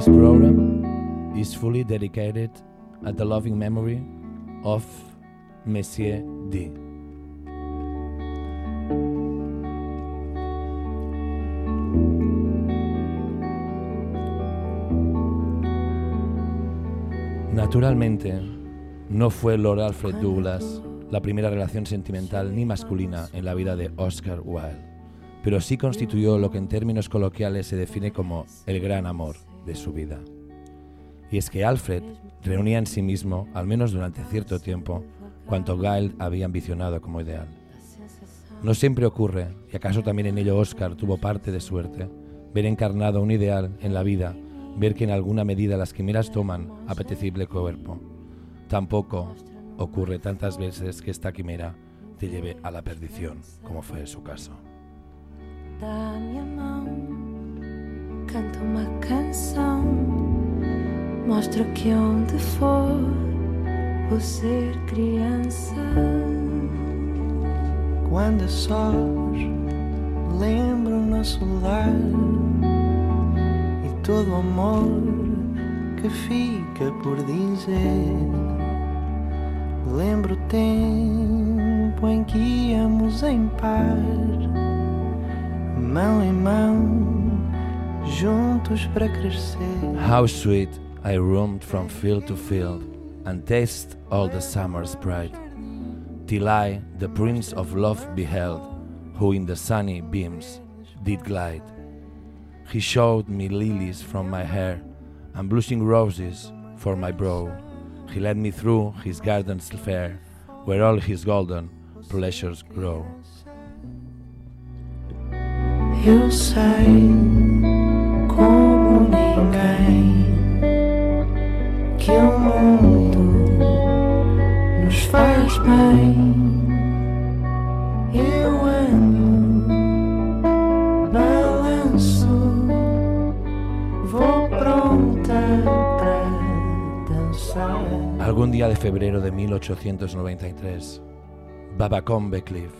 This program is fully dedicated at the loving memory of Monsieur D. Naturalmente, no fue Lord Alfred Douglas la primera relación sentimental ni masculina en la vida de Oscar Wilde, pero sí constituyó lo que en términos coloquiales se define como el gran amor de su vida. Y es que Alfred reunía en sí mismo, al menos durante cierto tiempo, cuanto Wilde había ambicionado como ideal. No siempre ocurre, y acaso también en ello Oscar tuvo parte de suerte, ver encarnado un ideal en la vida, ver que en alguna medida las quimeras toman apetecible cuerpo. Tampoco ocurre tantas veces que esta quimera te lleve a la perdición, como fue su caso. Canta uma canção, mostra que onde for vou ser criança. Quando a sós lembro o nosso lar e todo o amor que fica por dizer. Lembro o tempo em que íamos em par, mão em mão, juntos para crescer. How sweet I roamed from field to field and tasted all the summer's pride, till I the Prince of Love beheld, who in the sunny beams did glide. He showed me lilies from my hair and blushing roses for my brow. He led me through his gardens fair, where all his golden pleasures grow. Como ninguém que mundo nos faz pronta para. Algún día de febrero de 1893, Babacom Becliffe.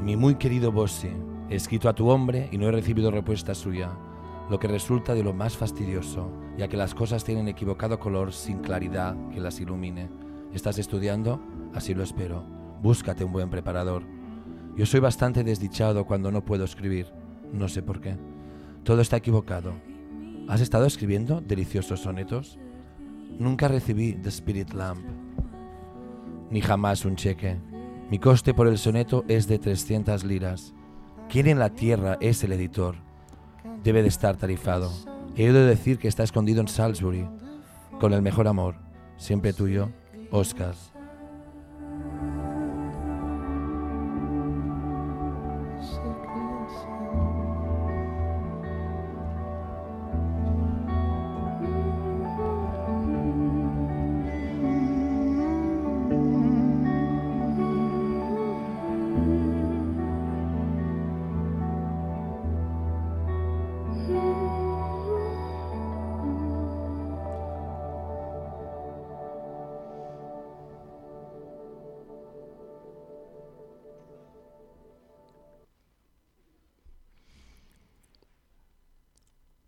Mi muy querido Bossi, he escrito a tu hombre y no he recibido respuesta suya, lo que resulta de lo más fastidioso, ya que las cosas tienen equivocado color sin claridad que las ilumine. ¿Estás estudiando? Así lo espero. Búscate un buen preparador. Yo soy bastante desdichado cuando no puedo escribir. No sé por qué. Todo está equivocado. ¿Has estado escribiendo deliciosos sonetos? Nunca recibí The Spirit Lamp, ni jamás un cheque. Mi coste por el soneto es de 300 liras. ¿Quién en la tierra es el editor? Debe de estar tarifado. He oído decir que está escondido en Salisbury. Con el mejor amor, siempre tuyo, Oscar.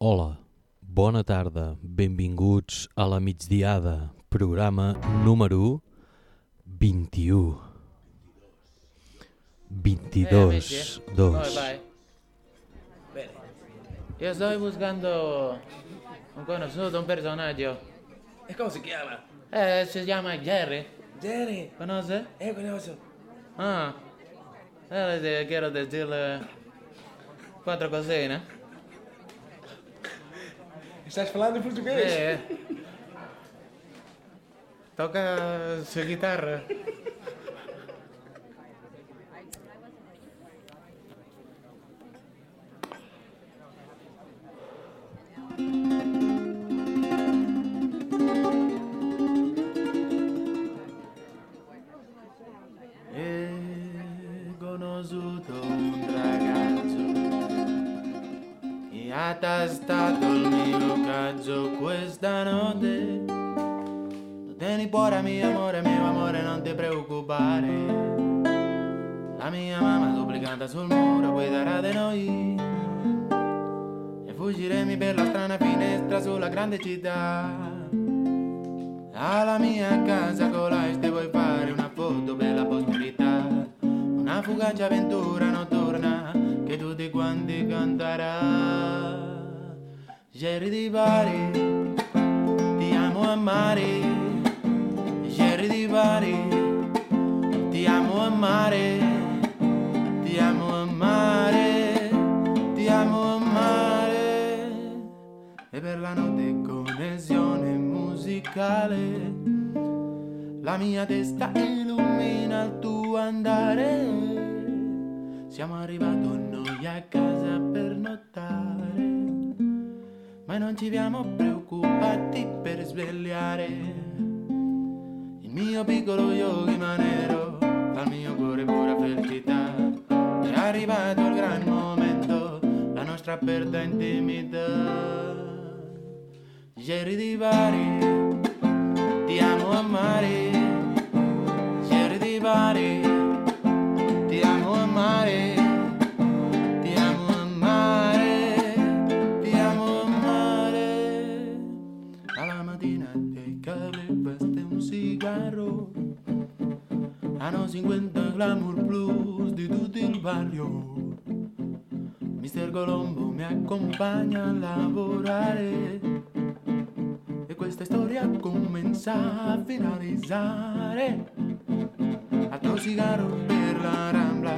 Hola, bona tarda, benvinguts a la migdiada, programa número 21. 22, 2. Bene. Io sto buscando un conosciuto, un personaggio. E come si chiama? Eh, si chiama Jerry. Jerry. Conosce? Eh, conosco. Ah. Eh, quiero decirle quattro cosine. Estás falando em português? É, é. Toca a sua guitarra. Che ha tastato il mio cazzo questa notte. Lo tieni cuore mio amore, mio amore, non ti preoccupare. La mia mamma duplicata sul muro, poi darà di noi. E fu Usciremi per la strana finestra sulla grande città. Alla mia casa collage ti vuoi fare una foto per la posterità. Una fugace avventura notturna che tutti quanti canterà. Jerry di Bari, ti amo amare. Jerry di Bari, ti amo amare. Ti amo amare, ti amo amare. E per la notte connessione musicale, la mia testa illumina il tuo andare. Siamo arrivati noi a casa per notare, ma non ci siamo preoccupati per svegliare. Il mio piccolo yogi manero, dal mio cuore pura felicità. È arrivato il gran momento, la nostra aperta intimità. Jerry di Bari, 50 glamour blues di tutto il barrio. Mister Colombo mi accompagna a lavorare. E questa storia comincia a finalizzare. Altro cigarro per la rambla.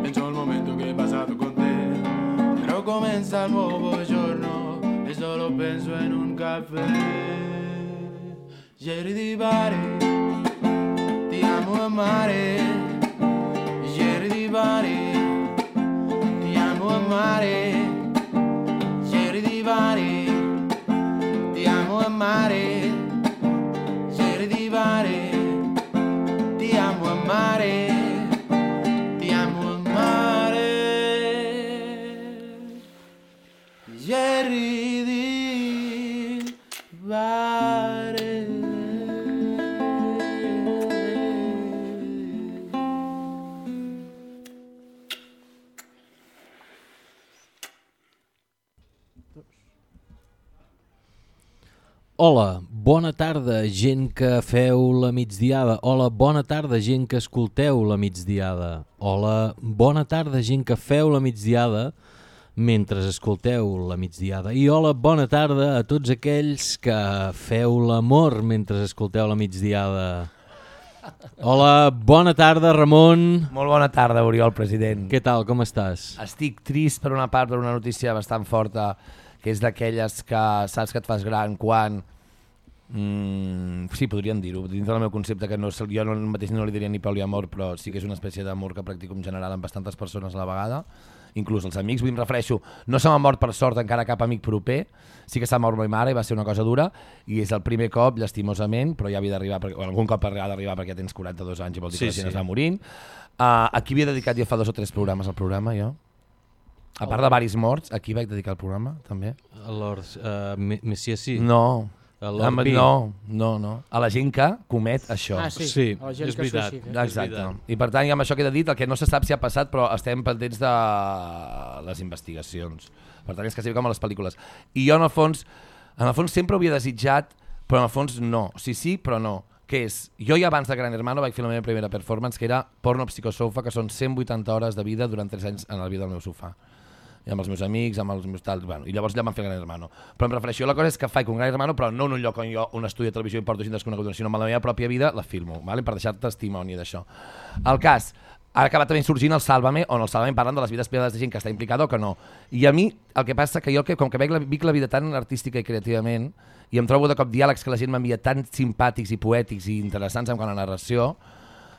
Penso al momento che è passato con te. Però comincia il nuovo giorno e solo penso in un caffè. Jerry di Bari, amo amare. Jerry di Bari, ti amo amare. Jerry di Bari, ti amo amare. Jerry di Bari, ti amo amare. Hola, bona tarda, gent que feu la migdiada. Hola, bona tarda, gent que escolteu la migdiada. Hola, bona tarda, gent que feu la migdiada mentre escolteu la migdiada. I hola, bona tarda a tots aquells que feu l'amor mentre escolteu la migdiada. Hola, bona tarda, Ramon. Molt bona tarda, Oriol, president. Què tal, com estàs? Estic trist per una part per una notícia bastant forta, que és d'aquelles que saps que et fas gran quan... Mm, sí, podríem dir-ho, dins del meu concepte, que no, jo no, mateix no li diria ni poliamor, però sí que és una espècie d'amor que practico en general amb bastantes persones a la vegada, inclús els amics, vull em refereixo, no se m'ha mort per sort encara cap amic proper, sí que s'ha mort ma mare i va ser una cosa dura, i és el primer cop, llastimosament, però ja havia d'arribar, o algun cop ha d'arribar perquè ja tens 42 anys i vol dir Sí, que la gent sí. es va morint. Uh, a qui havia dedicat ja fa dos o tres programes al programa, jo? A part de varis morts, a qui vaig dedicar el programa, també? A Lord uh, Messias, sí. No, Amb- no, no, no. A la gent que comet això. Ah, sí, Sí, a la gent és que veritat. suïcida. Exacte. veritat. I per tant, amb això que he dit, el que no se sap si ha passat, però estem pendents de les investigacions. Per tant, és quasi com a les pel·lícules. I jo, en el fons, en el fons sempre ho havia desitjat, però en el fons no. Sí, sí, però no. Què és? Jo ja abans de Gran Hermano vaig fer la meva primera performance, que era Porno Psicosofa, que són 180 hores de vida durant 3 anys en el vida del meu sofà i amb els meus amics, amb els meus tal, bueno, i llavors ja van fer Gran Hermano. Però em refereixo, la cosa és que faig un Gran Hermano, però no en un lloc on jo, un estudi de televisió i porto gent desconeguda, sinó amb la meva pròpia vida la filmo, vale? per deixar testimoni d'això. El cas, ha acabat també sorgint el Sálvame, on el Sálvame parlen de les vides privades de gent que està implicada o que no. I a mi, el que passa que jo, com que veig la, vic la vida tan artística i creativament, i em trobo de cop diàlegs que la gent m'envia tan simpàtics i poètics i interessants en quant a narració,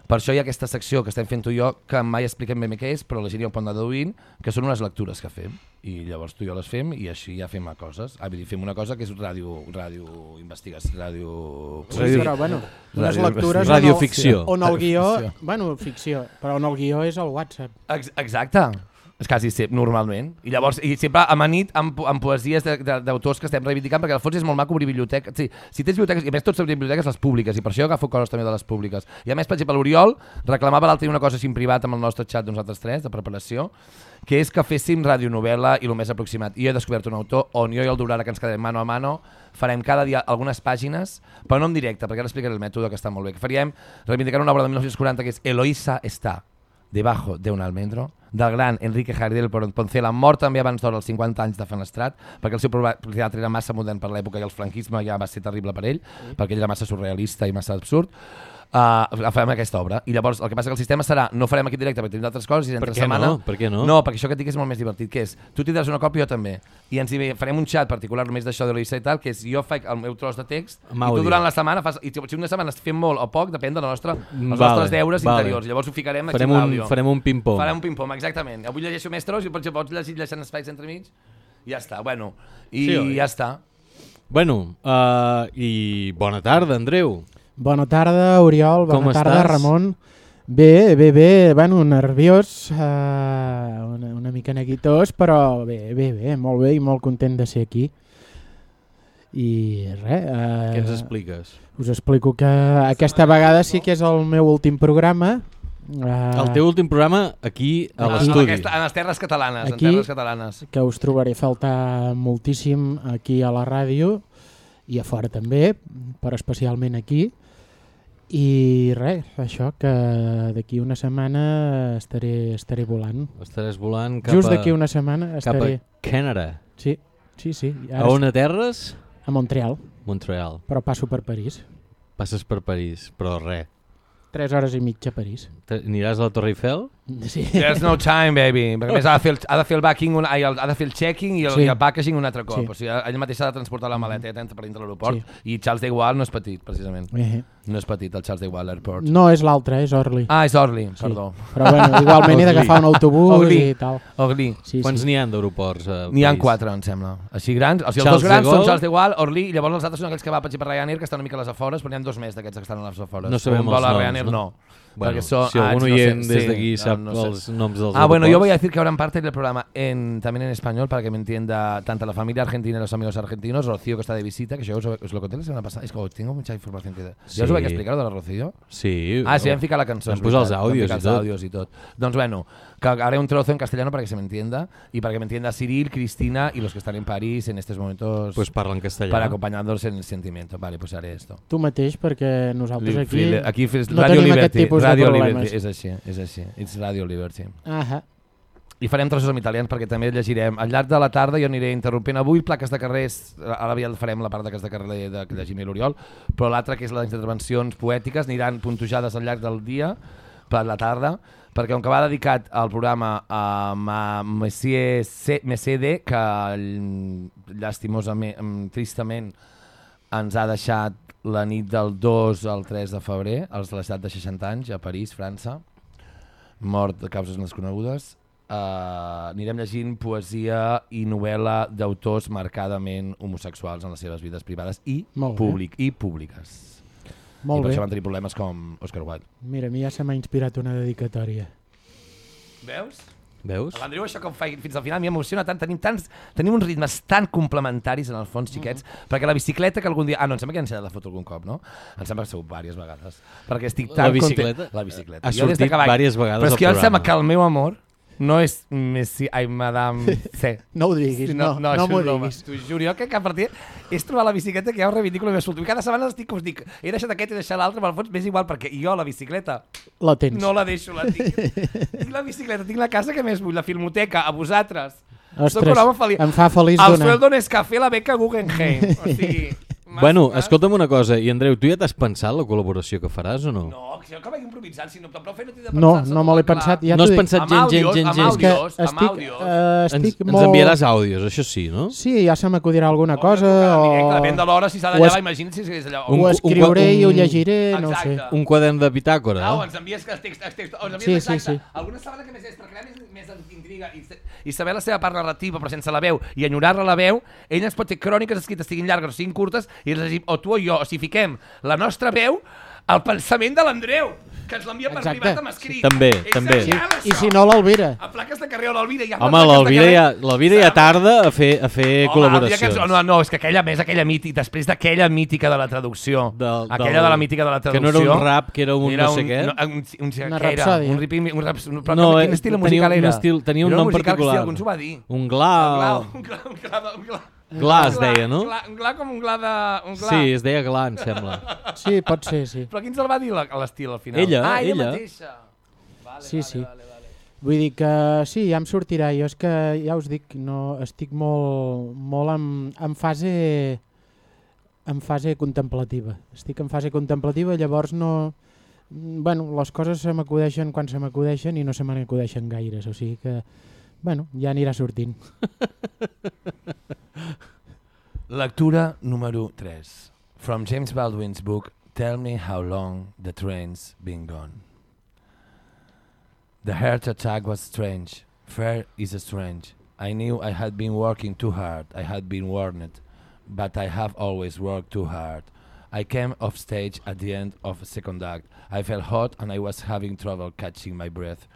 per això hi ha aquesta secció que estem fent tu i jo, que mai expliquem ben bé què és, però la gent ja ho pot anar deduint, que són unes lectures que fem. I llavors tu i jo les fem i així ja fem coses. Ah, vull dir, fem una cosa que és ràdio, ràdio investigació, ràdio... Sí, Ràdio- però bueno, unes Ràdio- lectures Radioficció. on el, on el guió, bueno, ficció, però on el guió és el WhatsApp. Ex exacte. És quasi sempre, normalment. I llavors, i sempre amanit amb, amb poesies d'autors que estem reivindicant, perquè al fons és molt maco obrir biblioteques. Sí, si tens biblioteques, i a més tots obrim biblioteques les públiques, i per això agafo coses també de les públiques. I a més, per exemple, l'Oriol reclamava l'altre una cosa així en privat amb el nostre xat d'uns altres tres, de preparació, que és que féssim radionovel·la i el més aproximat. I jo he descobert un autor on jo i el Durara, que ens quedem mano a mano, farem cada dia algunes pàgines, però no en directe, perquè ara explicaré el mètode que està molt bé. Que faríem reivindicant una obra de 1940 que és Eloísa està debajo de un almendro, del gran Enrique Jardel Poncela, mort també abans d'hora als 50 anys de Fenestrat, perquè el seu teatre era massa modern per l'època i el franquisme ja va ser terrible per ell, perquè ell era massa surrealista i massa absurd. Uh, farem aquesta obra i llavors el que passa que el sistema serà no farem aquí directe perquè tenim altres coses i Per entre què setmana no? Per què no? no, perquè això que et dic és molt més divertit que és, tu tindràs una còpia jo també i ens hi farem un xat particular només d'això de l'Eloisa i tal que és jo faig el meu tros de text i tu durant la setmana fas, i si una setmana fem molt o poc depèn de la nostra, els Vale, nostres deures vale. interiors llavors ho ficarem aquí Farem amb un, l'àudio. farem un ping-pong. Farem un ping-pong, exactament. Avui llegeixo més tros i potser pots llegir deixant espais entremig. I ja està, bueno. I Sí, oi? ja està. Bueno, uh, i bona tarda, Andreu. Bona tarda, Oriol. Bona Com tarda, estàs? Ramon. Bé, bé, bé. Bueno, nerviós, uh, una, una mica neguitós, però bé, bé, bé, molt bé i molt content de ser aquí. I res... Uh, Què ens expliques? Us explico que aquesta vegada sí que és el meu últim programa. Uh, El teu últim programa aquí a En- en l'estudi. aquesta- En les terres catalanes. Aquí- En terres catalanes. que us trobaré a faltar moltíssim aquí a la ràdio i a fora també, però especialment aquí. I res, això, que d'aquí una setmana estaré, estaré volant. Estaràs volant cap Just a, d'aquí una setmana cap estaré... a Canada. Sí, sí, sí. A Ara on aterres? a Montreal, Montreal. però passo per París. Passes per París, però res. 3 hores i mitja a París. Te- Aniràs a la Torre Eiffel? Sí. There's no time, baby. Perquè a més ha de fer el, ha de fer el backing, un, ai, el, ha de fer el checking i el, Sí. i el packaging un altre cop. Sí. O sigui, ell mateix s'ha de transportar la maleteta entre per dintre l'aeroport. Sí. I Charles de Gaulle no és petit, precisament. Eh. No és petit, el Charles de Gaulle Airport. No és l'altre, és Orly. Ah, és Orly, Sí. perdó. Però bueno, igualment he d'agafar un autobús Orly. i tal. Orly. Sí, Quants sí. n'hi ha d'aeroports? a N'hi ha quatre, em sembla. Així grans. O sigui, els Charles dos grans són. Charles de Gaulle, Orly, i llavors els altres són aquells que va per per Ryanair, que estan una mica a les afores, però n'hi ha dos més d'aquests que estan a les afores. No sabem Un els noms, Ryanair, no? no. Bueno, són- si ah, algun no sé, oient des sí, d'aquí no, sap no sé. els noms dels Ah, bueno, yo voy a decir que ahora en parte del programa en, también en español para que me entienda tanto la familia argentina y los amigos argentinos, Rocío que está de visita, que yo os, os lo conté la semana pasada, es que tengo mucha información que... Sí. ¿Ya os ho vaig explicar, lo de la Rocío? Sí. Ah, sí, no. vam ficar la cançó. Vam és posar els veritat, vam àudios ficar i els tot. àudios i tot. Doncs bueno, haré un trozo en castellano para que se me entienda y para que me entienda Cyril, Cristina y los que están en París en estos momentos Pues parla en castellà. para acompañándolos en el sentimiento. Vale, pues haré esto. Tu mateix, perquè nosaltres aquí... Li- aquí és no Radio tenim aquest Liberty, tipus de Radio problemes. Liberty, és així, és així, és Radio Liberty. Ahà. I farem trossos en italians perquè també llegirem. Al llarg de la tarda jo aniré interrompent avui plaques de carrers, ara ja farem la part de plaques de carrer de, que llegim i l'Oriol, però l'altra, que és les intervencions poètiques, aniran puntujades al llarg del dia, per la tarda, perquè com que va dedicat al programa a, Messier C- Mesede, que llastimosament, tristament, ens ha deixat la nit del 2 al 3 de febrer, als de l'estat de 60 anys, a París, França, mort de causes desconegudes. Uh, anirem llegint poesia i novel·la d'autors marcadament homosexuals en les seves vides privades i, públic, i públiques. I Molt per bé. això van tenir problemes com Oscar Wilde. Mira, a mi ja se m'ha inspirat una dedicatòria. Veus? Veus? L'Andreu això que ho fa fins al final m'emociona tant, tenim, tants, tenim uns ritmes tan complementaris en el fons, xiquets, perquè la bicicleta que algun dia... Ah, no, em sembla que he ensenyat la foto algun cop, no? Em sembla que segur diverses vegades. Perquè estic La tan bicicleta? content... La bicicleta. Ha sortit diverses vegades Però és al que jo em sembla que el meu amor no és Messi... Ai, madame... Sí. No ho diguis, no, no, això m'ho és broma. diguis. T'ho juro, jo que cap partit és trobar la bicicleta que ja ho reivindico el meu escolto. I cada setmana estic, us dic, he deixat aquest, he deixat l'altre, però al fons m'és igual, perquè jo la bicicleta La tens. no la deixo, la tinc. tinc la bicicleta, tinc la casa que més vull, la filmoteca, a vosaltres. Ostres, em fa feliç El donar. sueldo Nescafé, la beca Guggenheim. O sigui... Bueno, escolta'm una cosa, i Andreu, tu ja t'has pensat la col·laboració que faràs o no? No, que jo que vaig improvisant, si no, però fer no t'he de No, pensar, no me l'he pensat. Ja no has pensat Amb gent, gent, gent, amb gent. Que àudios, amb estic, àudios. eh, Ens, estic ens molt... enviaràs àudios, això sí, no? Sí, ja se m'acudirà alguna cosa. O, depèn de l'hora, si s'ha d'allà, es- imagina't si és allà. Un- ho escriuré un- i ho llegiré, no ho sé. Un quadern de bitàcora, Au, eh? ens envies que els texts, els textos, ens Sí, envies sí, exacte. sí. Alguna setmana que més és per crear més, més intriga i, saber la seva part narrativa però sense la veu i enyorar-la la veu, ell ens pot fer cròniques escrites siguin llargues o siguin curtes i les o tu o jo, o si fiquem la nostra veu al pensament de l'Andreu, que ens l'envia per Exacte. privat amb escrit. També, És també. genial, I si no, l'Alvira. A plaques de carrer l'Alvira ja... Home, l'Alvira ja, l'Alvira ja tarda a fer, a fer Home, col·laboracions. Que, no, no, és que aquella més, aquella mítica, després d'aquella mítica de la traducció, Del- aquella del- de la mítica de la que traducció... no era un rap, que era un era no sé què. No, un, un, un, Una rapsòdia. Un, ripi, un, raps, un, però No, no, eh, quin estil tenia musical un era? estil- tenia un Era nom que particular. Sí, algú ens ho va dir. Un gla... Un gla, un gla, un gla, Gla es deia, no? Un gla, un gla com un gla de... Un gla. Sí, es deia gla, em sembla. Sí, pot ser, sí. Però qui ens el va dir la- l'estil al final? Ella, ah, ella. ella. mateixa. Vale, Sí, vale, sí. Vale, vale. Vull dir que sí, ja em sortirà. Jo és que ja us dic, no, estic molt, molt en, en fase en fase contemplativa. Estic en fase contemplativa, llavors no... Bueno, les coses se m'acudeixen quan se m'acudeixen i no se me n'acudeixen gaires, o sigui que, bueno, ja anirà sortint. Lectura número 3. From James Baldwin's book Tell Me How Long the Train's Been Gone. The heart attack was strange. Fear is strange. I knew I had been working too hard. I had been warned. But I have always worked too hard. I came off stage at the end of second act. I felt hot and I was having trouble catching my breath.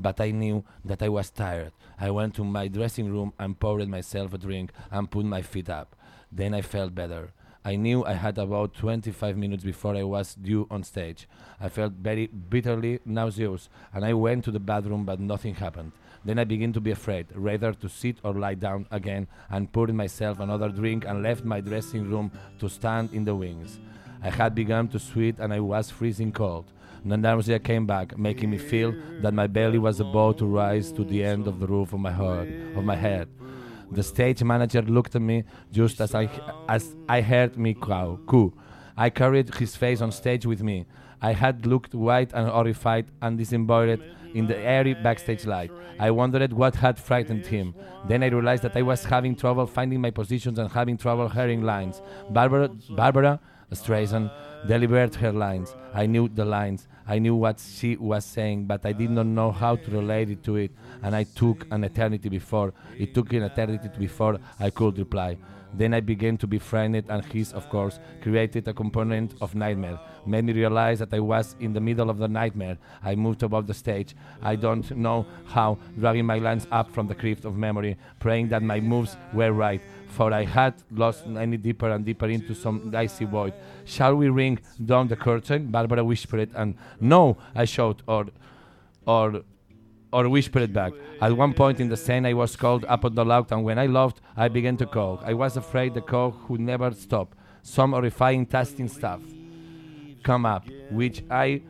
But I knew that I was tired. I went to my dressing room and poured myself a drink and put my feet up. Then I felt better. I knew I had about 25 minutes before I was due on stage. I felt very bitterly nauseous and I went to the bathroom but nothing happened. Then I began to be afraid, rather to sit or lie down again and poured myself another drink and left my dressing room to stand in the wings. I had begun to sweat and I was freezing cold. The nausea came back, making me feel that my belly was about to rise to the end of the roof of my head. Of my head. The stage manager looked at me just as I as I heard me coo. I carried his face on stage with me. I had looked white and horrified and disembodied in the airy backstage light. I wondered what had frightened him. Then I realized that I was having trouble finding my positions and having trouble hearing lines. Barbara, Barbara Streisand delivered her lines. I knew the lines. I knew what she was saying, but I did not know how to relate it to it, and I took an eternity before. It took an eternity before I could reply. Then I began to be frightened, and his, of course, created a component of nightmare. Made me realize that I was in the middle of the nightmare. I moved above the stage. I don't know how, dragging my lines up from the crypt of memory, praying that my moves were right, for I had lost any deeper and deeper into some icy void. Shall we ring down the curtain? Barbara whispered, and no, I shouted, or, or or whispered back. At one point in the scene, I was called up on the loud, and when I laughed, I began to call. I was afraid the call would never stop. Some horrifying tasting stuff come up, which I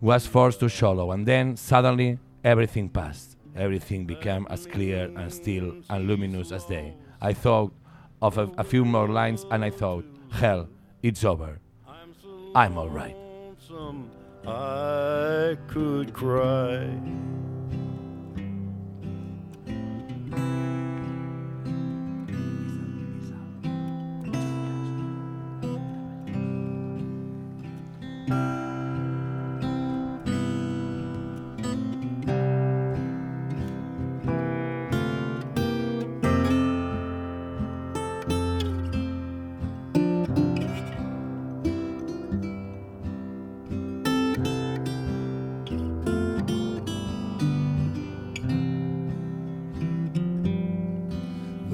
was forced to swallow, and then suddenly everything passed. Everything became as clear and still and luminous as day. I thought of a, a few more lines, and I thought, hell, it's over. I'm all right. I could cry.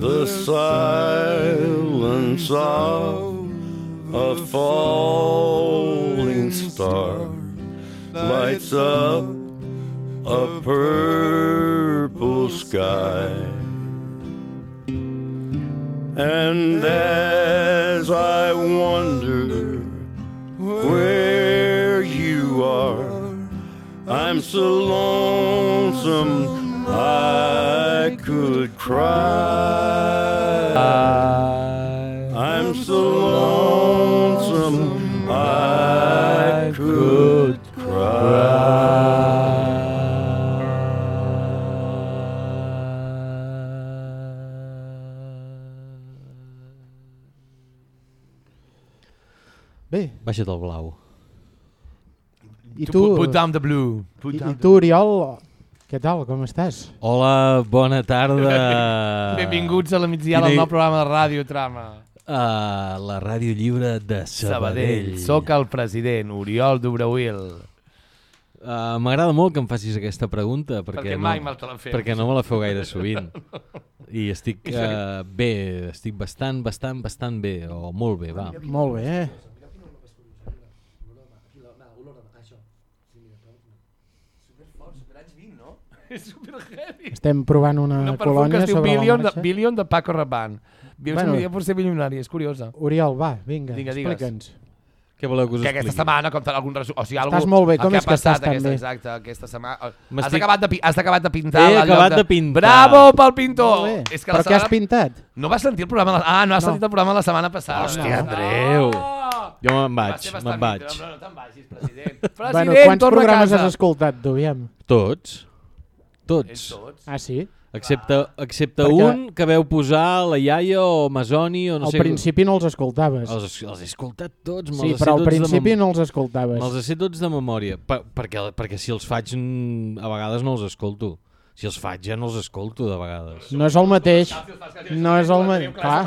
The silence of a falling star lights up a purple sky. And as I wonder where you are, I'm so lonesome I could cry. Tu, put, put down the blue. Put i, down i tu Oriol, què tal, com estàs? Hola, bona tarda. Benvinguts a la migdiada del Quina- nou programa de Ràdio Trama. A la Ràdio Lliure de Sabadell. Sabadell. Soc el president, Oriol Dubreuil. Uh, M'agrada molt que em facis aquesta pregunta perquè, Perquè no, mai me'l te la fem. perquè no me la feu gaire sovint. I estic uh, bé, estic bastant, bastant, bastant bé, o molt bé, va. Molt bé, eh? És super heavy. Estem provant una, Una colònia sobre Billion la de, marxa. Billion de Paco Rabanne. Vius Bueno. un dia per ser milionari, és curiosa. Oriol, va, vinga, Vinga, explica'ns. Què voleu que us Que aquesta setmana, com tal, algun resum... O sigui, algú, Estàs molt bé, com que és que estàs tan aquesta, bé? Exacte, aquesta setmana... Has acabat, de, has acabat de pintar... He acabat de pintar. Bravo pel pintor! Molt bé. És que Però la què has setmana... pintat? No vas sentir el programa... La... Ah, no has No. sentit el programa la setmana passada. Hòstia, No. Andreu. Oh! Jo me'n Va vaig, me'n vaig. vintre. No, no te'n vagis, president. President, Bueno, quants torna a programes has escoltat, tu, aviam? Tots. Ells Tots. tots. Ah, sí? Excepte, excepte Perquè- un que veu posar la iaia o Masoni o no al sé... principi no els escoltaves. Els, els he escoltat tots. sí, però al principi mem- no els escoltaves. Me'ls sé tots de memòria, per, perquè, perquè si els faig mm, a vegades no els escolto. Si els faig ja no els escolto de vegades. No és el mateix. No és el mateix. Clar,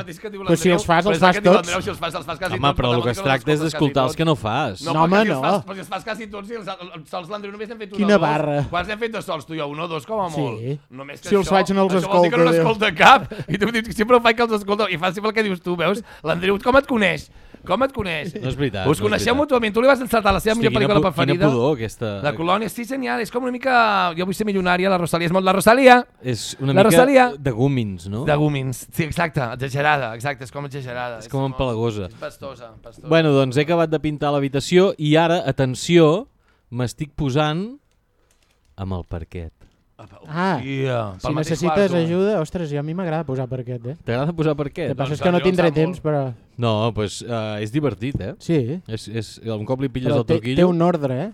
però si els fas, els fas tots. Si els fas, els fas quasi Home, tots, però el que es tracta és d'escoltar els que no fas. No, home, si els no. Fas, perquè els fas quasi tots i els, els, sols l'Andreu només n'hem fet un Quina barra. Quants n'hem fet de sols, tu i jo? Un o dos, com a Sí. molt. Només que Si els faig no els això vol dir que no escolto, n'escolta cap. I tu dius que sempre faig que els escolta. I fa sempre el que dius tu, veus? L'Andreu, com et coneix? Com et coneix? No és veritat. Us coneixeu mútuament. Tu li vas encertar la seva Hosti, millor pel·lícula preferida. Quina pudor, aquesta... La colònia, sí, genial. És com una mica... Jo vull ser milionària, la Rosalia és molt la Rosalia. És una La mica Rosalia- de gúmins, no? De Gúmins. Sí, exacte, exagerada, exacte, és com exagerada. És com empalagosa. És pastosa, pastosa. Bueno, doncs he acabat de pintar l'habitació i ara, atenció, m'estic posant amb el parquet. Ah, Yeah, si necessites ajuda, ostres, jo a mi m'agrada posar parquet, eh? T'agrada posar parquet? El que passa doncs és que no tindré temps, molt. però... No, doncs pues, uh, és divertit, eh? Sí, És, és, un cop li pilles però el té, truquillo... té un ordre, eh?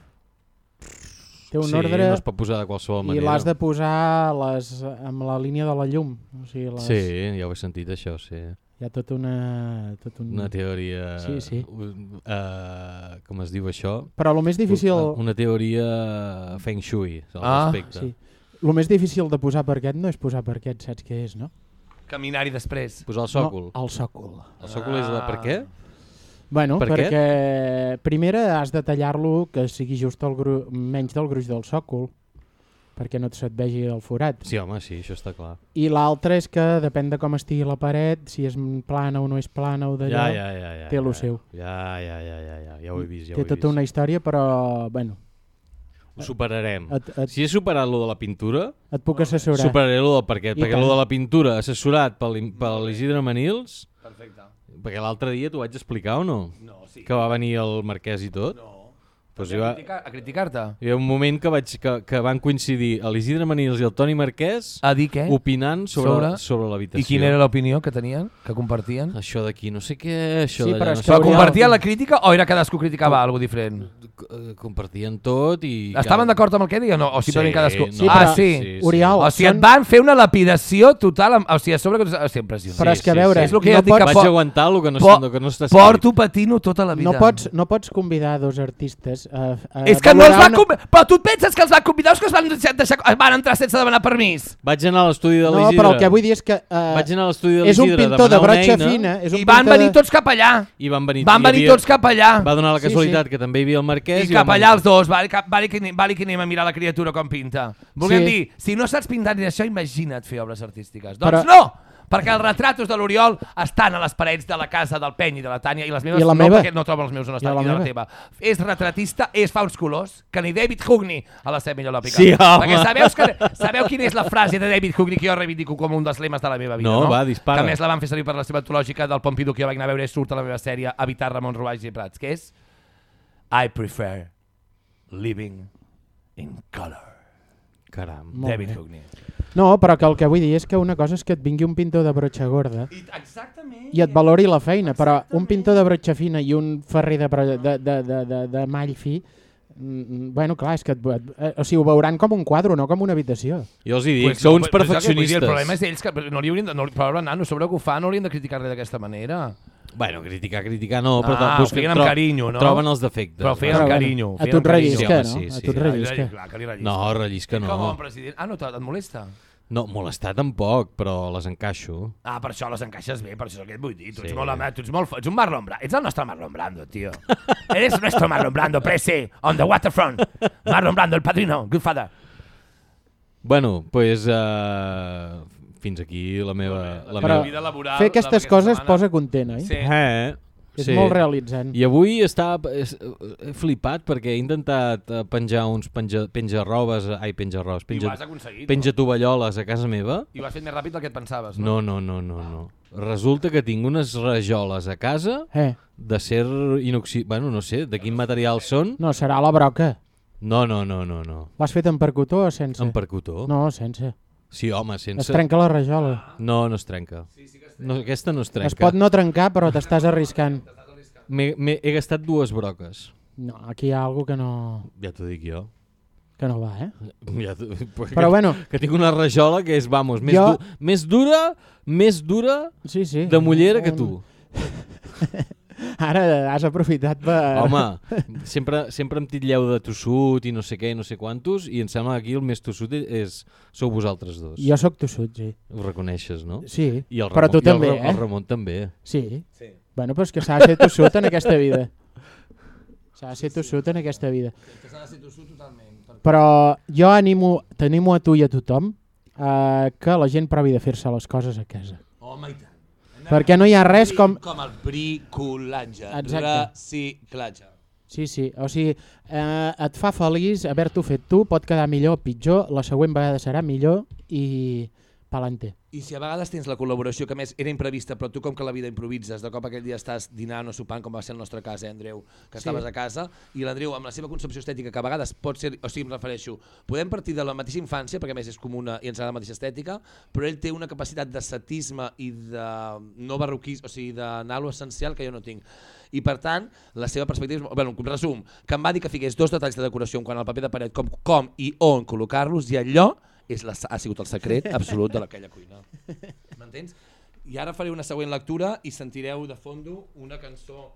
Té un sí, ordre no es pot posar de qualsevol i manera. l'has de posar les, amb la línia de la llum. O sigui, les, Sí, ja ho he sentit, això, sí. Hi ha tota una... Tot un... Una teoria... Sí, sí. Uh, com es diu això? Però el més difícil... Una teoria feng shui, al Ah, respecte. Sí. El més difícil de posar parquet no és posar parquet, saps què és, no? Caminar-hi després. Posar el sòcol. No, el sòcol. El sòcol és de per què? Bueno, Per què? perquè primera has de tallar-lo que sigui just el gru... menys del gruix del sòcol, perquè no se't vegi el forat. Sí, home, sí, això està clar. I l'altre és que depèn de com estigui la paret, si és plana o no és plana o d'allò, Ja, ja, ja, ja. té ja, lo ja. seu. Ja, ja, ja, ja, ja, ja ho he vist, ja té ho he tota vist. una història, però bueno, Ho superarem. et, et, Si he superat lo de la pintura, et puc assessorar. superaré lo del parquet, I perquè tant. lo de la pintura assessorat per l'Isidre Manils, Perfecte. Perquè l'altre dia t'ho vaig explicar o no? No, sí. Que va venir el marquès i tot? No. Pues va, criticar, a criticar-te? hi ha un moment que, vaig, que, que van coincidir l'Isidre Manils i el Toni Marquès A dir què? opinant sobre, Sobre? sobre l'habitació. I quina era l'opinió que tenien, que compartien? Això d'aquí, no sé què, això Sí, però no Però compartien la crítica o era cadascú criticava alguna diferent? Eh, compartien tot i... Estaven d'acord amb el que deien o, o simplement Sí, cadascú? no. Sí, ah, però- sí. Oriol, O sigui, et són- van fer una lapidació total, amb, o sigui, a sobre que... O sigui, impressionant. Però és que a veure, És el que no et que Vaig aguantar el que no, po- que no està escrit. Porto patint-ho tota la vida. no, pots, no pots convidar dos artistes a, a És que no els van una- convidar... Però tu et penses que els van convidar o que els van, deixar, deixar, van entrar sense demanar permís? Vaig anar a l'estudi de No, l'Isidre. però el que vull dir és que uh, Vaig anar a l'estudi de és un l'Isidre pintor de brotxa eina fina. És un I van venir de... tots cap allà. I van venir, Van venir havia- tots cap allà. Va donar la Sí, casualitat sí. que també hi havia el marquès. I cap van allà els dos, vale, cap, vale, que, anem- vale que anem a mirar la criatura com pinta. Volguem Sí. dir, si no saps pintar ni això, imagina't fer obres artístiques. Doncs Però- no! Perquè els retratos de l'Oriol estan a les parets de la casa del Peny i de la Tània i les meves I la no, meva? perquè no trobo els meus on I estan, la i de la teva. És retratista, és fa uns colors, que ni David Hookney a la seva millor lòpica. Sí, home. Perquè sabeu, que, sabeu quina és la frase de David Hookney que jo reivindico com un dels lemes de la meva vida, No, no? va, dispara. Que més la van fer servir per la seva antològica del Pompidou que jo vaig anar a veure i surt a la meva sèrie Evitar Ramon Ruballs i Prats, que és I prefer living in color. Caram. Molt David bé. No, però que el que vull dir és que una cosa és que et vingui un pintor de brotxa gorda I, exactament. i et valori la feina, però un pintor de brotxa fina i un ferrer de, de, de, de, de, de mall fi, mm, bueno, clar, és que et, et, eh, o sigui, ho veuran com un quadre, no com una habitació. Jo els hi dic, Pues sou no, uns vull dir, perfeccionistes. El problema és ells, que no li haurien de, no, però nano, sobre que ho fa no haurien de criticar res d'aquesta manera. Bueno, criticar, criticar no, però Ah, busquen- amb carinyo, no? Troben els defectes. Però feien amb bueno, carinyo. a tu et rellisca, no? sí, A sí. tu et rellisca. clar, que li rellisca. No, rellisca Com no. a president. Ah, no, et molesta? No, molestar tampoc, però les encaixo. Ah, per això les encaixes bé, per això és el que et vull dir. Tu ets Sí. molt, home, tu ets molt... Ets un Marlon Brando. Ets el nostre Marlon Brando, tio. Eres nuestro Marlon Brando, prese, on the waterfront. Marlon Brando, el padrino, Goodfather. Bueno, doncs pues, uh, fins aquí la meva... La Però- meva... vida laboral Fer de aquestes coses setmana. posa content, oi? Sí. Eh, És sí. molt realitzant. I avui està és, he flipat perquè he intentat eh, penjar uns penja, penjarrobes, ai, penjarrobes, I ho penja, has aconseguit. penja tovalloles a casa meva. I ho has fet més ràpid del que et pensaves, no? No, no, no, no, no. Resulta que tinc unes rajoles a casa Eh, d'acer inoxi... Bueno, no sé, de quin material són. no, serà la broca. No, no, no, no, no. L'has fet en percutó o sense? En percutó? No, sense. Sí, home, Es sense... trenca la rajola. No, no es trenca. No, aquesta no es trenca. Es pot no trencar, però t'estàs arriscant. M'he- he gastat dues broques. No, aquí hi ha alguna que no, Ja t'ho dic jo. que no va, eh? Ja Però que, bueno, que tinc una rajola que és, vamos, més, Jo- du més dura, més dura sí, sí. de mullera que tu. Ara has aprofitat per... Home, sempre, sempre em titlleu de tossut i no sé què, no sé quantos, i em sembla que aquí el més tossut és, sou vosaltres dos. Jo sóc tossut, sí. Ho reconeixes, no? Sí, I el però Ramon, tu i el també, eh? El Ramon també. Sí. sí. Bueno, però és que s'ha de ser tossut en aquesta vida. S'ha de ser tossut en aquesta vida. Però jo animo, t'animo a tu i a tothom eh, que la gent provi de fer-se les coses a casa. Home, i tant. Perquè no hi ha res com... Com el bricolatge, Exacte. reciclatge. Sí, sí, o sigui, eh, et fa feliç haver-t'ho fet tu, pot quedar millor o pitjor, la següent vegada serà millor i palante. I si a vegades tens la col·laboració, que més era imprevista, però tu com que la vida improvises, de cop aquell dia estàs dinant o sopant, com va ser el nostre cas, eh, Andreu, que Sí. estaves a casa, i l'Andreu, amb la seva concepció estètica, que a vegades pot ser, o sigui, em refereixo, podem partir de la mateixa infància, perquè a més és comuna i ens agrada la mateixa estètica, però ell té una capacitat d'ascetisme i de no barroquís, o sigui, d'anar a lo essencial que jo no tinc. I per tant, la seva perspectiva, és, bueno, en resum, que em va dir que fiqués dos detalls de decoració en quant al paper de paret, com, com i on col·locar-los, i allò és la, ha sigut el secret absolut de aquella cuina. M'entens? I ara faré una següent lectura i sentireu de fondo una cançó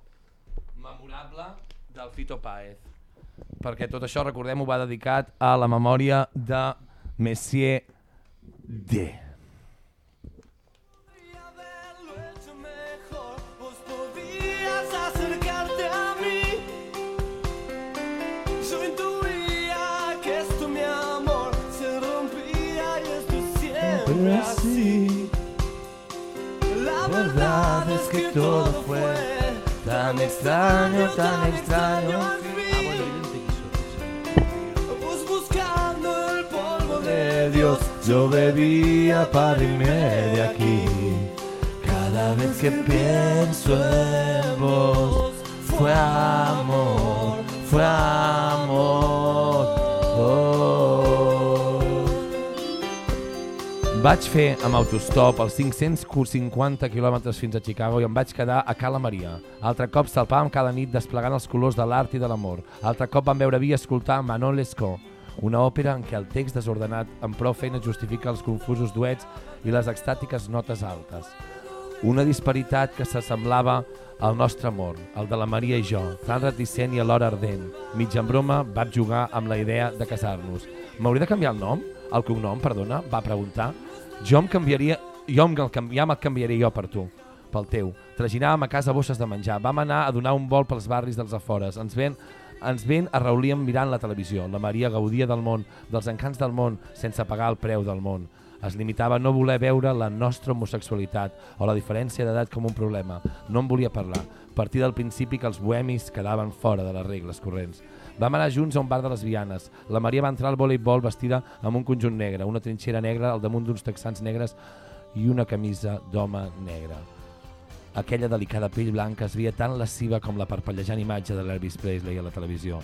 memorable del Fito Páez. Perquè tot això, recordem-ho, va dedicat a la memòria de Messier D. así. La verdad es que todo fue tan extraño, tan extraño. mí. Vos buscando el polvo de Dios, yo bebía para irme de aquí. Cada vez que pienso en vos, fue amor, fue amor. Vaig fer amb autostop els 550 quilòmetres fins a Chicago i em vaig quedar a Cala Maria. Altre cop salpàvem cada nit desplegant els colors de l'art i de l'amor. Altre cop vam veure vi i escoltar Manon Lescaut, una òpera en què el text desordenat amb prou feina justifica els confusos duets i les extàtiques notes altes. Una disparitat que s'assemblava al nostre amor, el de la Maria i jo, tan reticent i alhora ardent. Mig en broma, vam jugar amb la idea de casar-nos. M'hauré de canviar el nom? El cognom, perdona, va preguntar. Jo em canviaria... Jo em canviar, me'l canviaré jo per tu pel teu. Traginàvem a casa bosses de menjar. Vam anar a donar un vol pels barris dels afores. Ens ven, ens ben arraulíem mirant la televisió. La Maria gaudia del món, dels encants del món, sense pagar el preu del món. Es limitava a no voler veure la nostra homosexualitat o la diferència d'edat com un problema. No en volia parlar. Partir del principi que els bohemis quedaven fora de les regles corrents. Vam anar junts a un bar de lesbianes. La Maria va entrar al voleibol vestida amb un conjunt negre, una trinxera negra al damunt d'uns texans negres i una camisa d'home negre. Aquella delicada pell blanca es veia tan lasciva com la parpellejant imatge de l'Elvis Presley a la televisió.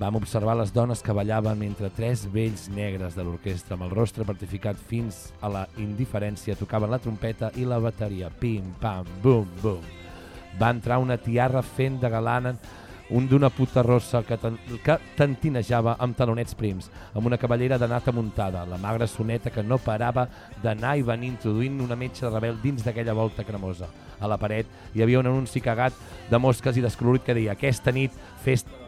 Vam observar les dones que ballaven mentre tres vells negres de l'orquestra amb el rostre partificat fins a la indiferència tocaven la trompeta i la bateria. Pim, pam, bum, bum. Va entrar una tiarra fent de galana un d'una puta rossa que, ten, que tantinejava amb talonets prims, amb una cavallera de nata muntada, la magra soneta que no parava d'anar i venir introduint una metxa de rebel dins d'aquella volta cremosa. A la paret hi havia un anunci cagat de mosques i descolorit que deia aquesta nit festa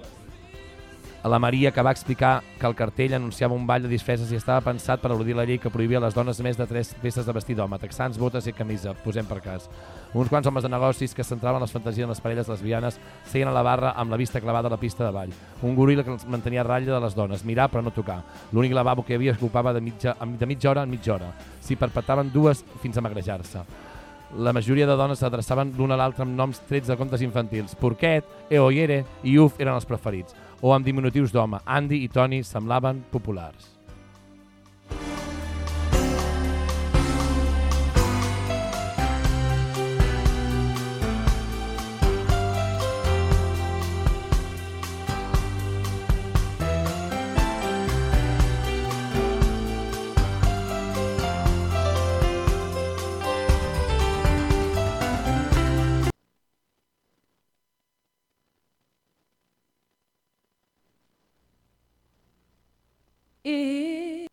a la Maria que va explicar que el cartell anunciava un ball de disfresses i estava pensat per eludir la llei que prohibia a les dones més de tres peces de vestit d'home, texans, botes i camisa, posem per cas. Uns quants homes de negocis que centraven en les fantasies en les parelles lesbianes seien a la barra amb la vista clavada a la pista de ball. Un goril·la que els mantenia a ratlla de les dones, mirar però no tocar. L'únic lavabo que hi havia es ocupava de mitja, de mitja hora en mitja hora. S'hi perpetaven dues fins a magrejar-se. La majoria de dones s'adreçaven l'una a l'altra amb noms trets de contes infantils. Porquet, Eoyere i Uf eren els preferits, o amb diminutius d'home. Andy i Tony semblaven populars. Et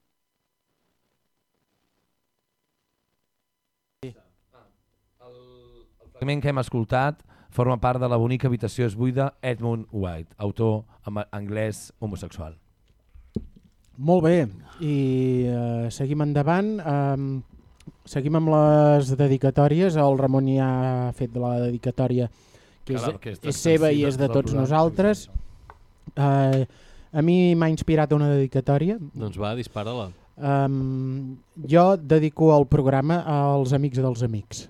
El fragment que hem escoltat forma part de la bonica habitació és buida Edmund White, autor anglès homosexual. Molt bé, i eh, seguim endavant. Um, seguim amb les dedicatòries. El Ramon ja ha fet la dedicatòria que és, que és és seva i és de tots nosaltres. Uh, a mi m'ha inspirat una dedicatòria. Doncs va, dispara-la. Um, jo dedico el programa als amics dels amics.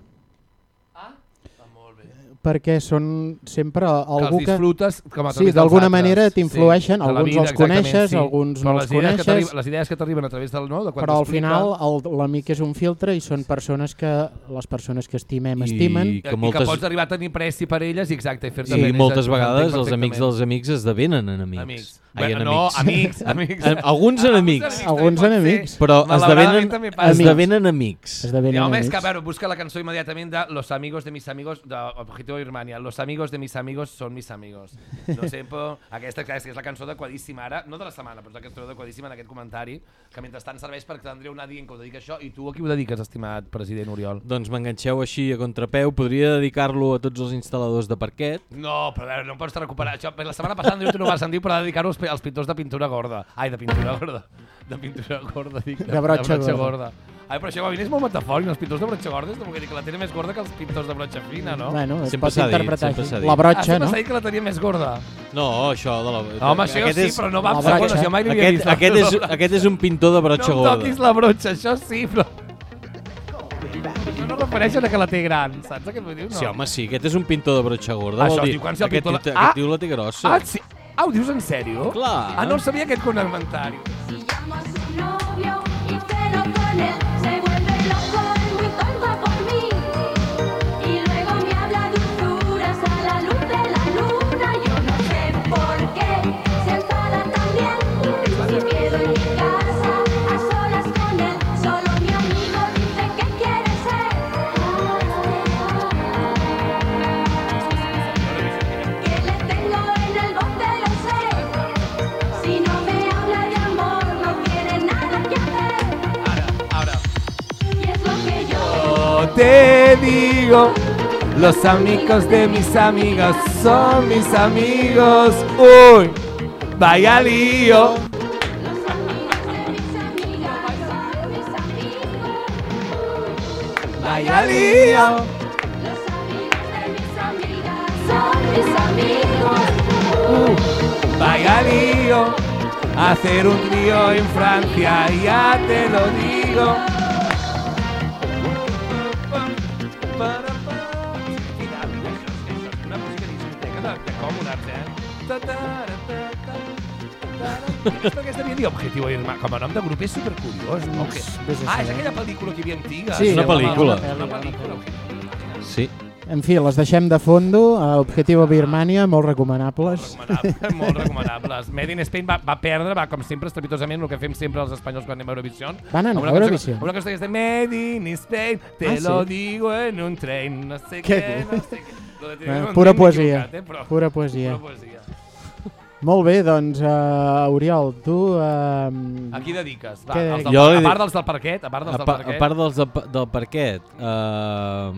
Perquè són sempre algú que els disfrutes com a Sí, d'alguna manera t'influeixen, la alguns vida, els coneixes, alguns Però no els que coneixes. Les idees que t'arriben a través del no, de quan Però al final el- l'amic és un filtre i són persones que les persones que estimem I estimen. que I que moltes- pots arribar a tenir pressi per elles i exacte, i Sí, més- moltes vegades els amics dels amics esdevenen enemics. Amics. Ai, Bueno, no, amics, Am- amics. am- Alguns enemics. Alguns enemics. ser. Però esdevenen, esdevenen amics. Esdevenen Ja, home, és que, a amics. veure, busca la cançó immediatament de Los amigos de mis amigos, de Objetivo Birmania. Los amigos de mis amigos son mis amigos. No sé, però aquesta clar, és que és la cançó adequadíssima ara, no de la setmana, però és la cançó adequadíssima en aquest comentari, que mentrestant serveix perquè l'Andreu anar dient que ho dedica això, i tu a qui ho dediques, estimat president Oriol? Doncs m'enganxeu així a contrapeu. Podria dedicar-lo a tots els instal·ladors de parquet. No, però a veure, no em pots recuperar això. La setmana passada Andreu tu no vas sentir per dedicar-ho als pintors de pintura gorda. Ai, de pintura gorda. De pintura gorda, dic. De brotxa gorda. gorda. Ai, però això va és molt metafòric, els pintors de brotxa gorda, és com que dir que la tenen més gorda que els pintors de brotxa fina, no? Bueno, es Sempre s'ha dit, interpretar sempre s'ha dit. La ah, brotxa, sempre no? s'ha dit que la tenia més gorda. No, això de la... No, home, això aquest sí, és, però no va brotxa. jo mai l'havia Aquest, vist. aquest, és, aquest és un pintor de brotxa no gorda. toquis la brotxa, això sí, però... Això no refereixen a que la té gran, saps què vull dir? No. Sí, home, sí, aquest és un pintor de brotxa gorda. Això es dir, diu quan si el aquest, pintor la- tio- Ah! aquest tio la té grossa. Ah, sí? Ah, ho dius en sèrio? Clar. Ah, no el sabia aquest comentari. si llamo a Te digo, los amigos de mis amigos son mis amigos. Uy, vaya lío. Amigas. Vaya lío. Los amigos de mis amigas son mis amigos. Vaya lío. Hacer un trío en Francia, ya te lo digo. Una música de discoteca de, de còmodes, eh? Ta -ta -ra -ta -ta, ta -ra. És perquè estaria dir Objetivo Irma. Com a nom de grup és supercuriós. No? Que... Ah, és aquella pel·lícula que hi havia antiga. Sí, És una pel·lícula. una pel·lícula. Sí. En fi, les deixem de fondo. A Objetivo Birmania, molt recomanables. Recomanable, molt recomanables. Made in Spain va, va perdre, va com sempre estrepitosament, el que fem sempre els espanyols quan anem a Eurovisió. Van anar a Eurovisió? Una cançó que es de Made in Spain, te Ah, sí? lo digo en un tren, no sé Què què, no sé què. De Eh, pura poesia, eh, però- pura poesia. Pura poesia. Molt bé, doncs, uh, Oriol, tu... Uh, A qui dediques? Va, Què els del, Jo a dic- part dels del parquet, a part dels A, del pa, parquet. a part dels de, del parquet, uh,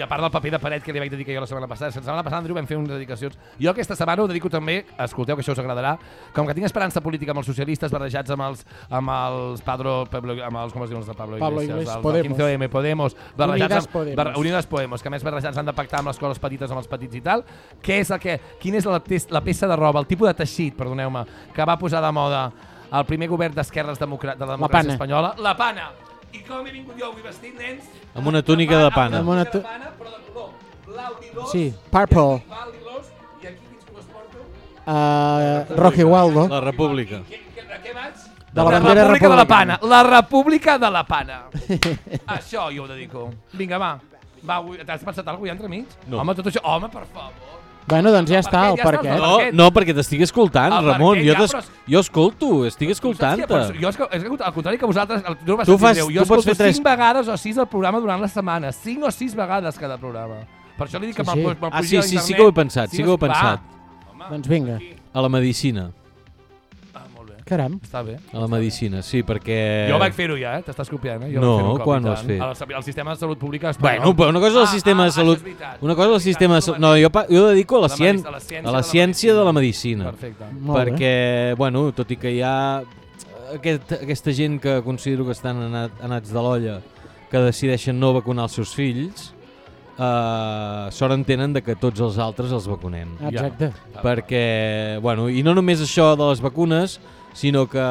I a part del paper de paret que li vaig dedicar jo la setmana passada, la setmana passada, Andrew, vam fer unes dedicacions. Jo aquesta setmana ho dedico també, escolteu que això us agradarà, com que tinc esperança política amb els socialistes barrejats amb els, amb els Padro, Pablo, amb els, com es diuen els de Pablo Pablo Iglesias, els Podemos. 15M, Podemos, barrejats Unidas amb, Podemos. Barre, Unides Podemos, que a més barrejats han de pactar amb les escoles petites amb els petits i tal. Què és el que, quina és la, la peça de roba, el tipus de teixit, perdoneu-me, que va posar de moda el primer govern d'esquerres de la democràcia pana. espanyola? La pana. I com he vingut jo avui vestit, nens? Amb una túnica de pana. Amb una túnica de pana, però de color blau lilós. Sí, purple. Blau lilós, i aquí quins colors porto? Uh, Rocky Waldo. La República. Què, què, a què vaig? De la bandera República de la. Pana. La República de la Pana. això jo ho dedico. Vinga, va. Va, t'has pensat alguna cosa ja entremig? No. Home, tot això... Home, per favor. Bueno, doncs ja Per està, què? el Ja què. el No, no, perquè t'estic escoltant, El Ramon. Jo, ja, però és- jo escolto, estic Tu escoltant-te. Jo, és que, és que, al contrari que vosaltres, el- tu no vas Tu fas- greu. tu jo pots escolto fer vegades o sis el programa durant la setmana. Cinc o sis vegades cada programa. Per això li dic que Sí, me'l sí. me'l Ah, sí, a sí, sí que ho he pensat, sí que ho he va. pensat. Doncs vinga. A la medicina. Ah. Caram. Està bé. A la medicina, sí, perquè... Jo vaig fer-ho ja, eh? T'estàs copiant, eh? Jo No, vaig quan ho has fet? Al, al sistema de salut pública espanyol. Bueno, però una cosa és el sistema de salut... Ah, veritat. Una cosa és el És veritat, sistema de salut... No, jo, pa- jo dedico a la, La cien... a la ciència a la de la ciència de la medicina. Perfecte. Molt bé. perquè, bueno, tot i que hi ha aquest, aquesta gent que considero que estan anat, anats de l'olla, que decideixen no vacunar els seus fills, eh, sort en tenen de que tots els altres els vacunem. Exacte. Perquè, bueno, i no només això de les vacunes, sinó que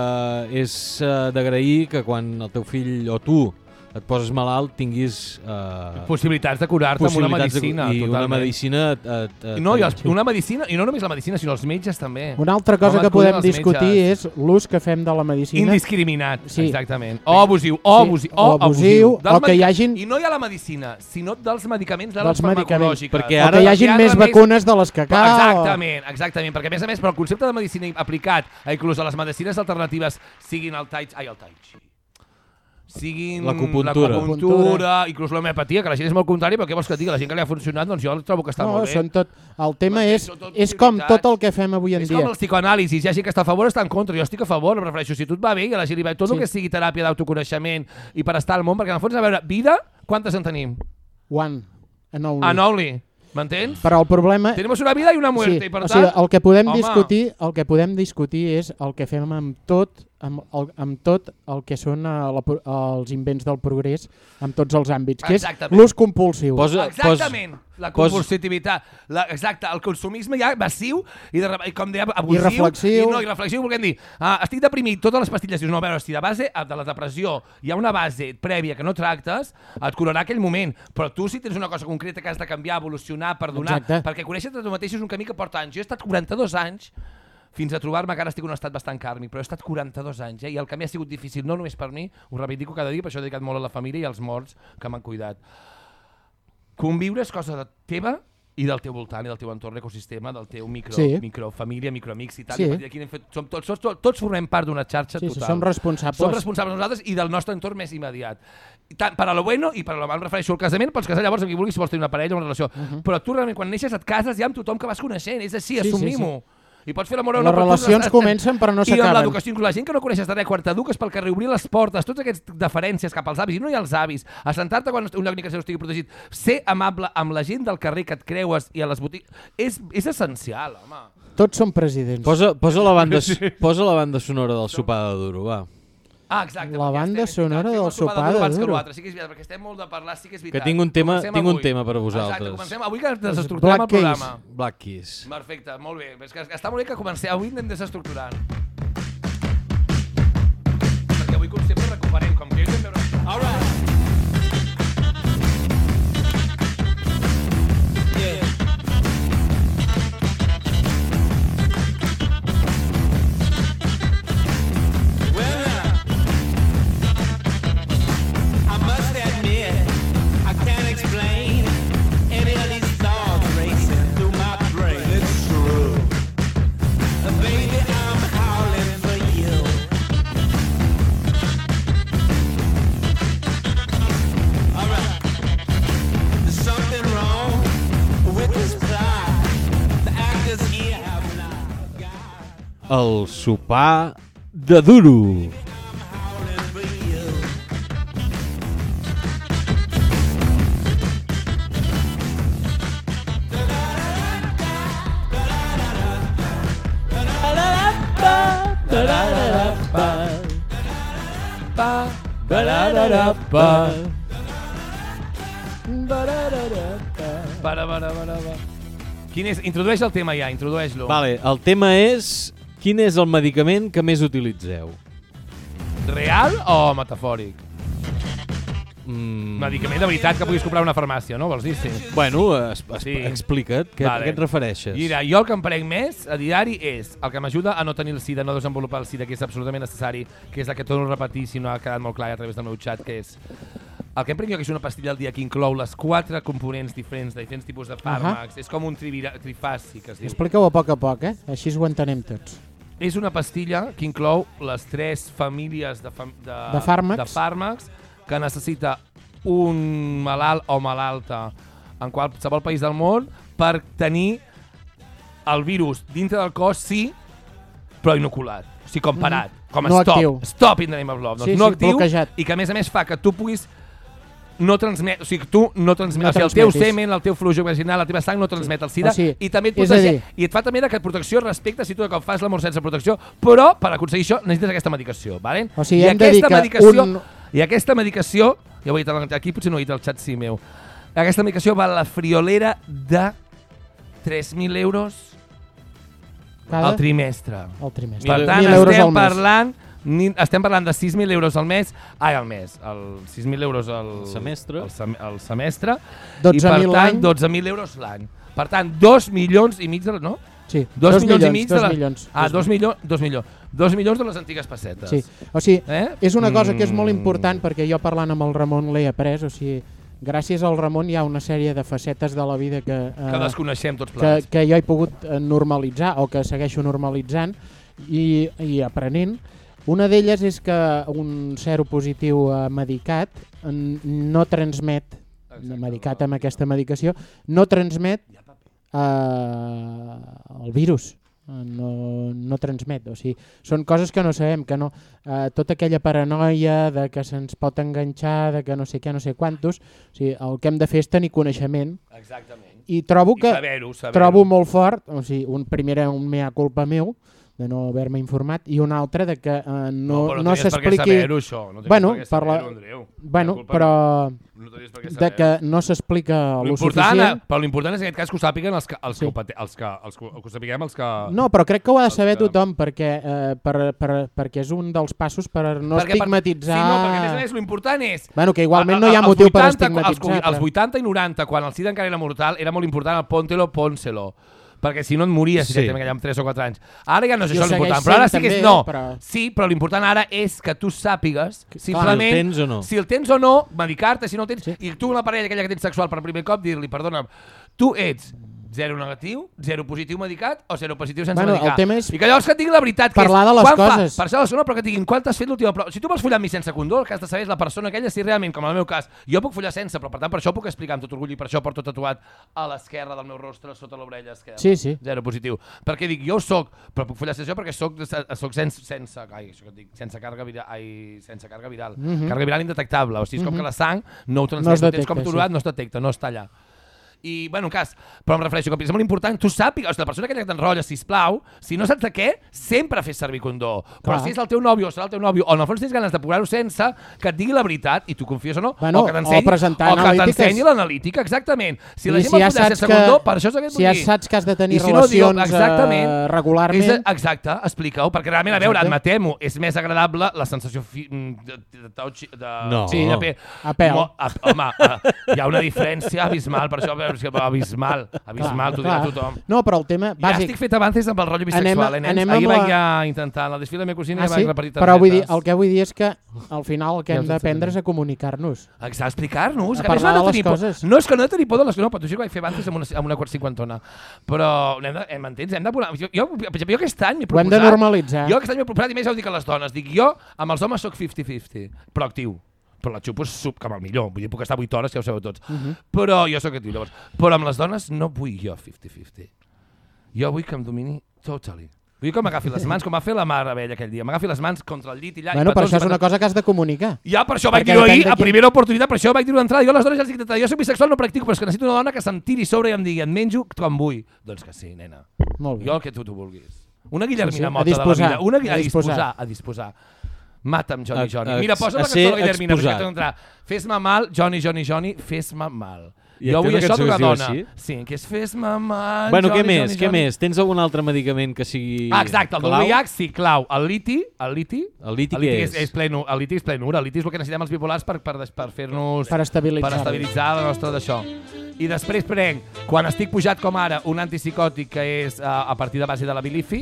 és eh, d'agrair que quan el teu fill o tu et poses malalt tinguis eh, Possibilitats de curar-te amb una de- medicina. i una totalment. medicina et, et, et, I no, i els, una medicina, i no només la medicina, sinó els metges també. Una altra cosa Com que podem discutir metges. és l'ús que fem de la medicina. Indiscriminat, Sí. exactament. O abusiu, o Sí, abusiu, o abusiu, Dels o que hi hagin- I no hi ha la medicina, sinó dels medicaments de les Dels medicaments. farmacològiques. Perquè o ara que hi hagin més vacunes de les que cal. Exactament, exactament, perquè a més a més, però el concepte de medicina aplicat a inclús a les medicines alternatives siguin el tai, ai, el tai chi, siguin L'acupuntura. l'acupuntura, inclús l'homeopatia, que la gent és molt contrari, però què vols que et digui? La gent que li ha funcionat, doncs jo trobo que està No, molt bé. són tot... El tema és, tot és com tot el que fem avui en És dia. com els psicoanàlisis, hi ha gent que està a favor o està en contra. Jo estic a favor, em refereixo, si tu et va bé i a la gent li va tot Sí. el que sigui teràpia d'autoconeixement i per estar al món, perquè en el fons, a veure, vida, quantes en tenim? One. And only. And only. M'entens? Però el problema... Tenemos una vida i una muerte, sí, i per o tant... sigui, el que podem home, discutir, el que podem discutir és el que fem amb tot, amb, el, amb tot el que són eh, la, els invents del progrés, amb tots els àmbits, que és Exactament. l'ús compulsiu. Posa, Exactament, la pos- compulsivitat, la, exacte, el consumisme ja massiu i, de, i com deia, abusiu. reflexiu. I, no, i reflexiu, volguem dir, ah, estic deprimit, totes les pastilles, dius, no, a veure, si de base ah, de la depressió hi ha una base prèvia que no tractes, et curarà aquell moment, però tu si tens una cosa concreta que has de canviar, evolucionar, perdonar, Exacte. perquè conèixer-te tu mateix és un camí que porta anys. Jo he estat 42 anys fins a trobar-me que ara estic en un estat bastant càrmic, però he estat 42 anys, eh? i el camí ha sigut difícil, no només per mi, ho reivindico cada dia, per això he dedicat molt a la família i als morts que m'han cuidat. Conviure és cosa de teva i del teu voltant i del teu entorn, ecosistema, del teu micro, Sí. microfamília, microamics i tal. Sí. I a partir d'aquí n'hem fet, som tots, tots, tots formem part d'una xarxa Sí, sí, total. som responsables. Som responsables nosaltres i del nostre entorn més immediat. Tant per a lo bueno i per a lo mal, em refereixo al casament, pots casar llavors amb qui vulguis si vols tenir una parella o una relació. Però tu realment quan neixes et cases ja amb tothom que vas coneixent, és així, Sí, sí, assumim-ho. I pots fer l'amor Les no, però tu relacions estàs- comencen però no I amb s'acaben. l'educació, la gent que no coneixes de res, quan t'eduques pel carrer, obrir les portes, tots aquests deferències cap als avis, i no hi ha els avis, assentar-te quan un lloc ni que seu estigui protegit, ser amable amb la gent del carrer que et creues i a les botigues, és, és essencial, home. Tots som presidents. Posa, posa, la banda, posa la banda sonora del sopar de duro, va. Ah, exacte. La banda estem, sonora del sopar de que duro. sí que és veritat, perquè estem molt de parlar, sí que és veritat. tinc un tema- Comencem tinc un avui. tema per a vosaltres. Exacte, comencem avui que desestructurem Black el Keys. programa. Black Keys. Perfecte, molt bé. És que està molt bé que comencem, avui anem desestructurant. Perquè avui, com sempre, recuperem, com que jo veure... All right. el sopar de duro. Para, para, para, para. Quin és? Introdueix el tema ja, introdueix-lo. Vale, el tema és quin és el medicament que més utilitzeu? Real o metafòric? Mm, Medicament de veritat que puguis comprar a una farmàcia, no? Vols dir? Sí. Bueno, es, es, Sí. explica't, què, Vale. a què et refereixes? Mira, jo el que em prenc més a diari és el que m'ajuda a no tenir el SIDA, no desenvolupar el SIDA, que és absolutament necessari, que és el que torno a repetir si no ha quedat molt clar a través del meu xat, que és el que em prenc jo, que és una pastilla al dia que inclou les quatre components diferents de diferents tipus de fàrmacs. És com un trifàsic, que es diu. Explica-ho a poc a poc, eh? Així ho entenem tots. És una pastilla que inclou les tres famílies de, fam de, De fàrmacs. de fàrmacs que necessita un malalt o malalta en qualsevol país del món per tenir el virus dintre del cos, sí, però inoculat. O sigui, com parat. Com a No stop. actiu. Stop in the name of love. Sí, doncs no sí, actiu bloquejat. i que a més a més fa que tu puguis no transmet, o sigui, tu no transmet, No o sigui, el teu semen, el teu fluix vaginal, la teva sang no transmet el SIDA O sigui, i també et protegeix, dir- i et fa també que protecció respecte si tu de cop fas l'amor sense protecció, però per aconseguir això necessites aquesta medicació, vale? O sigui, I aquesta que medicació, un- I aquesta medicació, ja ho he dit aquí potser no ho he dit al xat sí meu, aquesta medicació val la friolera de 3.000 euros Cada... al trimestre. El trimestre. Per tant, estem al mes. Ni, estem parlant de 6.000 euros al mes, ai, al mes, el 6.000 euros al Al semestre. al, sem, al semestre, i 12.000 per tant, l'any. 12.000 euros l'any. Per tant, 2 milions i mig, de, no? Sí, Dos, milions, i mig dos de la... milions. Ah, Dos dos, milions, dos, milions. dos milions de les antigues pessetes. Sí, o sigui, Eh? és una cosa que és molt Mm. important perquè jo parlant amb el Ramon l'he après, o sigui, gràcies al Ramon hi ha una sèrie de facetes de la vida que, eh, Que desconeixem tots que, plats. que jo he pogut eh, normalitzar o que segueixo normalitzant i, i aprenent. Una d'elles és que un seropositiu medicat no transmet, medicat amb aquesta medicació, no transmet eh, el virus. No, no transmet, o sigui, són coses que no sabem, que no, eh, tota aquella paranoia de que se'ns pot enganxar, de que no sé què, no sé quantos, o sigui, el que hem de fer és tenir coneixement Exactament. i trobo I que saber-ho, saber-ho. trobo molt fort, o sigui, un primer un mea culpa meu de no haver-me informat i un altre de que eh, no, no, per què s'expliqui. No tenies bueno, per per la, Andreu. bueno, La culpa però No per de que no s'explica lo suficient però l'important és en aquest cas que ho sàpiguen els que, els Sí. que, ho pate- els que, els que, que ho sapiguem els que... no, però crec que ho ha de saber Els que- tothom perquè, eh, per, per, perquè és un dels passos per no Perquè per- estigmatitzar Sí, no, perquè a més a més l'important és... Bueno, que igualment a- no hi ha motiu per 80, estigmatitzar, Als, als però- 80 i 90, quan el SIDA encara era mortal, era molt important el póntelo, pónselo perquè si no et mories Sí. directament allà amb 3 o 4 anys. Ara ja no és ho això l'important, però ara sí que és també, no. però- Sí, però l'important ara és que tu sàpigues clar, simplement el tens o no. si el tens o no, medicar-te si no el tens, Sí. i tu una parella aquella que tens sexual per primer cop dir-li, perdona, tu ets zero negatiu, zero positiu medicat o zero positiu sense Bueno, el medicar. tema és I que llavors que et diguin la veritat, que parlar és, de les quan fa- coses. per això, no, però que et diguin quan t'has fet l'última prova. Si tu vols follar amb mi sense condó, el que has de saber és la persona aquella, si realment, com en el meu cas, jo puc follar sense, però per tant per això puc explicar amb tot orgull i per això porto tatuat a l'esquerra del meu rostre, sota l'orella esquerra. Sí, sí. Zero positiu. Perquè dic, jo soc, però puc follar sense això perquè soc, soc sense, sense, ai, això que dic, sense càrrega viral, ai, sense càrrega viral. Mhm. Càrrega viral indetectable, o sigui, és com que la sang no ho No transmet, es no, tens com tu sí. no es detecta, no està allà. I, bueno, en cas, però em refereixo que és molt important, tu sàpigues, la persona que t'enrotlla, sisplau, si no saps de què, sempre fes servir condó. Però Clar. si és el teu nòvio o serà el teu nòvio, o en el fons tens ganes de provar-ho sense, que et digui la veritat, i tu confies o no, Bueno, o que t'ensenyi l'analítica, exactament. Si la I gent si vol ja sense que- condó, per això és el que et si ja saps que has de tenir si no, digue, relacions, exactament, eh, regularment. És, exacte, explica-ho, perquè realment, a veure, Exacte. admetem-ho, és més agradable la sensació fi, de, de, de, de, No. sí, de pe, A pèl. Mo, a, home, a, hi ha una diferència abismal, per això, però és que abismal, abismal, t'ho dirà tothom. No, però el tema Ja bàsic... estic fet avances amb el rotllo bisexual, Anem a- eh, nens? anem Ahir la- vaig ja intentar, en la desfile de la meva cosina, Ah, ja sí? vaig repartir Però vull dir, el que vull dir és que al final el que Ja hem d'aprendre és a comunicar-nos. Exacte, explicar-nos. A que a més parlar no, de les tenir por- coses. no és que no he de tenir por de les que no, però tu sí que vaig fer avances amb una, amb una quart cinquantona. Però, m'entens? Hem de posar... Jo, jo, exemple, jo aquest any m'he Ho hem proposat... de normalitzar. Jo aquest any m'he proposat, i més ja ho dic a les dones, dic jo amb els homes sóc 50-50, però actiu. Però la xupo sub com el millor, vull dir, puc estar 8 hores, ja ho sabeu tots. Mhm. Però jo sóc actiu, llavors. Però amb les dones no vull jo 50-50. Jo vull que em domini totally. Vull que m'agafi les mans, com va fer la mare vella aquell dia. M'agafi les mans contra el llit i allà... Bueno, i petons això és una cosa que has de comunicar. Ja, per això vaig dir-ho ahir, a primera oportunitat, per això vaig dir-ho d'entrada. Jo a les dones ja els dic d'entrada, jo soc bisexual, no practico, però és que necessito una dona que se'm tiri a sobre i em digui, et menjo com vull. Doncs que sí, nena. Molt bé. Jo el que tu, tu vulguis. Una Guillermina Sí, sí, a Mota de la vida. Una, gui- a a disposar. disposar. A disposar. Mata'm, Johnny, A- Johnny. a- Mira, posa la ser cançó de Guillermina, perquè d'entrar. Fes-me mal, Johnny, Johnny, Johnny, fes-me mal. I jo vull això d'una dona. així? Sí, que és fes-me mal, Bueno, Johnny, què més? Johnny, què més? Tens algun altre medicament que sigui Ah, exacte, el clau? WIH, sí, clau. El liti, el liti, El liti el què liti és? és, és plenur, el liti és plenur, el liti és el que necessitem els bipolars per, per, per fer-nos... Per estabilitzar-los. Per estabilitzar la nostra d'això. I després prenc, quan estic pujat com ara, un antipsicòtic que és uh, a partir de base de la bilifi,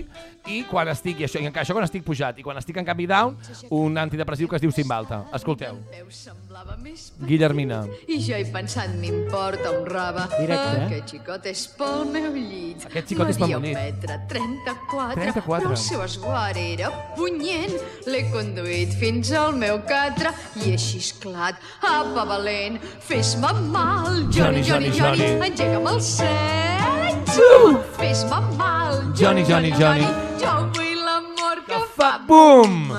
i quan estic, i això, i això quan estic pujat, i quan estic en canvi down, un antidepressiu que es diu Simbalta. Escolteu. Veu semblava més Guillermina. I jo he pensat, m'importa un raba. Directe, eh? Aquest xicot és pel meu llit. Aquest xicot és pel meu llit. metre 34. 34. Però el seu esguard era punyent. L'he conduït fins al meu catre i he xisclat. Apa, valent, fes-me mal. Johnny, Johnny, Johnny, engega'm el sexe. Fes-me mal. Johnny, Johnny, Johnny. Jo vull l'amor que fa Bum!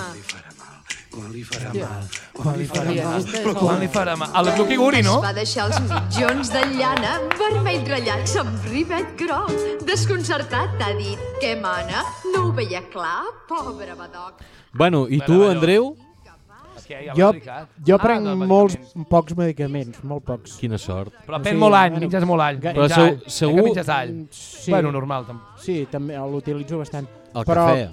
Quan li farà mal? Quan li farà mal? Quan li farà mal? El Cluqui Guri, no? Es va deixar els mitjons de llana vermell ratllats amb rivet groc. Desconcertat ha dit què mana. No ho veia clar, pobre badoc. Bueno, i tu, Andreu? Jo, jo prenc molts pocs medicaments, molt pocs. Quina sort. Però pren molt any, menges molt any. Però segur- all. Segur- Que menges all. Sí. Bueno, normal. tam- Sí, també l'utilitzo bastant. El però cafè.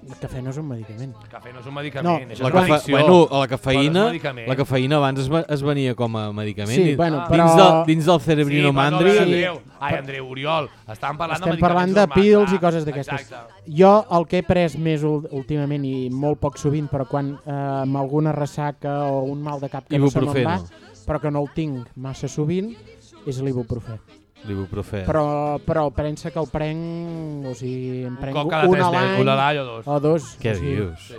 El cafè no és un medicament. El cafè no és un medicament, No, això La, és una cafe... addicció. bueno, la cafeïna, és la cafeïna abans es, va, es venia com a medicament. Sí, i- bueno, dins, però- del, dins del cerebrino Sí, mandri... Andreu. Ai, Andreu, Oriol, estàvem parlant Estem de parlant de normals, i ah, coses d'aquestes. Jo el que he pres més últimament i molt poc sovint, però quan eh, amb alguna ressaca o un mal de cap que no se me'n va, Ibuprofeno. però que no el tinc massa sovint, és l'ibuprofè. L'ibuprofè. Però, però pensa que el prenc, o sigui, em prenc cop cada un tres a l'any un a l'any o dos. O dos. Què o sigui, dius?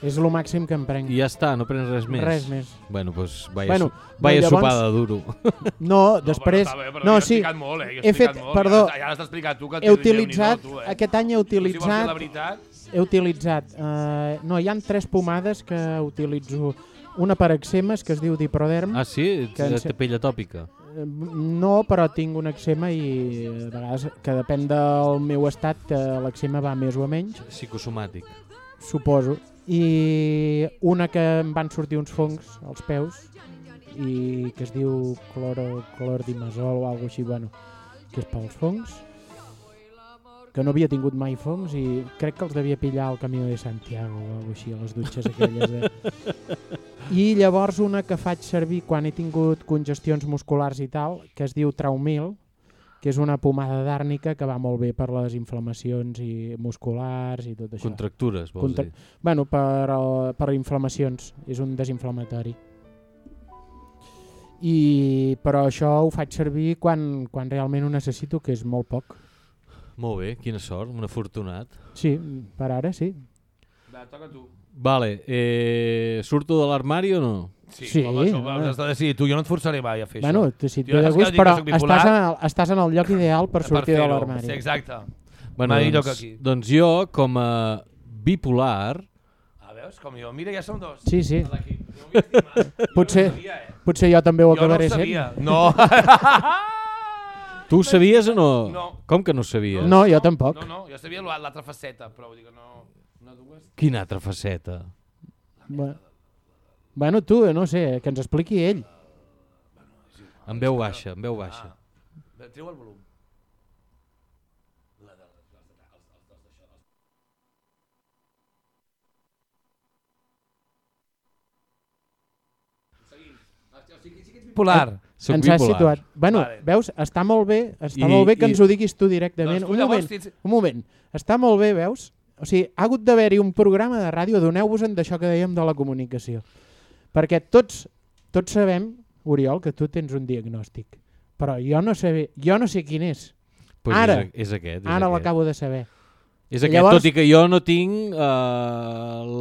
És el màxim que em prenc. I ja està, no prens res més? Res més. Bueno, doncs vaya, Bueno, vaya llavors- sopada duro. No, després... No, però, està bé, però no, sí, explicat molt, eh? He he fet, explicat molt, perdó, ja- ja l'has explicat tu, que he utilitzat, tu, eh? aquest any he Si utilitzat, la veritat... he utilitzat, eh, no, hi han tres pomades que utilitzo, una per eczemes que es diu Diproderm, Ah, sí? Que en Té se- pella tòpica. Eh, no, però tinc un eczema i eh, de vegades que depèn del meu estat que l'eczema va més o a menys, Psicosomàtic. suposo. I una que em van sortir uns fongs als peus i que es diu cloro, clordimazol o alguna així, bueno, que és pels fongs que no havia tingut mai fongs i crec que els devia pillar al Camino de Santiago o així, a les dutxes aquelles. De... I llavors una que faig servir quan he tingut congestions musculars i tal, que es diu Traumil, que és una pomada d'àrnica que va molt bé per les inflamacions i musculars i tot això. Contractures, vols dir? Bueno, per, eh, per inflamacions, és un desinflamatori. I, però això ho faig servir quan, quan realment ho necessito, que és molt poc. Molt bé, quina sort, un afortunat. Sí, per ara sí. Va, toca tu. Vale, eh, surto de l'armari o no? Sí, Sí, home, això home. ho has de decidir tu. Jo no et forçaré mai a fer Bueno, això. si et ve de gust, però estàs en, el, estàs en el lloc ideal per sortir de l'armari. Sí, exacte. Bueno, doncs, que aquí. doncs jo, com a bipolar, Ah, veus? Com jo. Mira, ja som dos. Sí, sí. A. No. Jo Potser, no sabia, eh? potser jo també ho Jo no ho acabaré sabia. sent. No. tu ho sabies o no? No. Com que no ho sabies? No, jo tampoc. No, no, jo sabia l'al- l'altra faceta, però vull dir que no... Una, dues... Quina altra faceta? Bueno, bueno, tu, no sé, que ens expliqui ell. En veu baixa, en veu baixa. Ah. Treu el volum. Bipolar. Soc ens has bipolar. situat. Bueno, Vale. veus, està molt bé, està I- molt bé que i- ens ho diguis tu directament. Doncs un llavors moment, tens- un moment. Està molt bé, veus? O sigui, ha hagut d'haver-hi un programa de ràdio, doneu-vos-en d'això que dèiem de la comunicació. Perquè tots, tots sabem, Oriol, que tu tens un diagnòstic. Però jo no sé, jo no sé quin és. Pues Ara, és, és aquest. És ara l'acabo de saber. És aquest, Llavors- tot i que jo no tinc eh,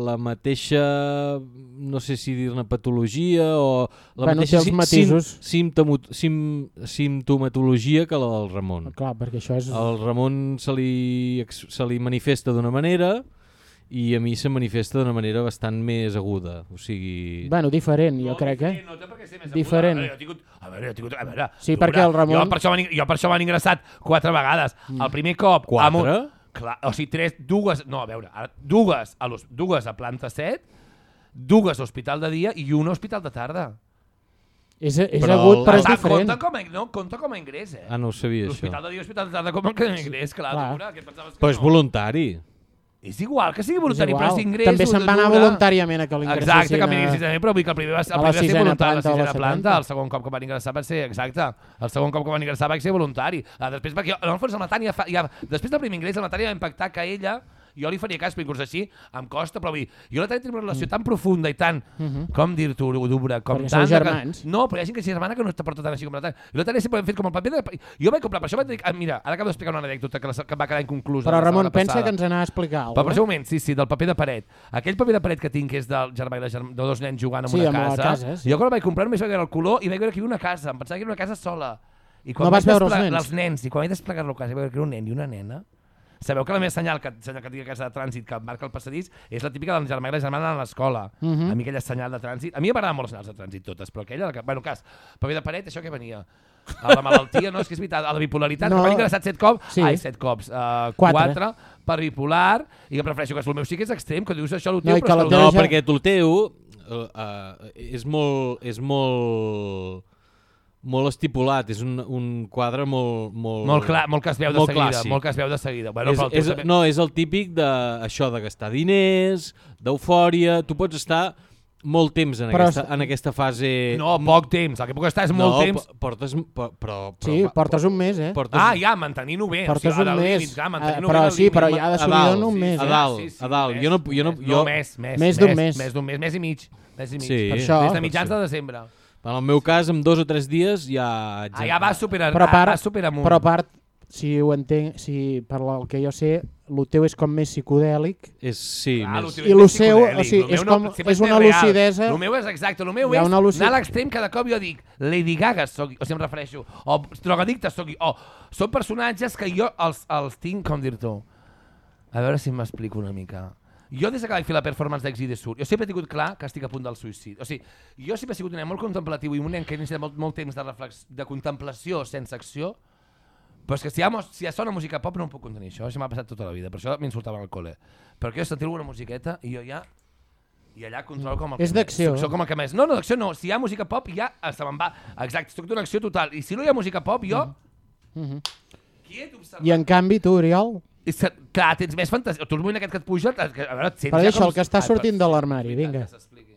la mateixa, no sé si dir-ne patologia o la Bueno, mateixa sim- matisos. sim- simptomo- sim- simptomatologia que la del Ramon. Clar, perquè això és... Al Ramon se li, se li manifesta d'una manera i a mi se manifesta d'una manera bastant més aguda. O sigui... Bueno, diferent, jo crec, eh? No té per què ser més Diferent. aguda. A veure, jo he tingut, a veure, jo he tingut, a veure, Sí, tu perquè el Ramon- Jo per això jo per això m'han ingressat quatre vegades. Mm. El primer cop... Quatre? Amb un, clar, o sigui, tres, dues... No, a veure, ara, dues a, los, dues a planta 7 dues a hospital de dia i una a hospital de tarda. És, és Però agut, però és Clar, diferent. Compta com, a, no, compta com a ingrés, eh? Ah, no ho sabia, això. L'hospital de dia i hospital de tarda com a ingrés, clar, clar. dura, que pensaves que Però és no? voluntari. És igual que sigui voluntari, però és ingressos... També se'n va anar voluntàriament a que l'ingressessin Exacte, que a- m'ingressessin però vull que el primer va, el a la primer va ser voluntari, la planta o la sisena planta, setanta. el segon cop que van ingressar va ser, exacte, el segon cop que van ingressar va ser voluntari. Ah, després, perquè jo, en el fons el Natània, fa, ja, després del primer ingrés, el Natània va impactar que ella jo li faria cas, però inclús així em costa, però vull dir, jo la té una relació tan profunda i tan, Mhm. com dir-t'ho, dubra, com Perquè tan... sou de que- germans. No, però hi ha gent que és germana que no està porta tant així com la Natània. I la sempre hem fet com el paper de... Jo vaig comprar, per això vaig dir, ah, mira, ara acabo d'explicar una anècdota que, la, que em va quedar inconclusa. Però Ramon, pensa passada. que ens anava a explicar alguna per cosa. un moment, sí, sí, del paper de paret. Aquell paper de paret que tinc, que és del germà i la germà, de dos nens jugant en Sí, una casa, casa, sí. jo quan el vaig comprar només vaig veure el color i vaig veure que hi havia una casa, em pensava que era una casa sola. I quan No vas veure els nens? Els nens, i quan vaig desplegar-lo a casa, vaig veure que era un nen i una nena. Sabeu que la meva senyal que, senyal que tinc a casa de trànsit que marca el passadís és la típica del germà i la germana a l'escola. Mhm. A mi aquella senyal de trànsit... A mi m'agraden molt les senyals de trànsit totes, però aquella, la que, bueno, cas, paper de paret, això que venia? A la malaltia, no, és que és veritat, a la bipolaritat, No. que m'han ingressat set cops, Sí. ai, set cops, uh, Quatre. quatre, per bipolar, i que prefereixo que el meu sí que és extrem, que dius això, el teu, No, la però... teva No, ja- perquè el teu uh, uh, és molt... És molt molt estipulat, és un, un quadre molt... Molt, Molt clar, molt que es veu de molt seguida, clàssic. molt que es veu de seguida. Bueno, és, és, també- no, és el típic de, això de gastar diners, d'eufòria... Tu pots estar molt temps en, Però aquesta, és- en aquesta fase... No, poc temps, el que puc estar és molt no, temps. po- Portes, po- però, però, Sí, portes un mes, eh? Portes, Ah, ja, mantenint-ho bé. Portes o sigui, un mes. Límit, clar, Ah, mantenint-ho però bé sí, però ja a dalt, en un mes, a eh? dalt, Sí, sí, a dalt. més, jo no, jo no, més, jo, no, més, més, Més d'un mes. Més d'un mes, mes i mig. Mes i mig. Sí. Per això. Des de mitjans de desembre. En el meu cas, en dos o tres dies ja... Ah, ja va super, Però a part, va super amunt. però a part, si ho entenc, si per el que jo sé, el teu és com més psicodèlic. És, sí, Clar, més... I més seu, o sigui, lo és com- sempre és una lucidesa- El meu és exacte, el meu és una luci- anar a l'extrem cada cop jo dic Lady Gaga soc, o sigui, em refereixo, o drogadicte soc, o són personatges que jo els, els tinc, com dir-t'ho, a veure si m'explico una mica. Jo des que vaig fer la performance d'Exit de Sur, jo sempre he tingut clar que estic a punt del suïcidi. O sigui, jo sempre he sigut un nen molt contemplatiu i un nen que necessita molt, molt temps de, reflex, de contemplació sense acció, però és que si ha, mos- si hi sona música pop no em puc contenir això, això m'ha passat tota la vida, per això m'insultaven al col·le. Però que jo sentir alguna musiqueta i jo ja i allà controlo com el És d'acció. Soc com el que més. No, no, d'acció no. Si hi ha música pop, ja eh, se me'n va. Exacte, soc d'una acció total. I si no hi ha música pop, jo... Mhm. Quiet, observant. i en canvi tu, Oriol, És que, clar, tens més fantasia. Tu el moment aquest que et puja, a veure, et sents però ja deixa com... el que està Ai, sortint de l'armari, vinga,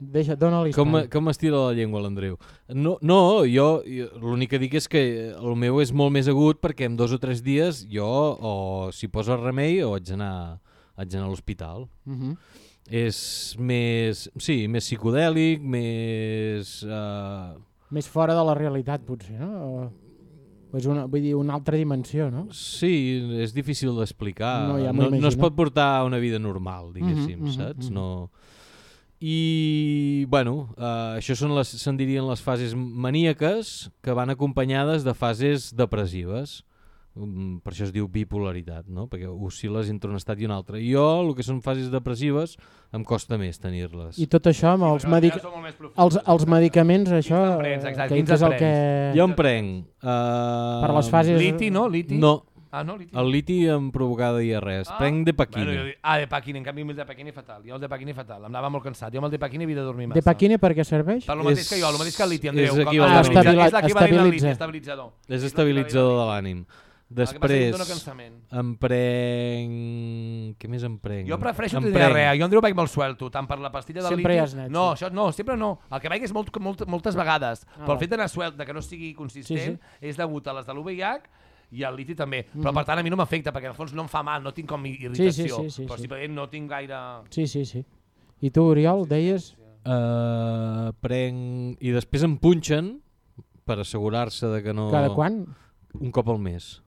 deixa, dona-li Com, com estira la llengua l'Andreu? No, no jo, jo l'únic que dic és que el meu és molt més agut perquè en dos o tres dies jo, o si poso remei, o haig d'anar haig d'anar a l'hospital. Mhm. És més, sí, més psicodèlic, més... Uh, Més fora de la realitat, potser, no? O és una, vull dir, una altra dimensió, no? sí, és difícil d'explicar. No, ja no, no es pot portar una vida normal, diguéssim, Mhm, mhm, saps? mhm. No... I, bueno, uh, això són les, se'n dirien les fases maníaques que van acompanyades de fases depressives. Per això es diu bipolaritat, no? perquè oscil·les entre un estat i un altre. I jo, el que són fases depressives, em costa més tenir-les. I tot això amb els, Però medic els, els medicaments, això, te'n prens, exacte, que és el que... Jo em prenc... Uh, Per les fases- Liti, no? Liti? No, Ah, no, liti. el liti em provocava diarrees. Ah. Prenc de paquina. Bueno, jo ah, de paquini, en canvi el de paquini fatal. Jo el de paquini fatal, em anava molt cansat. Jo amb el de paquini havia de dormir massa. De paquine per què serveix? Per lo mateix És- que jo, el mateix que el liti, és Andreu. com- equivalent. Ah, és l'equivalent al liti, estabilitza. estabilitzador. És estabilitzador de l'ànim. El Després em prenc... Què més em prenc? Jo prefereixo em tenir diarrea. Jo, Andreu, vaig molt suelto, tant per la pastilla del Sempre liti... anat, no, sí. això no, sempre no. El que vaig és molt, molt, moltes vegades. Ah, però el fet d'anar suelt, de que no sigui consistent, Sí, és degut a les de l'UVIH i al liti també. Però Mhm. per tant a mi no m'afecta, perquè en el fons no em fa mal, no tinc com irritació. Sí, sí, sí, sí, però sí. simplement no tinc gaire... Sí, sí, sí. I tu, Oriol, deies... Uh, prenc... I després em punxen per assegurar-se de que no... Cada quan? Un cop al mes.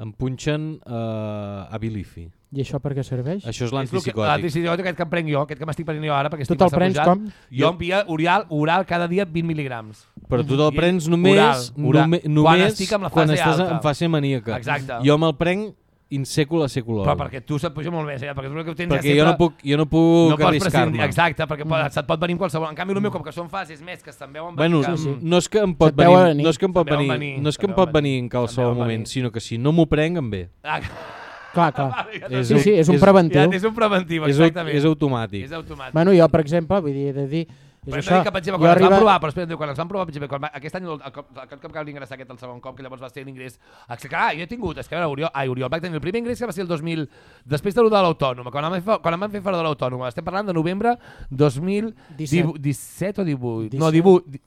Em punxen uh, a Bilifi. I això per què serveix? Això és És el que- l'antipsicòtic. L'antipsicòtic aquest que em prenc jo, aquest que m'estic prenent jo ara, perquè Tu estic te'l massa prens pujat. com? Jo em pia oral, oral cada dia 20 mil·ligrams. Però tu te'l prens només, oral, oral. només, Quan només estic amb la quan fase estàs alta. en fase maníaca. Exacte. Jo me'l prenc in secula seculorum. Però perquè tu se't puja molt més, eh? perquè tu el que tens perquè ja jo no sempre... puc, jo no puc no arriscar-me. Exacte, perquè pot, se't pot venir en qualsevol... En canvi, el meu, com que són fases més que se'n veuen Bueno, venir... Sí, sí. no és que em pot venir, venir. no és que em pot venir, venir, no és que em pot venir en qualsevol moment, sinó que si no m'ho prenc em ve. Ah, Clar, clar. És sí, sí, és un és- preventiu. Ja, és un preventiu, És, exactament. és automàtic. És automàtic. Bueno, jo, per exemple, vull dir, he de dir... És Però això, dir que, per exemple, quan van arriba- provar, però espera, quan ens van provar, per exemple, quan va, aquest any, el, el, cop, que va ingressar aquest el segon cop, que llavors va ser l'ingrés... Clar, jo he tingut, és que a veure, Oriol, ai, Oriol va tenir el primer ingrés que va ser el 2000, després de lo de l'autònoma, quan, em quan em van fer fora de l'autònoma, estem parlant de novembre 2017 17 o 18? No, 18, di-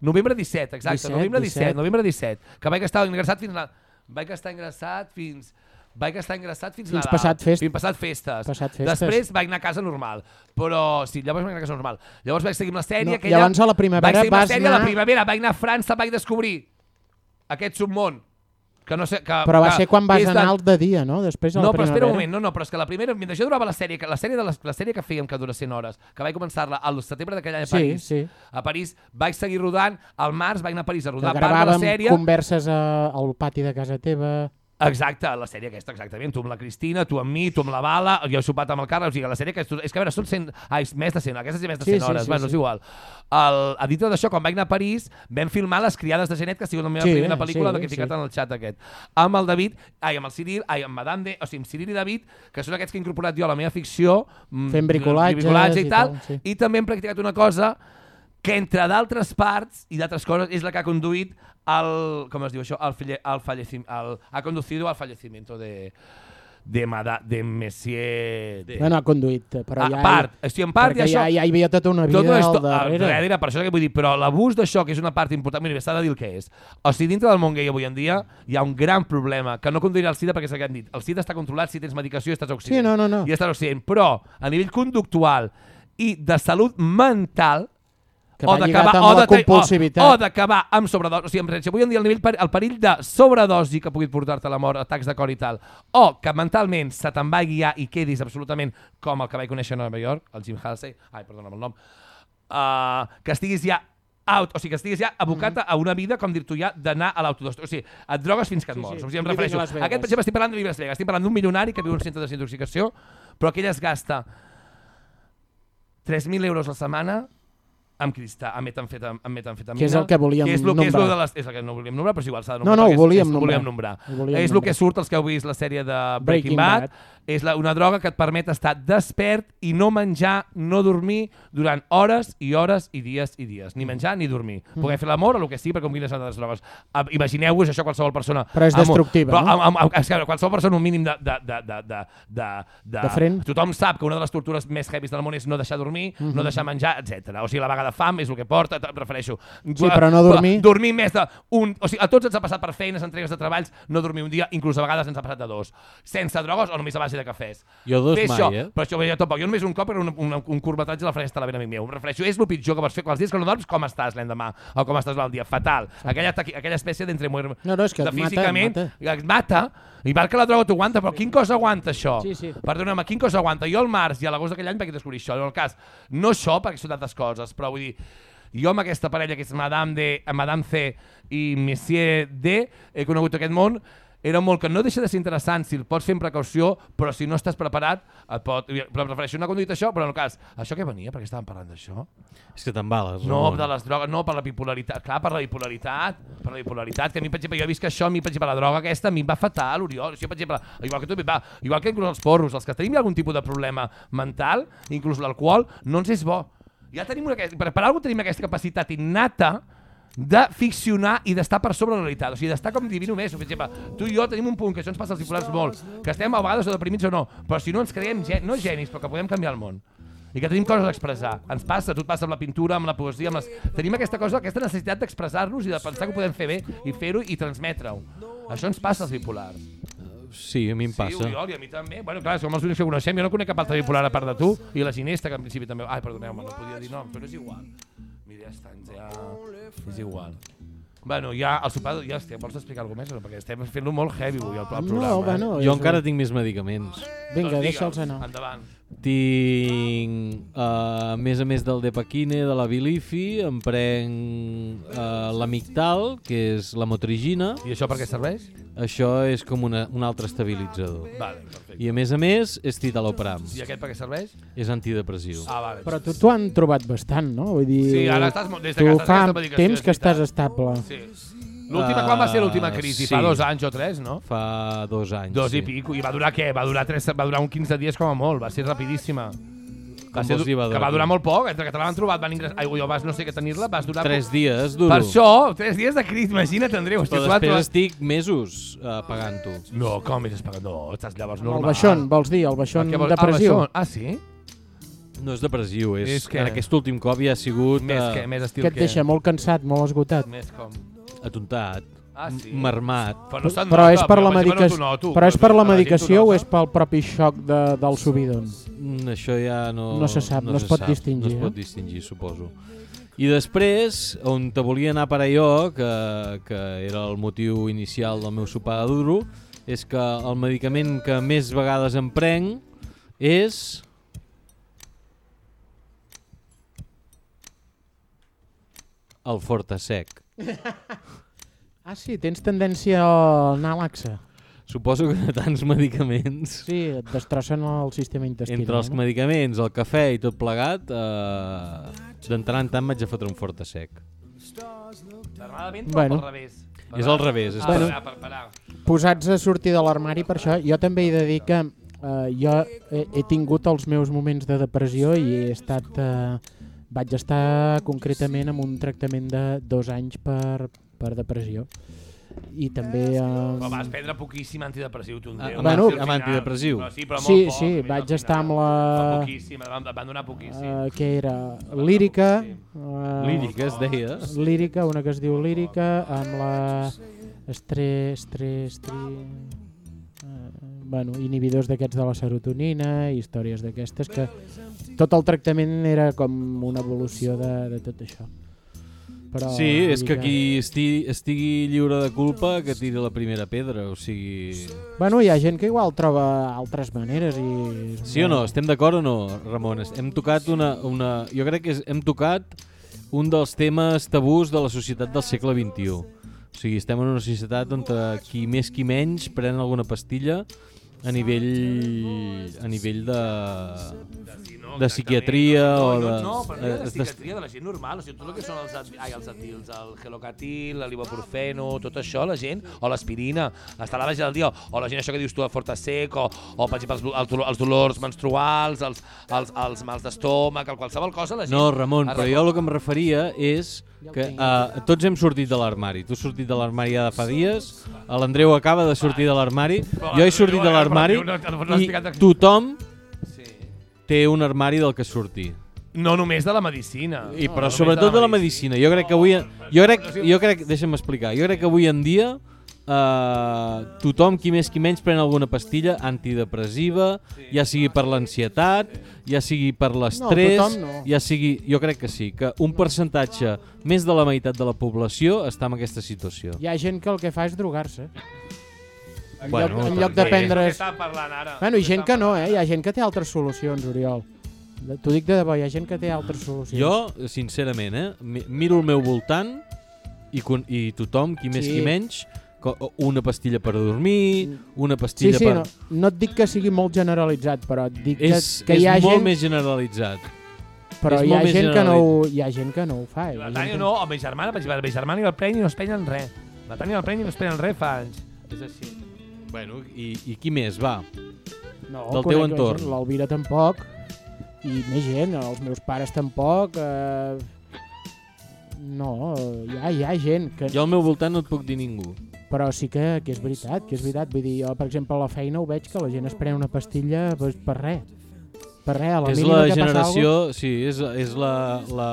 novembre 17, exacte, 17, novembre 17, 17. novembre 17, que vaig estar ingressat fins a... Vaig estar ingressat fins... Vaig estar ingressat fins, Fins Nadal. passat fest- Fins passat festes. passat festes. Després vaig anar a casa normal. Però sí, llavors vaig anar a casa normal. Llavors vaig seguir amb la sèrie. No, aquella, llavors a la primavera vaig seguir vas la sèrie a la anar- primavera. Vaig anar a França, vaig descobrir aquest submón. Que no sé, que, Però va que, ser quan vas de- anar al de dia, no? Després a la no, però espera un moment, no, no, però és que la primera, mentre jo durava la sèrie, que la sèrie, de les, la sèrie que fèiem que dura 100 hores, que vaig començar-la al setembre d'aquell any a Sí, París, sí. a París vaig seguir rodant, al març vaig anar a París a rodar part de la gravàvem sèrie, converses a, al pati de casa teva... Exacte, la sèrie aquesta, exactament. Tu amb la Cristina, tu amb mi, tu amb la Bala, jo he sopat amb el Carles, o sigui, la sèrie que és, és que a veure, són 100, ai, és més de 100, aquesta és més de Sí, 100 sí, hores, sí, bueno, sí. és igual. El, a dintre d'això, quan vaig anar a París, vam filmar Les criades de Genet, que ha sigut la meva Sí, primera pel·lícula, sí, que he ficat sí. en el xat aquest. Amb el David, ai, amb el Ciril, ai, amb Madame de, o sigui, amb Ciril i David, que són aquests que he incorporat jo a la meva ficció, mm, Fent bricolatges bricolatge i, i tal, tal, sí. i també hem practicat una cosa que entre d'altres parts i d'altres coses és la que ha conduït al, com es diu això, al, falle, al fallecim, al, ha conducido al fallecimiento de, de, Mada, de Messier... De... Bueno, ha conduït, però a ja... part, o en part, i això... ja, ja hi havia tota una vida Tota una al darrere. darrere, per això que vull dir, però l'abús d'això, que és una part important, mira, s'ha de dir el que és. O sigui, dintre del món gay avui en dia hi ha un gran problema, que no conduirà el SIDA perquè és el que han dit. El SIDA està controlat si tens medicació i estàs oxidant. Sí, no, no, no. I estàs oxidant. Però, a nivell conductual i de salut mental, Que va lligat amb o la de compulsivitat. O, o d'acabar amb sobredosi. O sigui, amb, si avui en dia el, nivell, el perill de sobredosi que pugui portar-te a la mort, atacs de cor i tal, o que mentalment se te'n va guiar i quedis absolutament com el que vaig conèixer a Nova York, el Jim Halsey, ai, perdona'm el nom, uh, que estiguis ja out, o sigui, que estiguis ja abocat a una vida, com dir-tu ja, d'anar a l'autodestrucció. O sigui, et drogues fins que et Sí, mors. sí. O sigui, em refereixo. Aquest, per exemple, estic parlant de Las Vegas. Estic parlant d'un milionari que viu en un centre de desintoxicació, però que ell es gasta 3.000 euros la setmana amb cristal, amb, metamfeta, amb metamfetamina. Que és el que volíem que és el, que és, lo nombrar. de les, és el que no volíem nombrar, però és igual, s'ha de No, nombrar. no, ho perquè és- volíem és, nombrar. volíem nombrar. Ho volíem és el que surt els que heu vist la sèrie de Breaking, Breaking Bad. Bad. És la, una droga que et permet estar despert i no menjar, no dormir durant hores i hores i dies i dies. Ni menjar ni dormir. Mm. Poder fer l'amor o el que sigui, perquè com quines altres drogues. Ah, Imagineu-vos això qualsevol persona. Però és amb destructiva, però no? amb, amb, amb, és que qualsevol persona un mínim de... de, de, de, de, de, de, De fren. Tothom sap que una de les tortures més heavies del món és no deixar dormir, Mhm. no deixar menjar, etc. O sigui, la vaga de fam és el que porta, em refereixo. Sí, però no dormir. Dormir més de un... O sigui, a tots ens ha passat per feines, entregues de treballs, no dormir un dia, inclús a vegades ens ha passat de dos. Sense drogues o només a base de cafès. Jo dos Fer mai, això, eh? Però això, jo tampoc. Jo només un cop era un, un, un curtmetratge de la Fresta, la ben amic meu. Em refereixo, és el pitjor que pots fer. Els dies que no dorms, com estàs l'endemà? O com estàs el dia? Fatal. Aquella, aquella espècie d'entremuer... No, no, és que de et mata, físicament, mata. et mata. I val que la droga t'ho aguanta, però quin cos aguanta això? Sí, sí. Perdona'm, quin cos aguanta? Jo al març i a l'agost d'aquell any vaig descobrir això. En el cas, no això, perquè són tantes coses, però vull dir, jo amb aquesta parella que és Madame, de, Madame C i Monsieur D, he conegut aquest món, era món que no deixa de ser interessant si el pots fer amb precaució, però si no estàs preparat, et pot... Però em refereixo, no ha conduït això, però en el cas, això què venia? Per què estàvem parlant d'això? És que t'embales. No, Ramon. de les drogues, no, per la bipolaritat. Clar, per la bipolaritat, per la bipolaritat, que a mi, per exemple, jo he vist que això, a mi, per exemple, la droga aquesta, a mi em va fatal, Oriol. Això, per exemple, igual que tu, va, igual que inclús els porros, els que tenim algun tipus de problema mental, inclús l'alcohol, no ens és bo. Ja tenim una, per, per alguna tenim aquesta capacitat innata de ficcionar i d'estar per sobre la realitat, o sigui, d'estar com divino més. Per exemple, tu i jo tenim un punt, que això ens passa als titulars molt, que estem a vegades o deprimits o no, però si no ens creiem, gen no genis, però que podem canviar el món i que tenim coses a expressar. Ens passa, et passa amb la pintura, amb la poesia, amb les... Tenim aquesta cosa, aquesta necessitat d'expressar-nos i de pensar que ho podem fer bé i fer-ho i transmetre-ho. Això ens passa als bipolars. Sí, a mi em Sí, passa. Oriol, i a mi també. Bueno, clar, som els únics que coneixem. Jo no conec cap altre bipolar a part de tu. I la Ginesta, que en principi també... Ai, perdoneu-me, no podia dir nom, però és igual. Ja està, ens ja... És igual. Bueno, ja, el sopar, ja, hòstia, vols explicar alguna cosa més? no? Perquè estem fent-lo molt heavy avui, el, el programa. No, bueno, Jo és- encara tinc més medicaments. Vinga, Doncs deixa'ls anar. Endavant. Tinc, uh, a més a més del Depaquine, de la Bilifi, em prenc uh, l'Amictal, que és la motrigina. I això per què serveix? Això és com una, un altre estabilitzador. Vale, perfecte. I a més a més és citalopram. I aquest per què serveix? És antidepressiu. Ah, vale. Però tu t'ho han trobat bastant, no? Vull dir, Sí, ara estàs molt- des de tu que estàs fa aquesta medicació, temps que estàs estable. Sí. L'última, quan va ser l'última crisi? sí. Fa dos anys o tres, no? Fa dos anys, Dos sí. i pico. I va durar què? Va durar, tres, va durar un 15 dies com a molt. Va ser rapidíssima. Va ser, dir, va que durar va durar molt poc, entre que te l'han trobat, van ingressar... Ai, jo vas no sé què tenir-la, vas durar... Tres dies, duro. Per això, tres dies de crisi, imagina't, Andreu. Però tu després trobar- estic mesos uh, pagant-ho. No, com és pagat? No, estàs llavors El normal. baixón, vols dir, el baixón Ah, vol- depressiu. Ah, baixón. Ah, sí? No és depressiu, és, És que- en aquest últim cop ja ha sigut... Més eh, que- més estil Que et deixa molt cansat, molt esgotat. Més com... Atontat, Ah, sí? marmat. Però no Però nota, és per la, per exemple, medica... no t'ho noto, però és per la medicació o és pel propi xoc de, del subidon? Mm, això ja no... No se sap, no es pot sap, distingir, No es pot eh? distingir, suposo. I després, on te volia anar per allò, que, que era el motiu inicial del meu sopar de duro, és que el medicament que més vegades em prenc és... El Fortasec. Ah, sí, tens tendència a anar laxa. Suposo que tants medicaments... Sí, et destrossen el sistema intestinal. Entre els no? medicaments, el cafè i tot plegat, eh, d'entrar en tant m'haig de fotre un Fortasec. Normalment Bueno. o al revés? És al revés. És Ah, per- per, per, per, Posats a sortir de l'armari per això, jo també he de dir que eh, jo he, he tingut els meus moments de depressió i he estat... Eh, vaig estar concretament amb un tractament de dos anys per, per depressió. I també... Però Eh, vas prendre poquíssim antidepressiu, tu, Ah, Andreu. bueno, Vas ser al amb final. antidepressiu. Però sí, però sí, molt poc, sí, més al vaig estar amb la... Fa Poquíssim, et van, donar poquíssim. Uh, què era? Lírica. Uh, Lírica es deia. Lírica, una que es diu Lírica, amb la... Estre... Estre... Estre... Uh, bueno, inhibidors d'aquests de la serotonina, històries d'aquestes, que tot el tractament era com una evolució de, de tot això. Però, Sí, és que qui estigui, estigui lliure de culpa que tiri la primera pedra, o sigui... Bueno, hi ha gent que igual troba altres maneres i... Sí o no? Estem d'acord o no, Ramon? Hem tocat una... una jo crec que hem tocat un dels temes tabús de la societat del segle XXI. O sigui, estem en una societat on qui més qui menys pren alguna pastilla a nivell a nivell de de psiquiatria no, o no, de, No, però no de de- psiquiatria de la gent normal, o sigui, tot el que són els, ai, els etils, el gelocatil, l'ibuprofeno, tot això, la gent, o l'aspirina, està a la base del dia, o la gent això que dius tu, el fortasec, o, o per exemple els, els dolors menstruals, els, els, els mals d'estómac, el qualsevol cosa, la gent... No, Ramon, però jo el que em referia és que uh, tots hem sortit de l'armari. Tu has sortit de l'armari ja de fa dies, l'Andreu acaba de sortir de l'armari, jo he sortit de l'armari l'Andreu no- no i tothom Sí. té un armari del que sortir. No només de la medicina. I, no, però només sobretot de la medicina. Jo crec que avui... Jo crec, jo crec, deixa'm explicar, jo crec que avui en dia uh, tothom, qui més qui menys, pren alguna pastilla antidepressiva, ja sigui per l'ansietat, ja sigui per l'estrès, tothom no. ja sigui... Jo crec que sí, que un percentatge més de la meitat de la població està en aquesta situació. Hi ha gent que el que fa és drogar-se. En, Bueno, lloc, en lloc de prendre... Bueno, i gent que no, eh? Hi ha gent que té altres solucions, Oriol. De- T'ho dic de debò, hi ha gent que té altres solucions. Jo, sincerament, eh, mi- miro al meu voltant i, con- i tothom, qui més Sí. qui menys, una pastilla per dormir, una Sí, pastilla sí, per... no, no et dic que sigui molt generalitzat, però et dic que, És, que és hi ha molt gent, més generalitzat. però és hi ha, molt gent que no, ho- hi ha gent que no ho fa. Ha La Tània que... no, o ma germana, per exemple, la meva germana i el premi no es penyen res. La Tània i el premi no es penyen res fa anys. És així. Bueno, i, i qui més, va? No, del teu entorn. L'Alvira tampoc, i més gent, els meus pares tampoc. Eh... No, hi ha, hi ha gent que... Jo al meu voltant no et puc dir ningú. Però sí que, que és veritat, que és veritat. Vull dir, jo, per exemple, a la feina ho veig que la gent es pren una pastilla pues, per res. Per res, a la és la que passa generació, alguna sí, és, és la, la,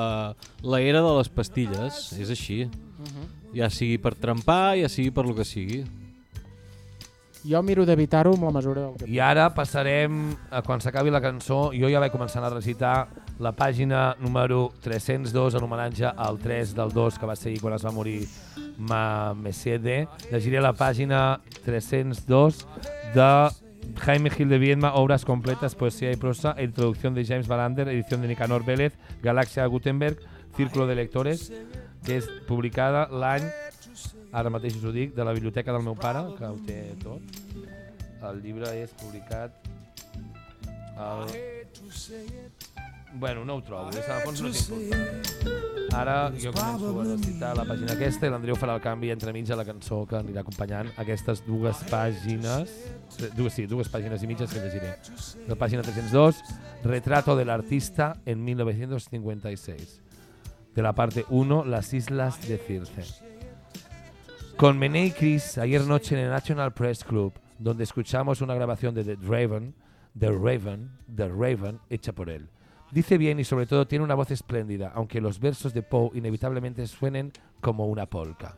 la era de les pastilles, és així. Mhm. Ja sigui per trempar, ja sigui per lo que sigui. Jo miro d'evitar-ho amb la mesura del que I ara passarem, a quan s'acabi la cançó, jo ja vaig començar a recitar la pàgina número 302 en homenatge al 3 del 2 que va ser quan es va morir Ma Mesede. Llegiré la pàgina 302 de Jaime Gil de Viedma, obras completas, poesía y prosa, introducción de James Balander, edición de Nicanor Vélez, Galaxia Gutenberg, Círculo de Lectores, que és publicada l'any, ara mateix us ho dic, de la biblioteca del meu pare, que ho té tot. El llibre és publicat el Bueno, no ho trobo, és a fons no important. Ara jo començo a citar la pàgina aquesta i l'Andreu farà el canvi entremig a la cançó que anirà acompanyant aquestes dues pàgines, eh, dues, sí, dues pàgines i mitges que llegiré. La pàgina 302, Retrato del artista en 1956. De la parte 1, Las Islas de Circe. Con Mené y Chris ayer noche en el National Press Club, donde escuchamos una grabación de The Raven, The Raven, The Raven, hecha por él. Dice bien y sobre todo tiene una voz espléndida, aunque los versos de Poe inevitablemente suenen como una polka.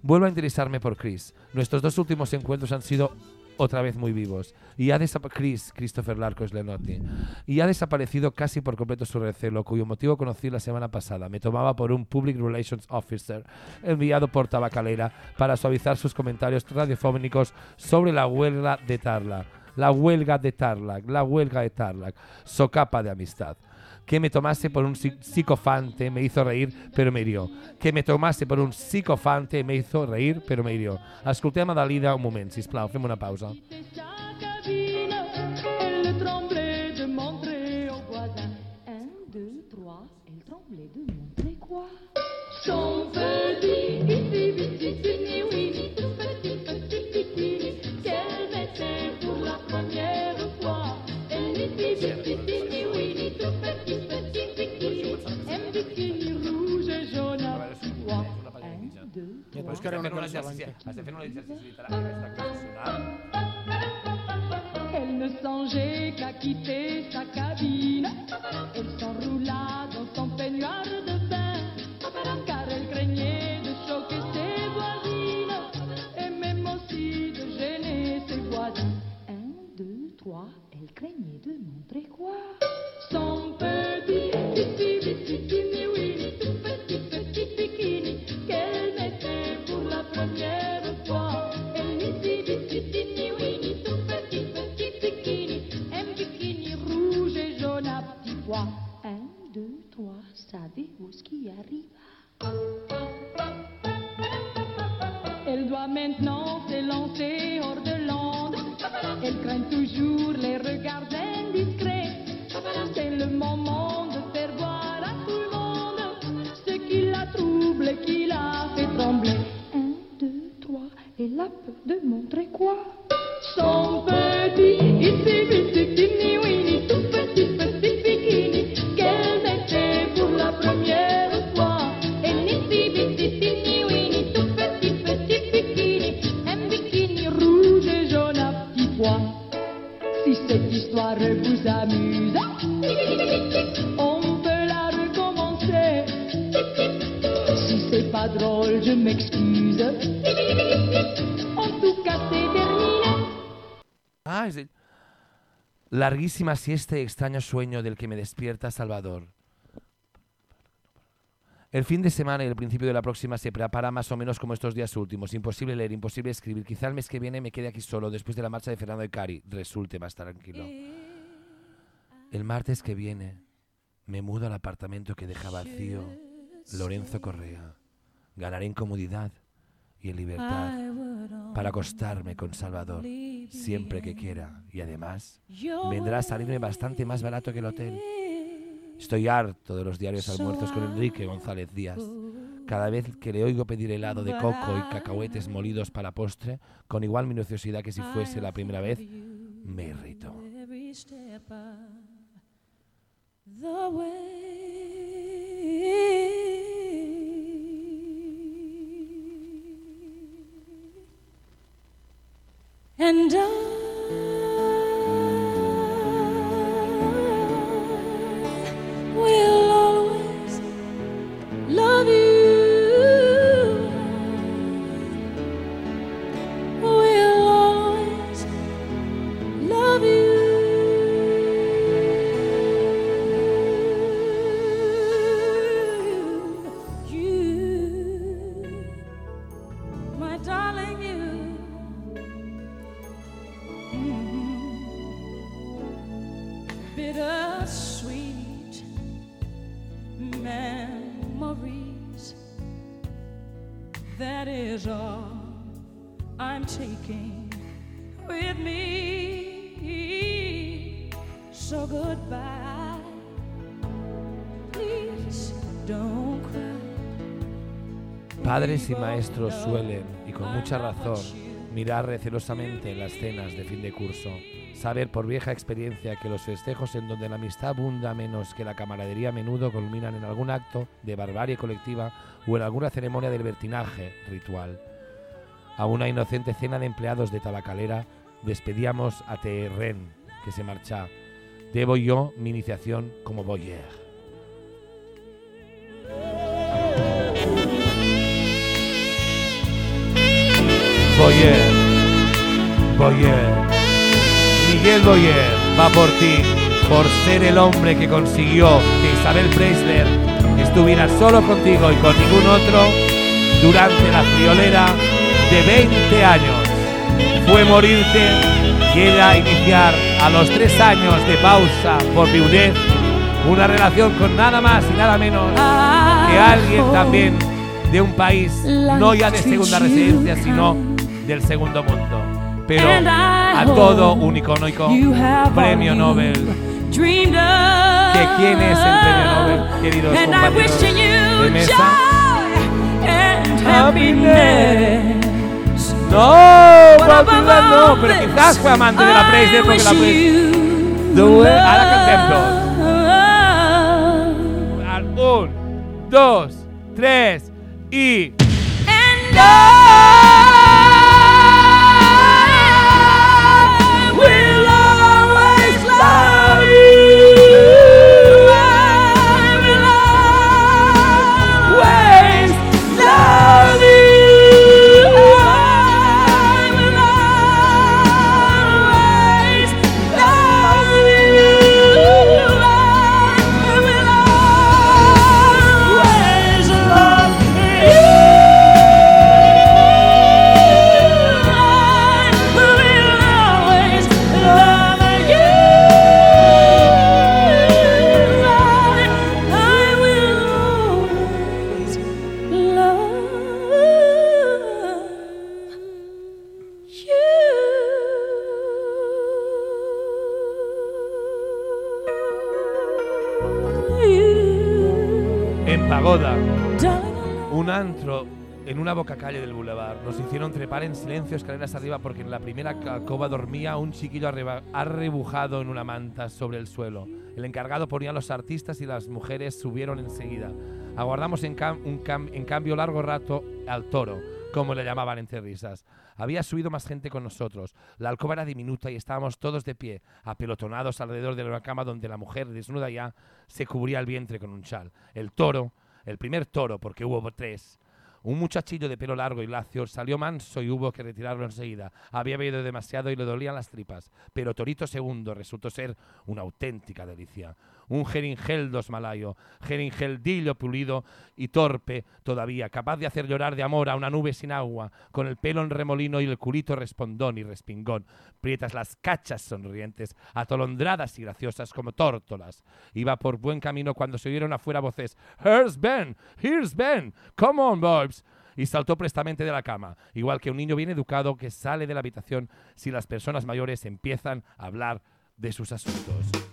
Vuelvo a interesarme por Chris. Nuestros dos últimos encuentros han sido otra vez muy vivos. Y ha Chris, Christopher Larcos Lenotti. Y ha desaparecido casi por completo su recelo, cuyo motivo conocí la semana pasada. Me tomaba por un Public Relations Officer enviado por Tabacalera para suavizar sus comentarios radiofónicos sobre la huelga de Tarlac. La huelga de Tarlac, la huelga de Tarlac. Socapa de amistad. Que me tomase por un psi- psicofante me hizo reír, pero me hirió. Que me tomase por un psicofante me hizo reír, però me hirió. Escoltem a Dalida un moment, sisplau, fem una pausa. Son deux, Però és que era una Estem fent un cançó exercici, abans. estem fent un exercici literari aquesta cançonal. Elle ne songeait qu'à quitter sa cabine. Elle s'enroula dans son peignoir de bain, car elle craignait de choquer ses voisines et même aussi de gêner ses voisins. Un, deux, trois, elle craignait de montrer quoi qui arriva Elle doit maintenant s'élancer hors de l'onde. Elle craint toujours les regards indiscrets. C'est le moment de faire voir à tout le monde ce qui la trouble et qui la fait trembler. Un, deux, trois, elle a peur de montrer quoi? Son petit, pois. Si cette histoire vous amuse, on peut la recommencer. Si c'est pas drôle, je m'excuse. En tout cas, c'est terminé. Ah, es. Larguísima siesta y extraño sueño del que me despierta Salvador. El fin de semana y el principio de la próxima se prepara más o menos como estos días últimos. Imposible leer, imposible escribir. Quizá el mes que viene me quede aquí solo después de la marcha de Fernando de Cari. Resulte más tranquilo. El martes que viene me mudo al apartamento que deja vacío Lorenzo Correa. Ganaré en comodidad y en libertad para acostarme con Salvador siempre que quiera y además vendrá a salirme bastante más barato que el hotel. Estoy harto de los diarios almuerzos con Enrique González Díaz. Cada vez que le oigo pedir helado de coco y cacahuetes molidos para postre, con igual minuciosidad que si fuese la primera vez, me irrito. And I y maestros suelen, y con mucha razón, mirar recelosamente las cenas de fin de curso, saber por vieja experiencia que los festejos en donde la amistad abunda menos que la camaradería a menudo culminan en algún acto de barbarie colectiva o en alguna ceremonia del libertinaje ritual. A una inocente cena de empleados de tabacalera despedíamos a Terren, que se marcha. Debo yo mi iniciación como boyer. Boyer, Boyer, Miguel Boyer va por ti, por ser el hombre que consiguió que Isabel Preisler estuviera solo contigo y con ningún otro durante la friolera de 20 años. Fue morirte y era iniciar a los tres años de pausa por viudez una relación con nada más y nada menos que alguien también de un país no ya de segunda residencia, sino del segundo mundo. Pero a todo un icónico premio Nobel. ¿Que quién es el premio Nobel, queridos compañeros you de mesa? joy and happiness. No, Dylan no, pero quizás fue amante de la Preisler porque la Preisler... Ahora cantemos. Un, dos, tres y... will una boca calle del boulevard. Nos hicieron trepar en silencio escaleras arriba porque en la primera alcoba dormía un chiquillo arrebujado en una manta sobre el suelo. El encargado ponía a los artistas y las mujeres subieron enseguida. Aguardamos en, cam- un cam- en cambio largo rato al toro, como le llamaban entre risas. Había subido más gente con nosotros. La alcoba era diminuta y estábamos todos de pie, apelotonados alrededor de una cama donde la mujer, desnuda ya, se cubría el vientre con un chal. El toro, el primer toro, porque hubo tres, un muchachillo de pelo largo y lacio salió manso y hubo que retirarlo enseguida. Había bebido demasiado y le dolían las tripas. Pero Torito II resultó ser una auténtica delicia. Un jeringeldos malayo, jeringeldillo pulido y torpe todavía, capaz de hacer llorar de amor a una nube sin agua, con el pelo en remolino y el culito respondón y respingón, prietas las cachas sonrientes, atolondradas y graciosas como tórtolas. Iba por buen camino cuando se oyeron afuera voces, Here's Ben, here's Ben, come on, Bobs. Y saltó prestamente de la cama, igual que un niño bien educado que sale de la habitación si las personas mayores empiezan a hablar de sus asuntos.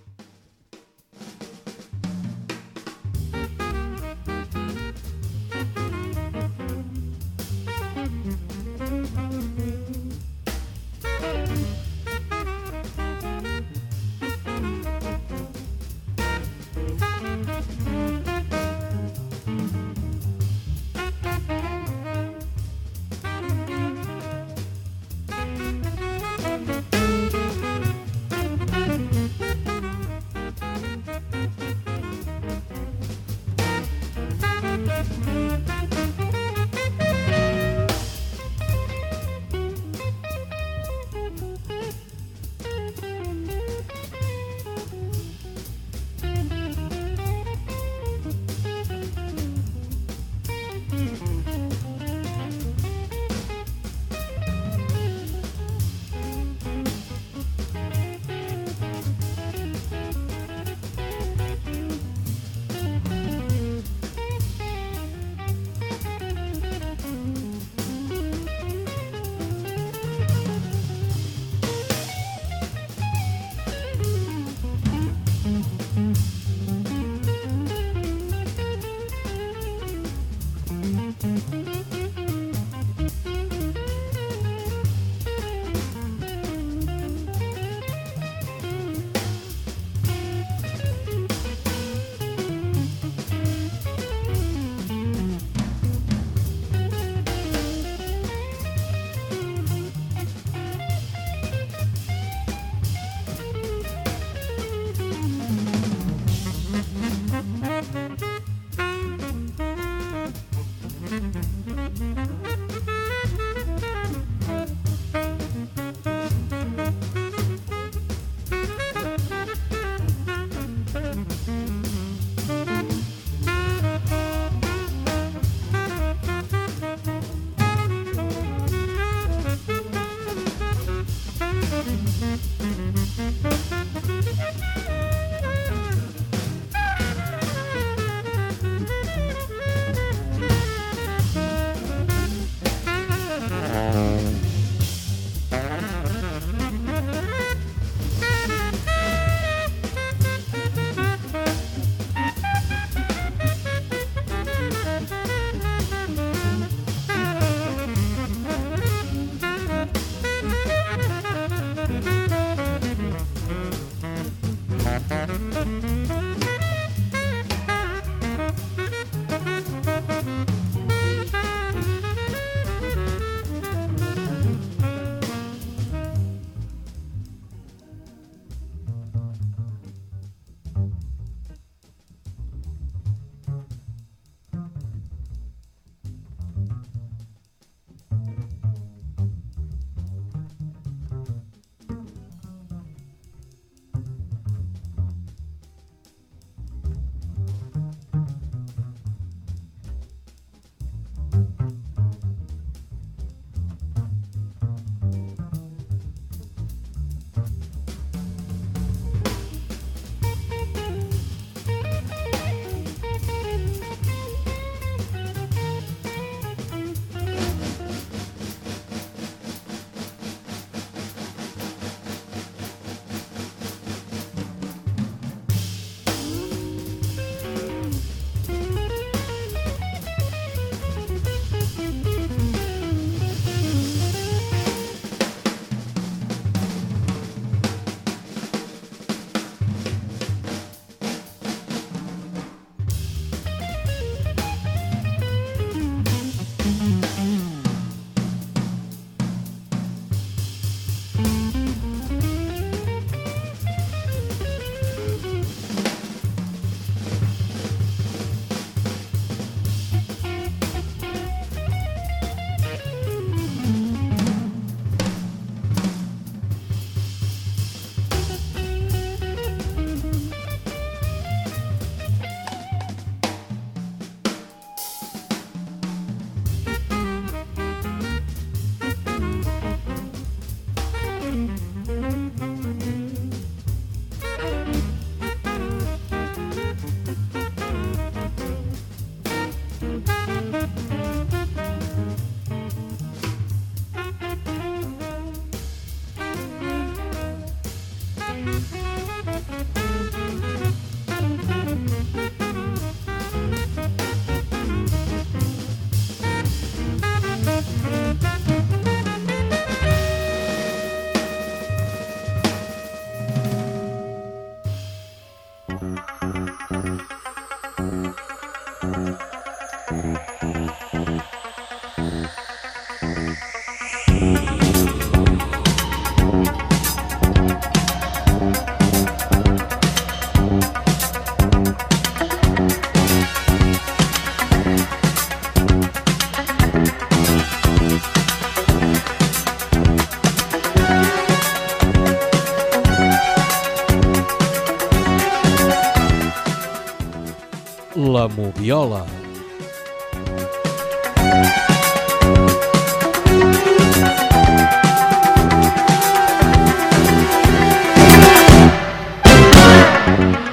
Viola.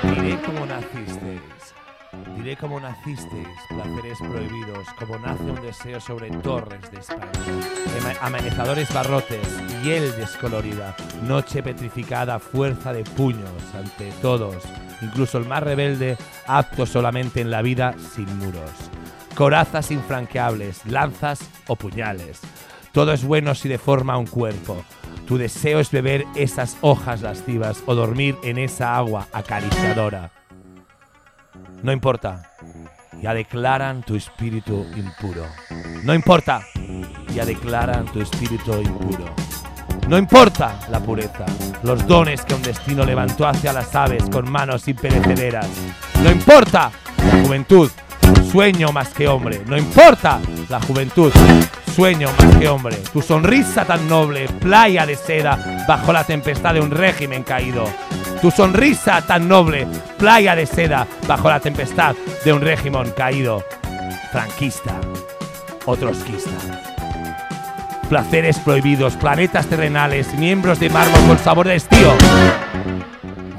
Diré como nacisteis, diré como nacisteis, placeres prohibidos, como nace un deseo sobre torres de España, amenazadores barrotes, hiel descolorida, noche petrificada, fuerza de puños ante todos, incluso el más rebelde, apto solamente en la vida sin muros, corazas infranqueables, lanzas o puñales. Todo es bueno si deforma un cuerpo. Tu deseo es beber esas hojas lascivas o dormir en esa agua acariciadora. No importa. Ya declaran tu espíritu impuro. No importa. Ya declaran tu espíritu impuro. No importa la pureza, los dones que un destino levantó hacia las aves con manos imperecederas. No importa la juventud, sueño más que hombre. No importa la juventud, sueño más que hombre. Tu sonrisa tan noble, playa de seda bajo la tempestad de un régimen caído. Tu sonrisa tan noble, playa de seda bajo la tempestad de un régimen caído. Franquista o. Placeres prohibidos, planetas terrenales, miembros de mármol con sabor de estío.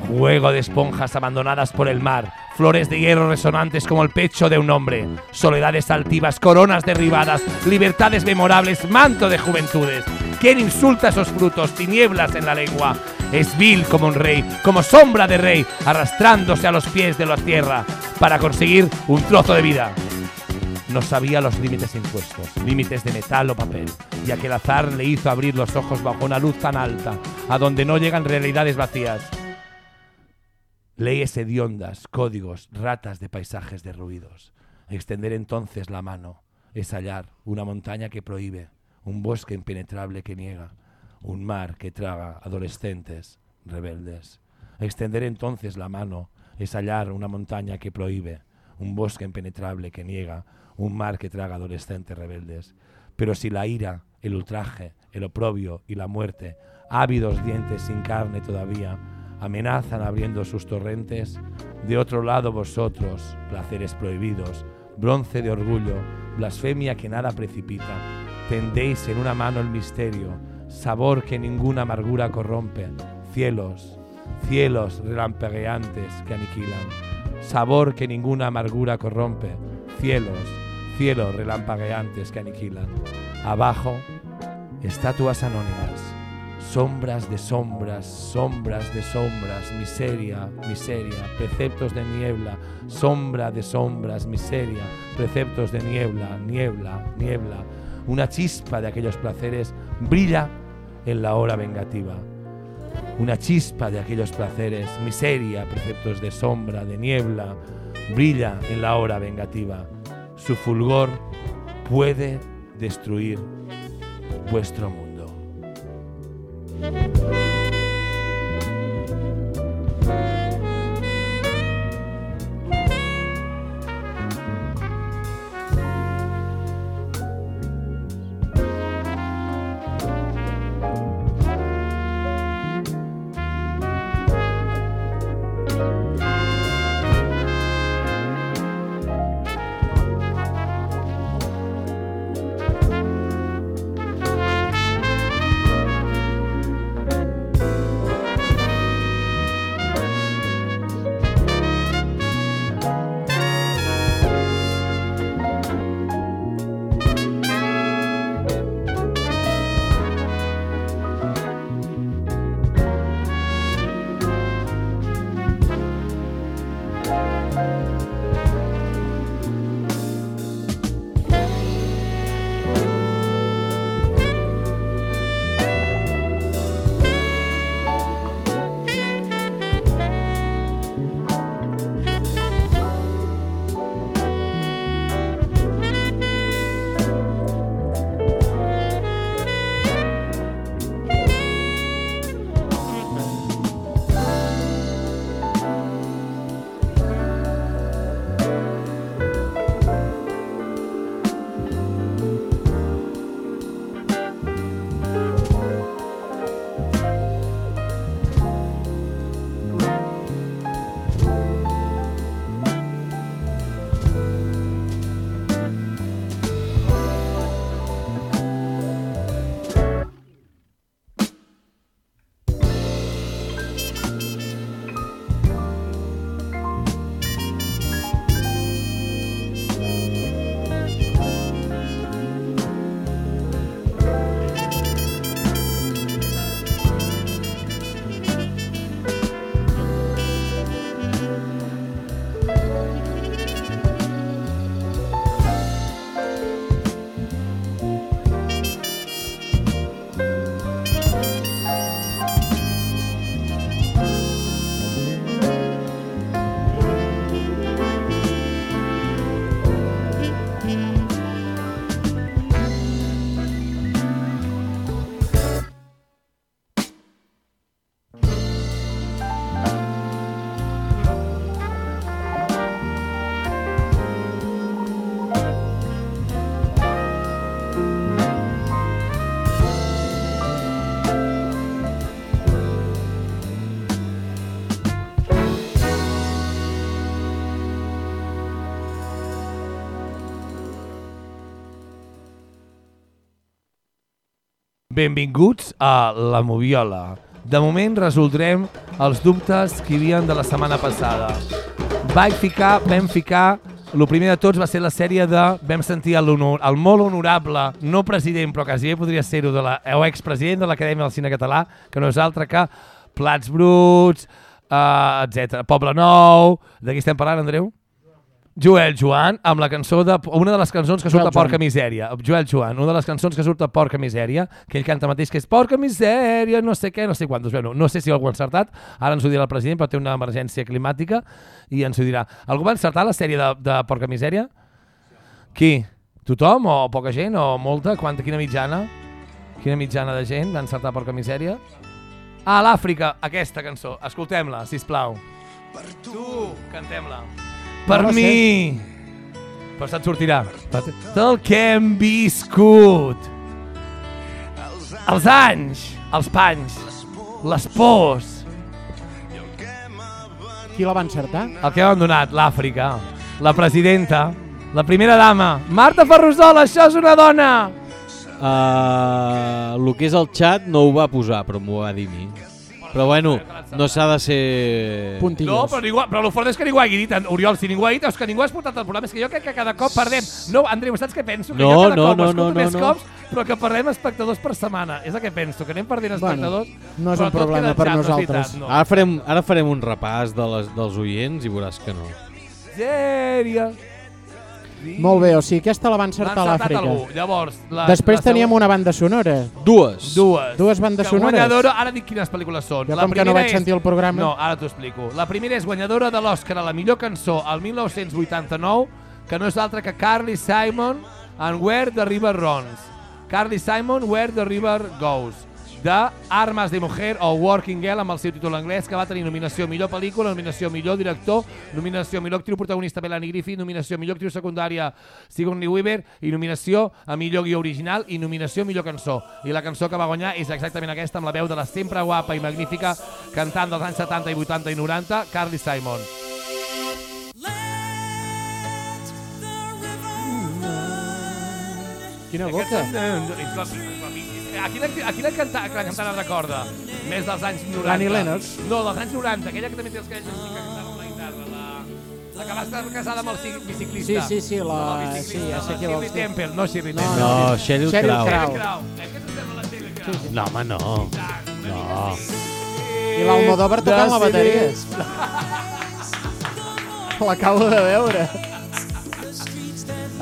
Juego de esponjas abandonadas por el mar, flores de hierro resonantes como el pecho de un hombre, soledades altivas, coronas derribadas, libertades memorables, manto de juventudes. ¿Quién insulta esos frutos? Tinieblas en la lengua. Es vil como un rey, como sombra de rey, arrastrándose a los pies de la tierra para conseguir un trozo de vida. No sabía los límites impuestos, límites de metal o papel, ya que el azar le hizo abrir los ojos bajo una luz tan alta, a donde no llegan realidades vacías. Leyes hediondas, códigos, ratas de paisajes derruidos. Extender entonces la mano es hallar una montaña que prohíbe, un bosque impenetrable que niega, un mar que traga adolescentes rebeldes. Extender entonces la mano es hallar una montaña que prohíbe, un bosque impenetrable que niega, un mar que traga adolescentes rebeldes. Pero si la ira, el ultraje, el oprobio y la muerte, ávidos dientes sin carne todavía, amenazan abriendo sus torrentes, de otro lado vosotros, placeres prohibidos, bronce de orgullo, blasfemia que nada precipita, tendéis en una mano el misterio, sabor que ninguna amargura corrompe, cielos, cielos relampagueantes que aniquilan, sabor que ninguna amargura corrompe, cielos, cielos relampagueantes que aniquilan. Abajo, estatuas anónimas, sombras de sombras, sombras de sombras, miseria, miseria, preceptos de niebla, sombra de sombras, miseria, preceptos de niebla, niebla, niebla. Una chispa de aquellos placeres brilla en la hora vengativa. Una chispa de aquellos placeres, miseria, preceptos de sombra, de niebla, brilla en la hora vengativa. Su fulgor puede destruir vuestro mundo. Bye. Benvinguts a La Moviola. De moment resoldrem els dubtes que hi havia de la setmana passada. Vaig ficar, vam ficar, el primer de tots va ser la sèrie de, vam sentir el, honor, el molt honorable, no president, però quasi bé podria ser-ho, de la, o expresident de l'Acadèmia del Cine Català, que no és altre que Plats Bruts, uh, etc. Poble Nou, de qui estem parlant, Andreu? Joel Joan, amb la cançó de... Una de les cançons que surt Joel a Porca Joan. Misèria. Joel Joan, una de les cançons que surt a Porca Misèria, que ell canta mateix, que és Porca Misèria, no sé què, no sé quantos. Bueno, no sé si algú ha encertat, ara ens ho dirà el president, però té una emergència climàtica i ens ho dirà. Algú va encertar la sèrie de, de Porca Misèria? Qui? Tothom o poca gent o molta? Quanta, quina mitjana? Quina mitjana de gent va encertar Porca Misèria? Ah, l'Àfrica, aquesta cançó. Escoltem-la, si plau. Per tu! Cantem-la. Per No mi! Però se't sortirà. Del que hem viscut. Els anys, els panys, les pors, Qui la va encertar? el que hem donat, l'Àfrica, la presidenta, la primera dama, Marta Ferrusol, això és una dona! Uh, el que és el xat no ho va posar, però m'ho va dir a mi. Però bueno, no s'ha de ser... No, però, ningú, però el fort és que ningú hagi dit, Oriol, si ningú ha dit, és que ningú ha escoltat el programa, és que jo crec que cada cop perdem. No, Andreu, saps què penso? Que No, jo cada no, cop no, no, no, més no. cops, però que perdem espectadors per setmana. És el que penso, que anem perdent Bueno, espectadors. no és un problema per nosaltres. no. Ara farem, ara farem un repàs de les, dels oients i veuràs que no. Misèria. Molt bé, o sigui, aquesta la va encertar l'Àfrica. algú. Llavors, la, Després la teníem una banda sonora. Dues. Dues. Dues bandes que sonores. Guanyadora, ara dic quines pel·lícules són. Jo la com que no primera vaig sentir el programa. No, ara t'ho explico. La primera és guanyadora de l'Oscar a la millor cançó al 1989, que no és altra que Carly Simon and Where the River Runs. Carly Simon, Where the River Goes de Armes de Mujer o Working Girl amb el seu títol anglès que va tenir nominació a millor pel·lícula, nominació a millor director, nominació a millor actriu protagonista Melanie Griffith, nominació a millor actriu secundària Sigourney Weaver i nominació a millor guió original i nominació a millor cançó. I la cançó que va guanyar és exactament aquesta amb la veu de la sempre guapa i magnífica cantant dels anys 70 i 80 i 90, Carly Simon. Quina boca. A quina, a quina canta, la cantant es recorda? Més dels anys 90. L'Annie Lennox. No, dels anys 90, aquella que també té els cabells així que cantava amb la guitarra, la, la que va estar casada amb el ci- biciclista. Sí, sí, sí, la- biciclista, sí, ja sé la qui vols dir. Temple, no Shirley No, Temple. No, Sheryl Sheryl Crow. Crow. S'assembla a la Sheryl Crow? No, home, no. No. I l'Almodóvar tocant la bateria. L'acabo de veure.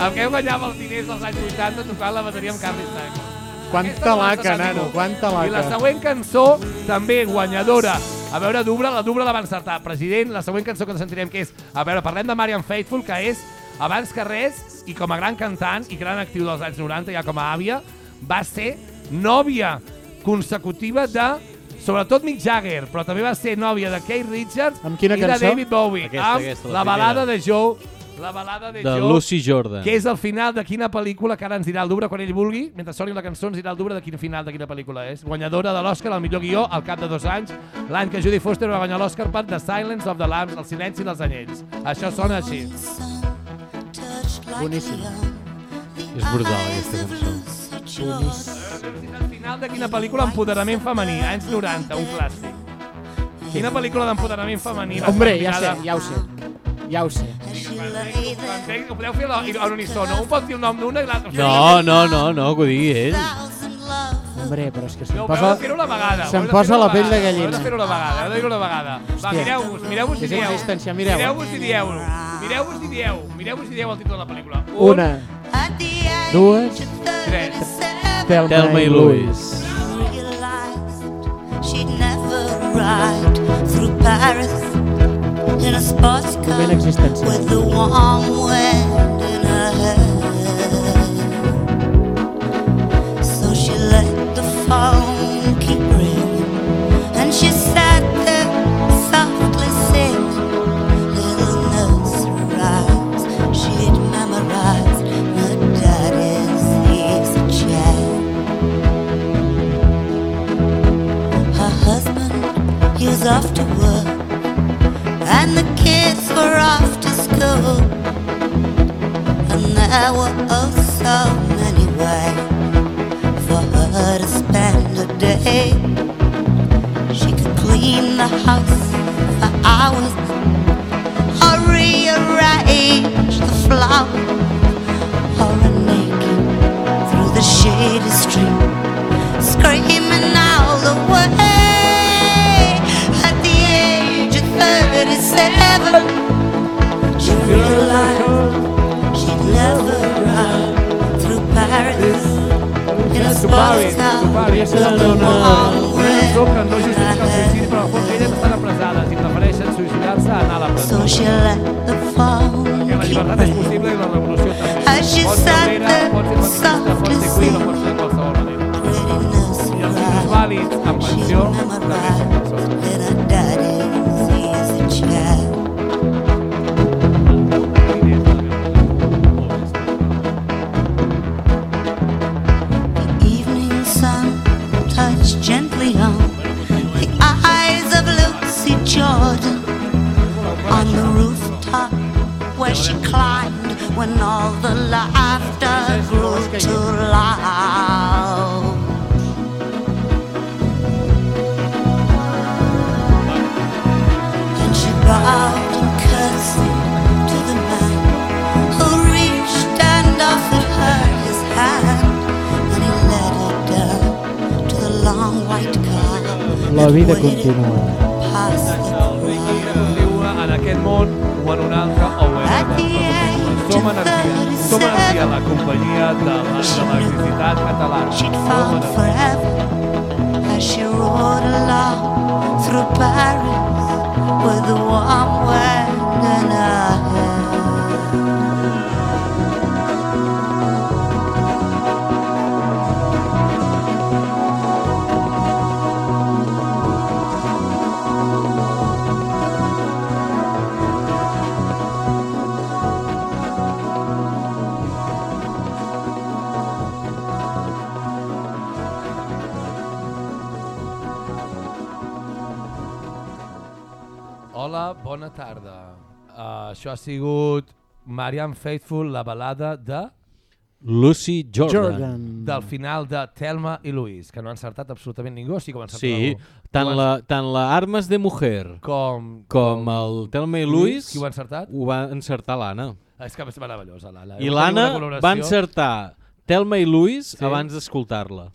El que guanyava els diners dels anys 80 tocant la bateria amb Carly Simon. Quanta laca, nano, quanta I la laca. següent cançó, també guanyadora. A veure, Dubra, la Dubra la va encertar. President, la següent cançó que ens sentirem que és... A veure, parlem de Marian Faithful, que és, abans que res, i com a gran cantant i gran actiu dels anys 90, ja com a àvia, va ser nòvia consecutiva de sobretot Mick Jagger, però també va ser nòvia de Kate Richards Amb quina i cançó? de David Bowie, Aquesta, amb aquesta, la la balada de Joe, la balada de, De Joe, Lucy Jordan. que és el final de quina pel·lícula, que ara ens dirà el Dubra quan ell vulgui, mentre soni la cançó ens dirà el Dubra de quin final de quina pel·lícula és. Guanyadora de l'Oscar al millor guió al cap de dos anys, l'any que Judy Foster va guanyar l'Oscar per The Silence of the Lambs, El silenci dels anyells. Això sona així. Boníssim. És brutal, aquesta cançó. El final de quina pel·lícula? Empoderament femení, anys 90, un clàssic. Quina pel·lícula d'empoderament femení? Hombre, ja sé, ja ho sé. Ja ho sé. Entenc que podeu fer la- a l'unísono. Un pot dir el nom d'una i l'altre. No, no, no, no, que ho digui ell. Hombre, però és que se'm No, posa... heu de fer-ho una vegada. Se'm posa fer-ho la pell de gallina. Heu de fer-ho una vegada, heu de dir-ho una vegada. Va, mireu-vos, mireu-vos i dieu. existència, mireu. Mireu-vos i dieu. Mireu-vos i dieu. Mireu-vos i dieu el títol de la pel·lícula. Una, dues, tres. Thelma i i Louise. She'd never ride through Paris Moment existencial. with the warm wind in her hair. So she let the phone keep ringing, and she sat there softly singing little nursery rhymes she'd memorized. Her daddy's easy chair. Her husband, he was off to work, and the kids were off to school, and there were oh so many ways for her to spend a day. She could clean the house for hours, or rearrange the flowers, or naked through the shady street, screaming. 37 she realized she'd never run through Paris in a sports car long way que no justifica el suïcidi, però al fons elles estan apressades i prefereixen suïcidar-se a anar a la presó. So she let the phone revolució també. As she sat there pots ser feminista, pots ser queer, o pots ser de qualsevol manera. I els minusvàlids en pensió també són persones. that her daddy's when all the laughter grew too loud. La vida continua. Past the Viu en aquest món o en un altre o en un altre. Som energia. Som energia, la companyia de l'electricitat catalana. Som found energia. forever as she rode along through Paris with the warm wind això ha sigut Marianne Faithful, la balada de... Lucy Jordan. Jordan. Del final de Telma i Louise, que no ha encertat absolutament ningú, sí que ho ha encertat Sí, algú. tant la, tant la Armes de Mujer Com, com el Telma i Luis Qui ho ha encertat? ho va encertar l'Anna. És que és meravellosa, l'Anna. I l'Anna va encertar Telma i Luis Sí. abans d'escoltar-la.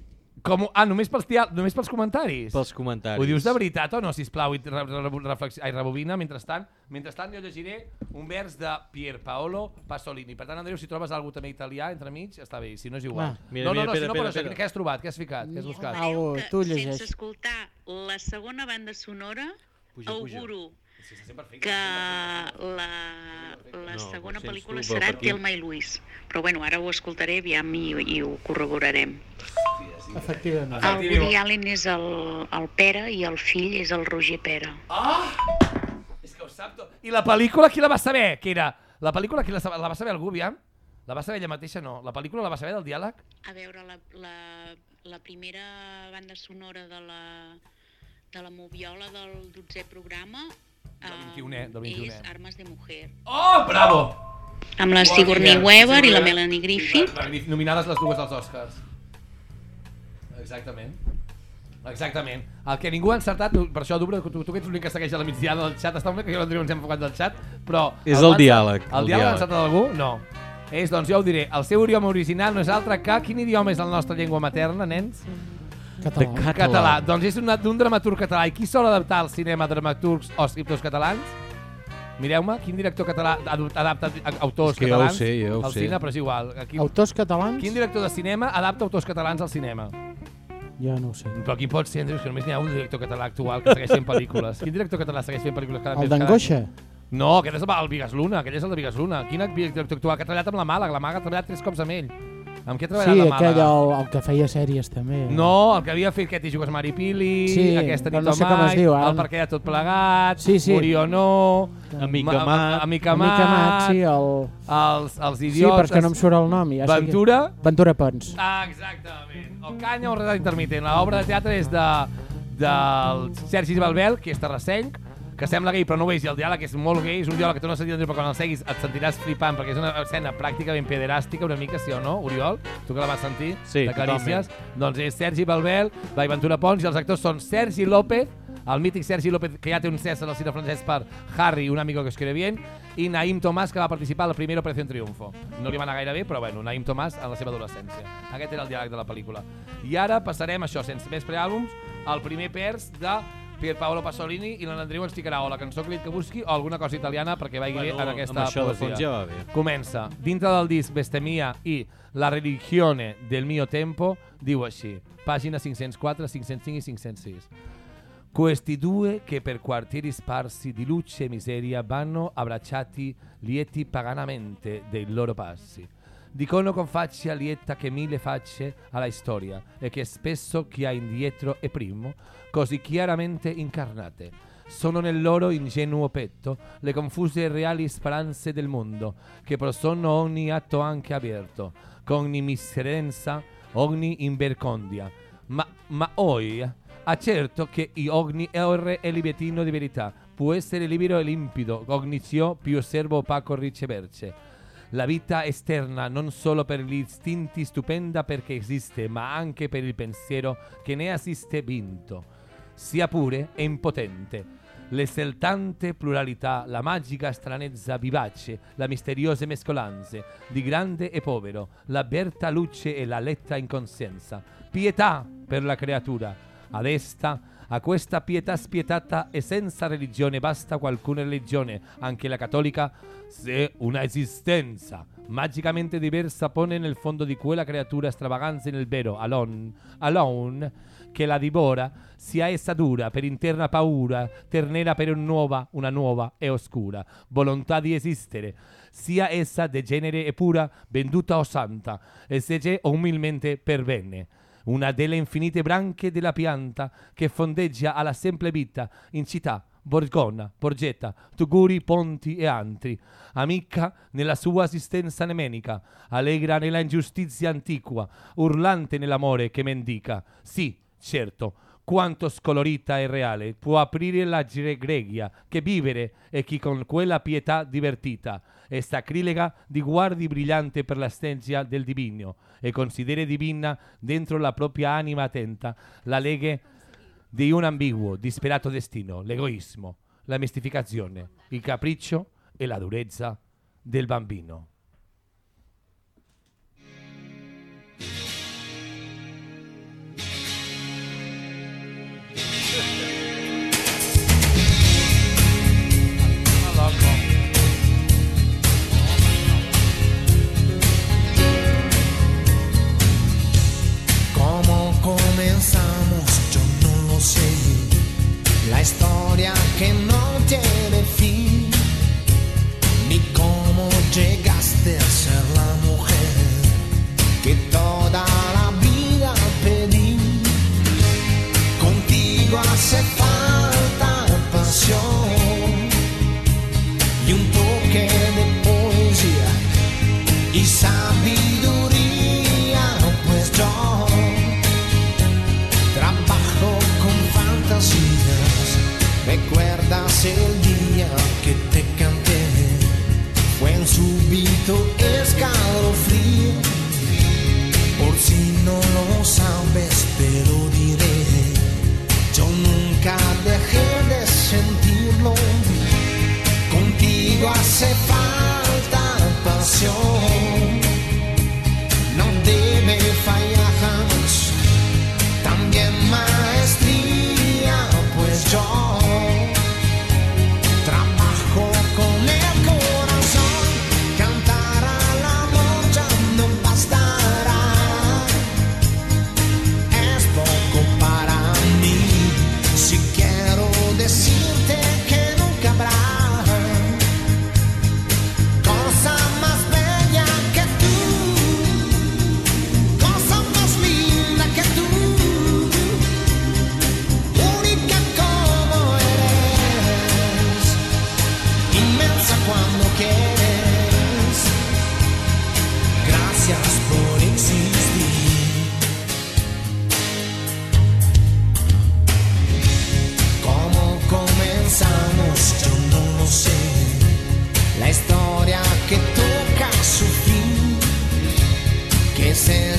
Com, ah, només pels, tia, només pels comentaris? Pels comentaris. Ho dius de veritat o no, sisplau? I re, re, reflexi- ai, rebobina, mentrestant. Mentrestant jo llegiré un vers de Pier Paolo Pasolini. Per tant, Andreu, si trobes algú també italià entre mig, està bé, si no és igual. Ah. Mira, no, no, mira, no, espera, si no, però espera, això, què has trobat? Què has ficat? Què has buscat? Au, tu llegeix. sense escoltar la segona banda sonora, Puja, puja. auguro. Que la, la No, segona pel·lícula serà Telma i Luis. Però bueno, ara ho escoltaré aviam i, i ho corroborarem. Efectivament. El Woody Allen és el, el Pere i el fill és el Roger Pere. Ah! És que ho sap tot. I la pel·lícula qui la va saber? Que era... La pel·lícula qui la, sab- la va saber algú, aviam? La va saber ella mateixa? No. La pel·lícula la va saber del diàleg? A veure, la, la, la primera banda sonora de la, de la moviola del 12è programa Del eh, 21è, del 21è. és Armes de Mujer. Oh, bravo! Amb la Sigourney. Weaver i la Melanie Griffith. Nominades les dues als Oscars. Exactament. Exactament. El que ningú ha encertat, per això, Dubra, tu, tu que ets l'únic que segueix a la migdiada del xat, està molt bé que jo l'Andreu ens hem enfocat del xat, però... És el encer- diàleg, El, el diàleg diàleg. encertat algú? No. És, doncs jo ho diré, el seu idioma original no és altre que... Quin idioma és la nostra llengua materna, nens? Català. Català. Català. Doncs és d'un dramaturg català. I qui sol adaptar al cinema dramaturgs o escriptors catalans? Mireu-me, quin director català adapta autors És que jo ho catalans sé, jo ho al sé. cine, però és igual. Aquí, Autors catalans? Quin director de cinema adapta autors catalans al cinema? Ja no ho sé. Però qui pot ser, Andreus, que només n'hi ha un director català actual que segueix fent pel·lícules. Quin director català segueix fent pel·lícules cada El d'Angoixa? No, aquest és el, el Vigas Luna, aquell és el de Vigas Luna. Quin director actual que ha treballat amb la Màlaga? La Màlaga ha treballat tres cops amb ell. Amb què ha treballat Sí, la aquell, Màlaga? el, el que feia sèries també. No, el que havia fet Aquest i jugues Maripili, Sí, aquesta nit no sé com es mai, diu, ara. el perquè de tot plegat, Sí, sí. Morir o no, Amic Ma- amat. Amic Amic amat, sí, el... els, els Sí, idiotes... però és que no em surt el nom. Ja sé que- Ventura? Ventura Pons. Ah, exactament. O Canya o Redat Intermitent. L'obra de teatre és de, del Sergi Balbel, que és terrassenc, que sembla gay però no ho és, i el diàleg és molt gay, és un diàleg que tu no sentit, però quan el seguis et sentiràs flipant, perquè és una escena pràcticament pederàstica, una mica, sí o no, Oriol? Tu que la vas sentir, Sí, de Carícies. Doncs és Sergi Balbel, Blai Ventura Pons, i els actors són Sergi López, el mític Sergi López, que ja té un César al cine francès per Harry, un amigo que escribe bien, i Naim Tomàs, que va participar a la primera Operació Triunfo. No li va anar gaire bé, però bueno, Naim Tomàs en la seva adolescència. Aquest era el diàleg de la pel·lícula. I ara passarem, això, sense més preàlbums, al primer pers de Pier Paolo Pasolini i l'Andreu ens ficarà o la cançó que li que busqui o alguna cosa italiana perquè vagi Bueno, en aquesta amb això poesia. ja va bé. Comença. Dintre del disc Bestemia i La religione del mio tempo, diu així, pàgina 504, 505 i 506. Questi due che per quartieri sparsi di luce e miseria vanno abbracciati lieti paganamente dei loro passi. Dicono con faccia lieta che mille facce alla storia e che spesso chi ha indietro è primo, così chiaramente incarnate. Sono nel loro ingenuo petto le confuse e reali speranze del mondo, che prosono ogni atto anche aperto, con ogni miserenza, ogni imbercondia. Ma, ma oi, accerto che ogni errore è libertino di verità, può essere libero e limpido, cognizio più servo opaco riceverce. La vita esterna non solo per gli istinti stupenda perché esiste, ma anche per il pensiero che ne assiste vinto, sia pure e impotente. L'esaltante pluralità, la magica stranezza vivace, la misteriose mescolanze di grande e povero, l'aperta luce e la letta incoscienza. Pietà per la creatura. Ad esta, a questa pietà spietata e senza religione basta qualcuna religione, anche la cattolica, se una esistenza magicamente diversa pone nel fondo di quella creatura stravaganza nel vero, alone, alone, che la divora, sia essa dura per interna paura, ternera per nuova, una nuova e oscura volontà di esistere, sia essa degenere e pura, venduta o santa, e se c'è umilmente per bene una delle infinite branche della pianta che fondeggia alla semple vita in città, Borgonna, Borgetta, Tuguri, Ponti e altri, amica nella sua assistenza nemenica, allegra nella ingiustizia antiqua, urlante nell'amore che mendica. Sì, certo, quanto scolorita e reale può aprire la gregia che vivere e chi con quella pietà divertita e sacrilega di guardi brillante per la stengia del divino e consideri divina dentro la propria anima attenta la leghe di un ambiguo, disperato destino, l'egoismo, la mistificazione, il capriccio e la durezza del bambino. La historia que no tiene fin. Ni cómo llegaste a ser la mujer que toda el día que te canté? Fue un súbito escalofrío. Por si no lo sabes, pero diré, yo nunca dejé de sentirlo. Contigo hace falta pasión.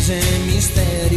Ese misterio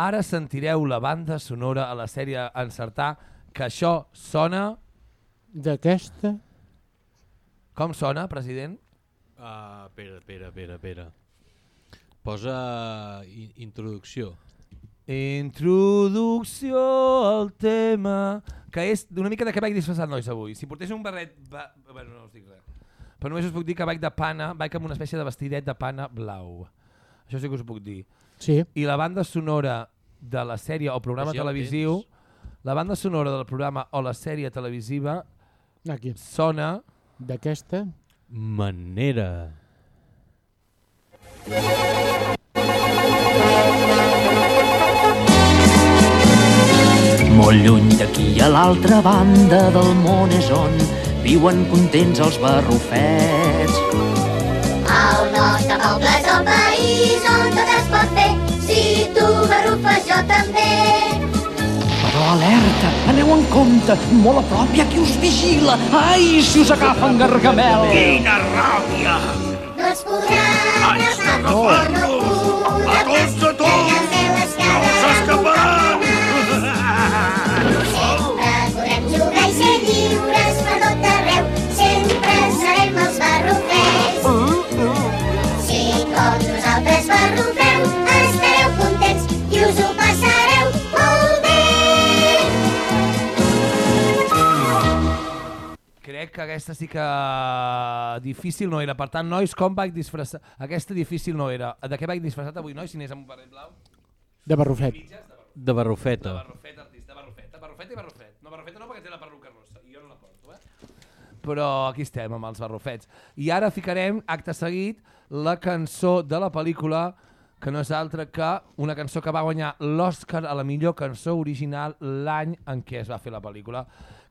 ara sentireu la banda sonora a la sèrie Encertar, que això sona... D'aquesta? Com sona, president? Uh, espera, espera, espera, espera. Posa in introducció. Introducció al tema... Que és una mica de què vaig disfressat, nois, avui. Si portés un barret... Va... Bueno, no us dic res. Però només us puc dir que vaig de pana, vaig amb una espècie de vestidet de pana blau. Això sí que us puc dir. Sí. I la banda sonora de la sèrie o programa ja televisiu, la banda sonora del programa o la sèrie televisiva Aquí. sona... D'aquesta? Manera. Molt lluny d'aquí a l'altra banda del món és on viuen contents els barrufets. El nostre poble és el país on tot es pot fer. Si tu barrufes, jo també. Però alerta, aneu en compte, molt a prop hi ha qui us vigila. Ai, si us agafen gargamel! Quina ràbia! No ens podran Haig d'agafar-lo! A tots a tots! Crec que aquesta sí que difícil no era. Per tant, nois, com vaig disfressar? Aquesta difícil no era. De què vaig disfressat avui, nois, si anés amb un barret blau? De barrufet. De barrufeta. Barrufet, artista, barrufeta. Barrufeta i barrufet. No, barrufeta no, perquè té la perruca rossa. I jo no la porto, eh? Però aquí estem, amb els barrufets. I ara ficarem, acte seguit, la cançó de la pel·lícula que no és altra que una cançó que va guanyar l'Oscar a la millor cançó original l'any en què es va fer la pel·lícula,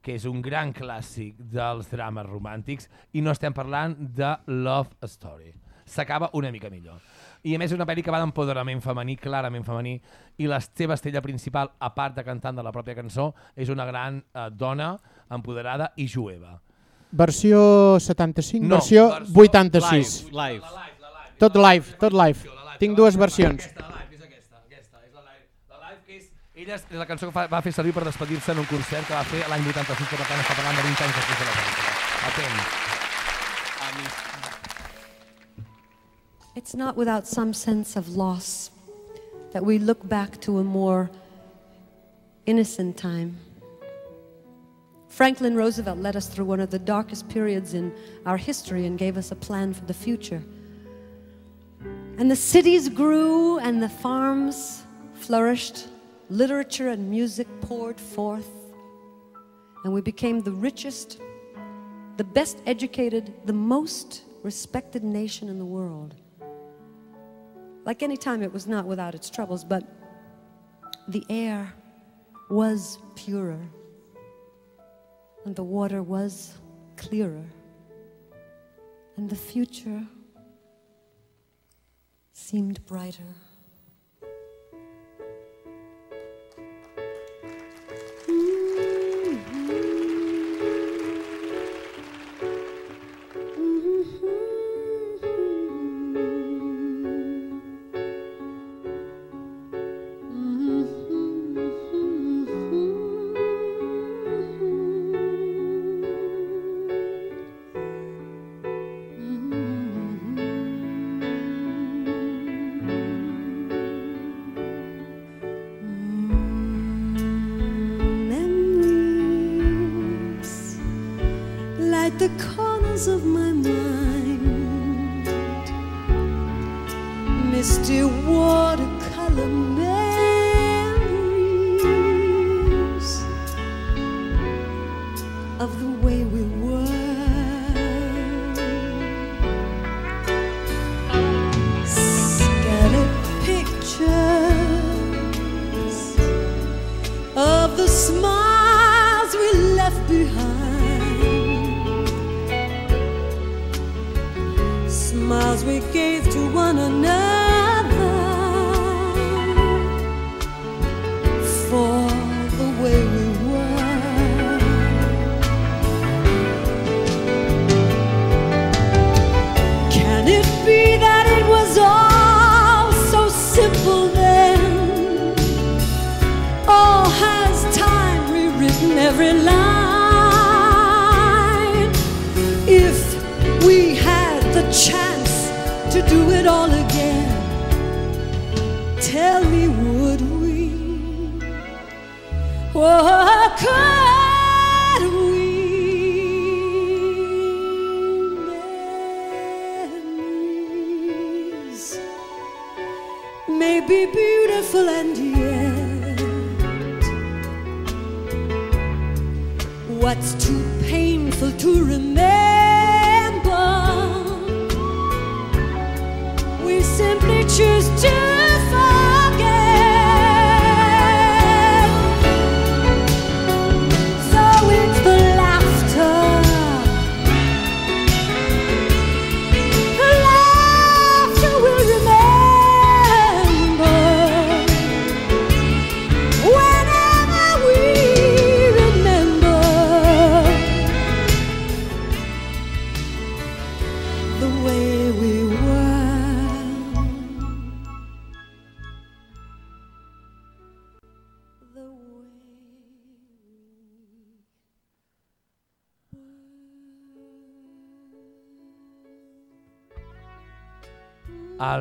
que és un gran clàssic dels drames romàntics, i no estem parlant de Love Story. S'acaba una mica millor. I a més és una pel·li que va d'empoderament femení, clarament femení, i la seva estrella principal, a part de cantant de la pròpia cançó, és una gran eh, dona empoderada i jueva. Versió 75, No, versió versió 86. Live, live. Tot live, tot live. Tinc dues versions. Ella és la cançó que fa, va fer servir per despedir-se en un concert que va fer l'any 86, que per tant està parlant de 20 anys després de la pel·lícula. It's not without some sense of loss that we look back to a more innocent time. Franklin Roosevelt led us through one of the darkest periods in our history and gave us a plan for the future. And the cities grew and the farms flourished, literature and music poured forth, and we became the richest, the best educated, the most respected nation in the world. Like any time, it was not without its troubles, but the air was purer, and the water was clearer, and the future seemed brighter.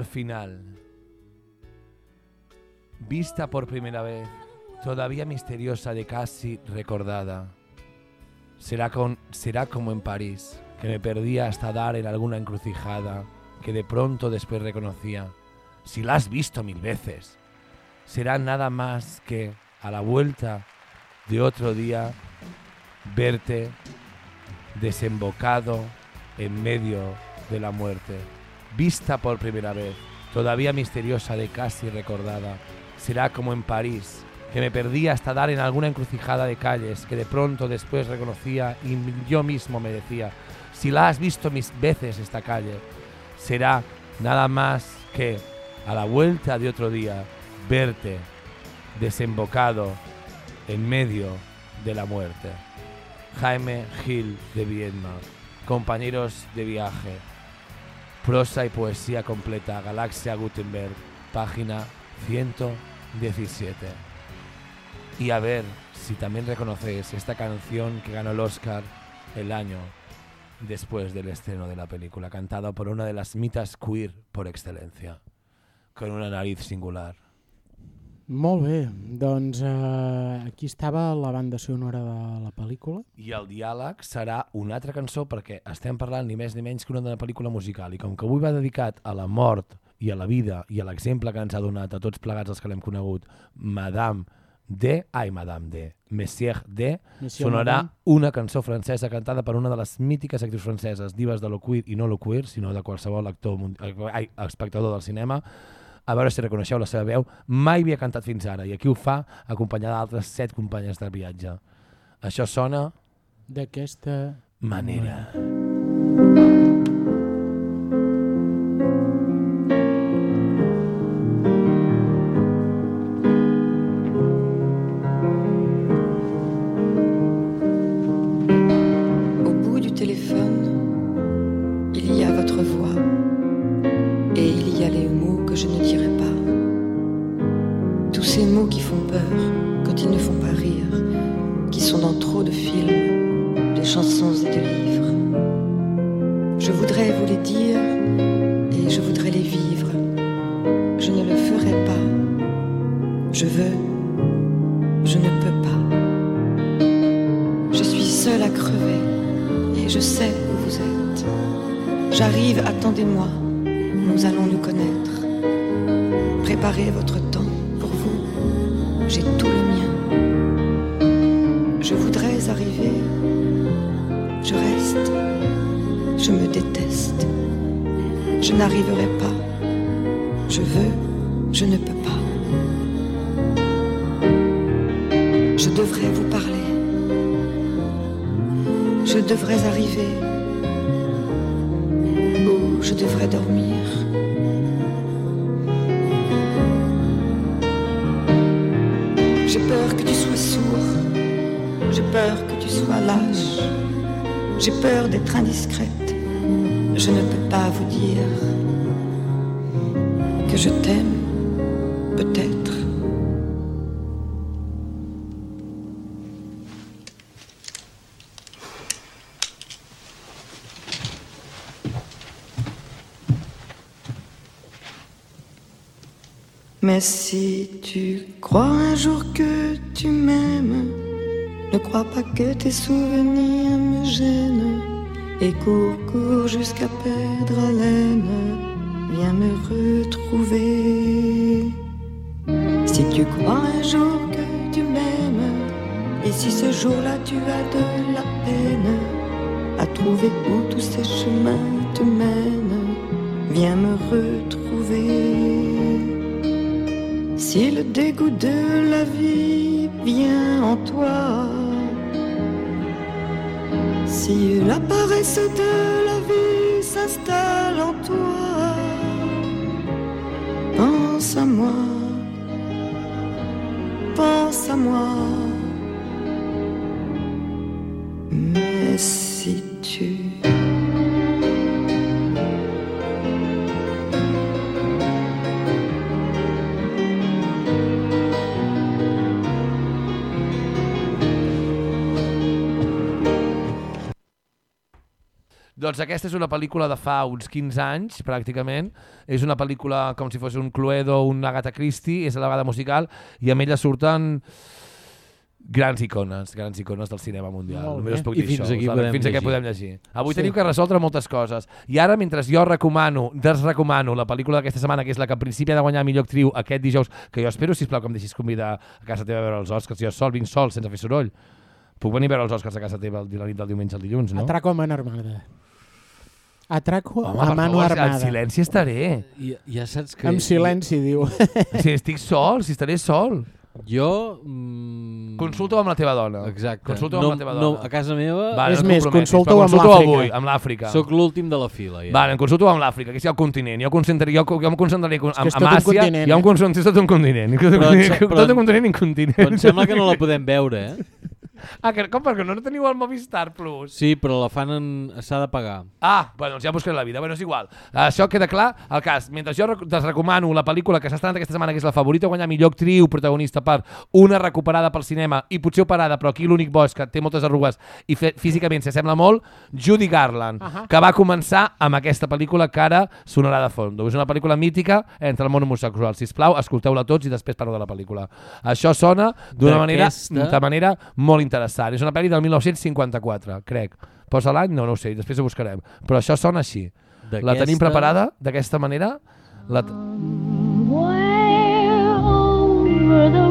Final, vista por primera vez, todavía misteriosa de casi recordada, será, con, será como en París, que me perdía hasta dar en alguna encrucijada, que de pronto después reconocía, si la has visto mil veces, será nada más que a la vuelta de otro día verte desembocado en medio de la muerte. Vista por primera vez, todavía misteriosa de casi recordada, será como en París, que me perdía hasta dar en alguna encrucijada de calles, que de pronto después reconocía y yo mismo me decía, si la has visto mis veces esta calle, será nada más que a la vuelta de otro día verte desembocado en medio de la muerte. Jaime Gil de Viedma, compañeros de viaje, prosa y poesía completa, Galaxia Gutenberg, página 117. Y a ver si también reconocéis esta canción que ganó el Oscar el año después del estreno de la película, cantada por una de las mitas queer por excelencia, con una nariz singular. Molt bé, doncs eh, aquí estava la banda sonora de la pel·lícula. I el diàleg serà una altra cançó perquè estem parlant ni més ni menys que una de la pel·lícula musical i com que avui va dedicat a la mort i a la vida i a l'exemple que ens ha donat a tots plegats els que l'hem conegut Madame D, ai Madame D, Messier D, Monsieur sonarà Madame. una cançó francesa cantada per una de les mítiques actrius franceses, dives de lo queer i no lo queer, sinó de qualsevol actor, ai, espectador del cinema, a veure si reconeixeu la seva veu, mai havia cantat fins ara, i aquí ho fa acompanyada d'altres set companyes de viatge. Això sona D'aquesta manera. Au je ne dirai pas. Tous ces mots qui font peur quand ils ne font pas rire, qui sont dans trop de films, de chansons et de livres. Je voudrais vous les dire et je voudrais les vivre. Je ne le ferai pas. Je veux, je ne peux pas. Je suis seule à crever et je sais où vous êtes. J'arrive, attendez-moi, nous allons nous connaître. Préparez votre temps pour vous, j'ai tout le mien. Je voudrais arriver, je reste, je me déteste. Je n'arriverai pas, je veux, je ne peux pas. Je devrais vous parler. Je devrais arriver. J'ai peur d'être indiscrète. Je ne peux pas vous dire que je t'aime, peut-être. Mais si tu crois un jour que tu m'aimes, crois pas que tes souvenirs me gênent. Et cours, cours jusqu'à perdre haleine, viens me retrouver. Si tu crois un jour que tu m'aimes, et si ce jour-là tu as de la peine à trouver où tous ces chemins te mènent, viens me retrouver. Si le dégoût de la vie vient en toi, si la paresse de la vie s'installe en toi, pense à moi, pense à moi. Doncs aquesta és una pel·lícula de fa uns 15 anys, pràcticament. És una pel·lícula com si fos un Cluedo o un Agatha Christie, és elevada musical, i amb ella surten grans icones, grans icones del cinema mundial. Molt Només us puc I dir fins això. aquí podem fins aquí podem llegir. Avui Sí. tenim que resoldre moltes coses. I ara, mentre jo recomano, desrecomano la pel·lícula d'aquesta setmana, que és la que al principi ha de guanyar millor actriu aquest dijous, que jo espero, sisplau, que em deixis convidar a casa teva a veure els Oscars. Jo sol, vinc sol, sense fer soroll. Puc venir a veure els Oscars a casa teva el- la nit del diumenge al dilluns, no? Atraco a mano armada. Atraco Home, a mano favor, armada. en silenci estaré. Ja, ja saps que... En silenci, diu. Si estic sol, si estaré sol. Jo... Mm, Consulta-ho amb la teva dona. Exacte. Consulta-ho no, amb la teva No, dona. a casa meva... Vale, És no més, consulta-ho però amb l'Àfrica. avui, amb l'Àfrica. Sóc l'últim de la fila, ja. Vale, em consulto amb l'Àfrica, que és el continent. Jo, concentraré, jo, jo em concentraré amb, amb un Àsia, continent, jo em eh? concentro, és tot un continent. Tot un Però continent, però- tot un continent. Però em sembla que no la podem veure, eh? Ah, que, com, perquè no teniu el Movistar Plus? Sí, però la fan en... s'ha de pagar. Ah, bueno, doncs ja buscaré la vida. Bueno, és igual. Això queda clar. El cas, mentre jo us recomano la pel·lícula que s'ha estrenat aquesta setmana, que és la favorita guanyar millor actriu protagonista per una recuperada pel cinema i potser operada, però aquí l'únic bo és que té moltes arrugues i fe, físicament s'assembla molt, Judy Garland, Ahà. que va començar amb aquesta pel·lícula que ara sonarà de fons. És una pel·lícula mítica entre el món homosexual. Si plau, escolteu-la tots i després parlo de la pel·lícula. Això sona d'una manera, de manera molt interessant. És una pel·li del 1954, crec. Posa l'any? No, no ho sé, després ho buscarem. Però això sona així. La tenim preparada d'aquesta manera? La... Way over the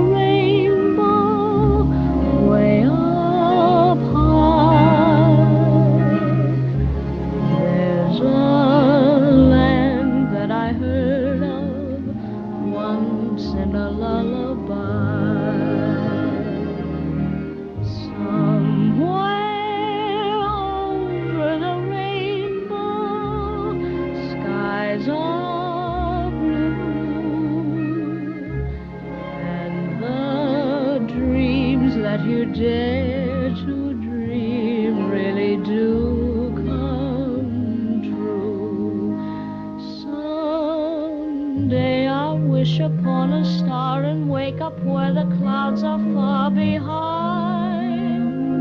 clouds are far behind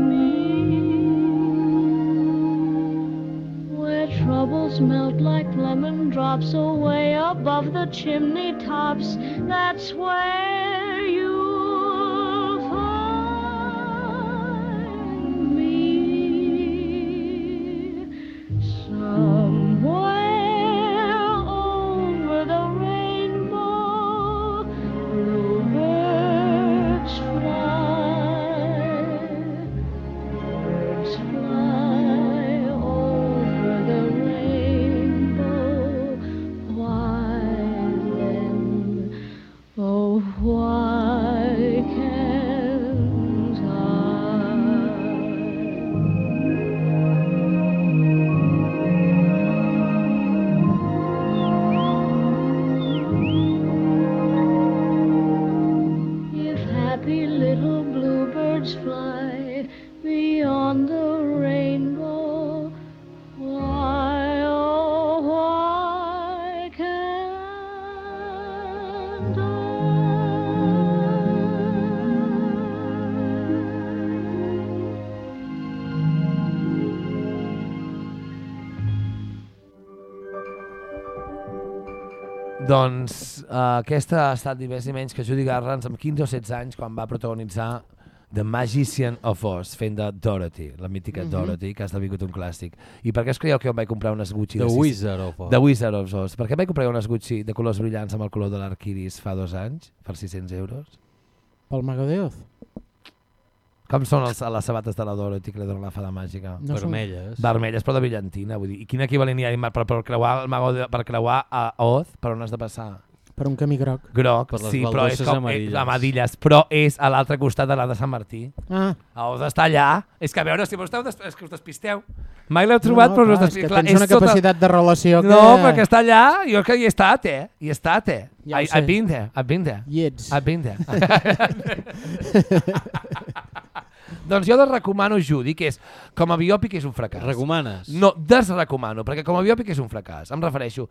me. Where troubles melt like lemon drops away above the chimney tops. That's where little bluebirds fly beyond the rainbow. Doncs uh, aquesta ha estat ni més ni menys que Judy Garland amb 15 o 16 anys quan va protagonitzar The Magician of Oz, fent de Dorothy, la mítica Mhm. Dorothy, que ha esdevingut un clàssic. I per què es creieu que jo em vaig comprar unes Gucci? The de sis- Wizard of Oz. The Wizard of Oz. Per què em vaig comprar unes Gucci de colors brillants amb el color de l'arquiris fa dos anys, per 600 euros? Pel Mago de Oz? Com són els, les sabates de la Dorothy que li donen la fada màgica? No són- Vermelles. Vermelles, però de brillantina. Vull dir. I quin equivalent hi ha per, per, creuar el mago de, per creuar a Oz per on has de passar? Per un camí groc. Groc, Per sí, però és com amarilles. eh, amadilles, però és a l'altre costat de la de Sant Martí. Ah. A Oz està allà. És que a veure, si vos esteu des... és que us despisteu. Mai l'heu trobat, No, però us clar, és despisteu. que tens una capacitat de relació que- No, perquè està allà. Jo que hi he estat, eh? Hi he estat, eh? Ja ho I, sé. I've been there, I've been there. Hi ets. I've been there. Doncs jo desrecomano Judy, que és, com a biòpic és un fracàs. Recomanes? No, desrecomano, perquè com a biòpic és un fracàs. Em refereixo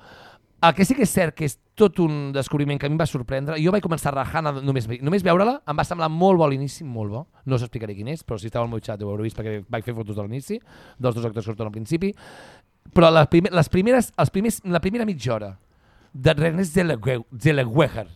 el que sí que és cert que és tot un descobriment que a mi em va sorprendre, jo vaig començar rajant només, només veure-la, em va semblar molt bo a l'inici, molt bo, no us explicaré quin és, però si esteu al meu xat ho haureu vist perquè vaig fer fotos de l'inici, dels dos actors que surten al principi, però la, primer, les primeres, els primers, la primera mitja hora de René Zellweger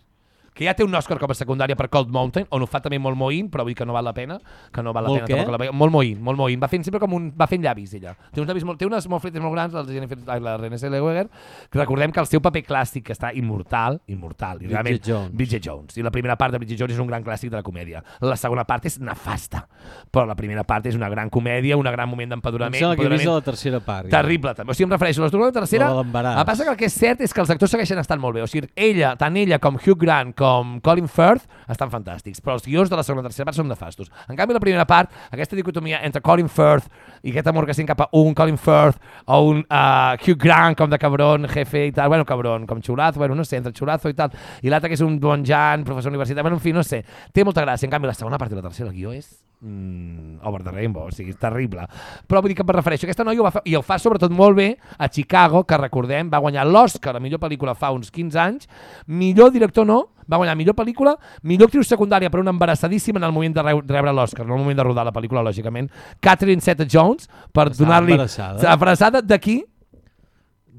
que ja té un Oscar com a secundària per Cold Mountain, on ho fa també molt moïn, però vull dir que no val la pena, que no val la Molt pena. tampoc La, molt moïn, molt moïn. Va fent sempre com un... Va fent llavis, ella. Té uns llavis molt, té unes molt fetes molt grans, la, Jennifer, la Renée Zellweger, que recordem que el seu paper clàssic, que està immortal, immortal, i Bridget realment, Jones. Bridget Jones. I la primera part de Bridget Jones és un gran clàssic de la comèdia. La segona part és nefasta, però la primera part és una gran comèdia, un gran moment Em d'empadronament. sembla que he vist la tercera part. ja. Terrible, també. O sigui, em refereixo a la la tercera. La que passa que el que és cert és que els actors segueixen estant molt bé. O sigui, ella, tant ella com Hugh Grant com Colin Firth estan fantàstics, però els guions de la segona i tercera part són nefastos. En canvi, la primera part, aquesta dicotomia entre Colin Firth i aquest amor que sent cap a un Colin Firth o un uh, Hugh Grant com de cabron, jefe i tal, bueno, cabron, com xurazo, bueno, no sé, entre xurazo i tal, i l'altre que és un bon Jan, professor universitari, bueno, en fi, no sé, té molta gràcia. En canvi, la segona part i la tercera, el guió és mm, over the rainbow, o sigui, és terrible. Però vull dir que em refereixo, aquesta noia ho va fer, i ho fa sobretot molt bé a Chicago, que recordem, va guanyar l'Oscar, la millor pel·lícula fa uns 15 anys, millor director no, va guanyar millor pel·lícula, millor actriu secundària per una embarassadíssima en el moment de rebre l'Oscar, no en el moment de rodar la pel·lícula, lògicament, Catherine Zeta-Jones, per donar-li... embarassada? Embarassada de qui?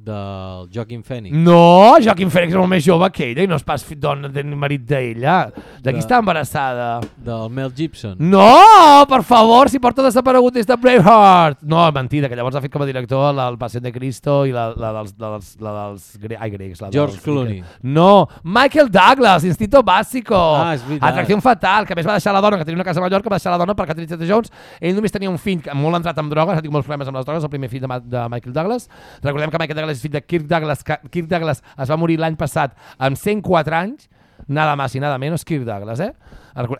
Del Joaquin Phoenix. No, Joaquin Phoenix és molt més jove que ella i no és pas dona de marit d'ella. De qui està embarassada? Del Mel Gibson. No, per favor, si porta desaparegut des de Braveheart. No, mentida, que llavors ha fet com a director la, el Pacient de Cristo i la, la dels, la dels, la dels gre ai, grecs. La George dels, Clooney. No, Michael Douglas, Instinto Básico. Ah, és veritat. Atracció fatal, que a més va deixar la dona, que tenia una casa a Mallorca, va deixar la dona per Catherine Zeta-Jones. Ell només tenia un fill que molt entrat amb drogues, ha tingut molts problemes amb les drogues, el primer fill de, Ma- de Michael Douglas. Recordem que Michael Douglas és fill de Kirk Douglas, que Kirk Douglas es va morir l'any passat amb 104 anys, nada más i nada menos Kirk Douglas, eh?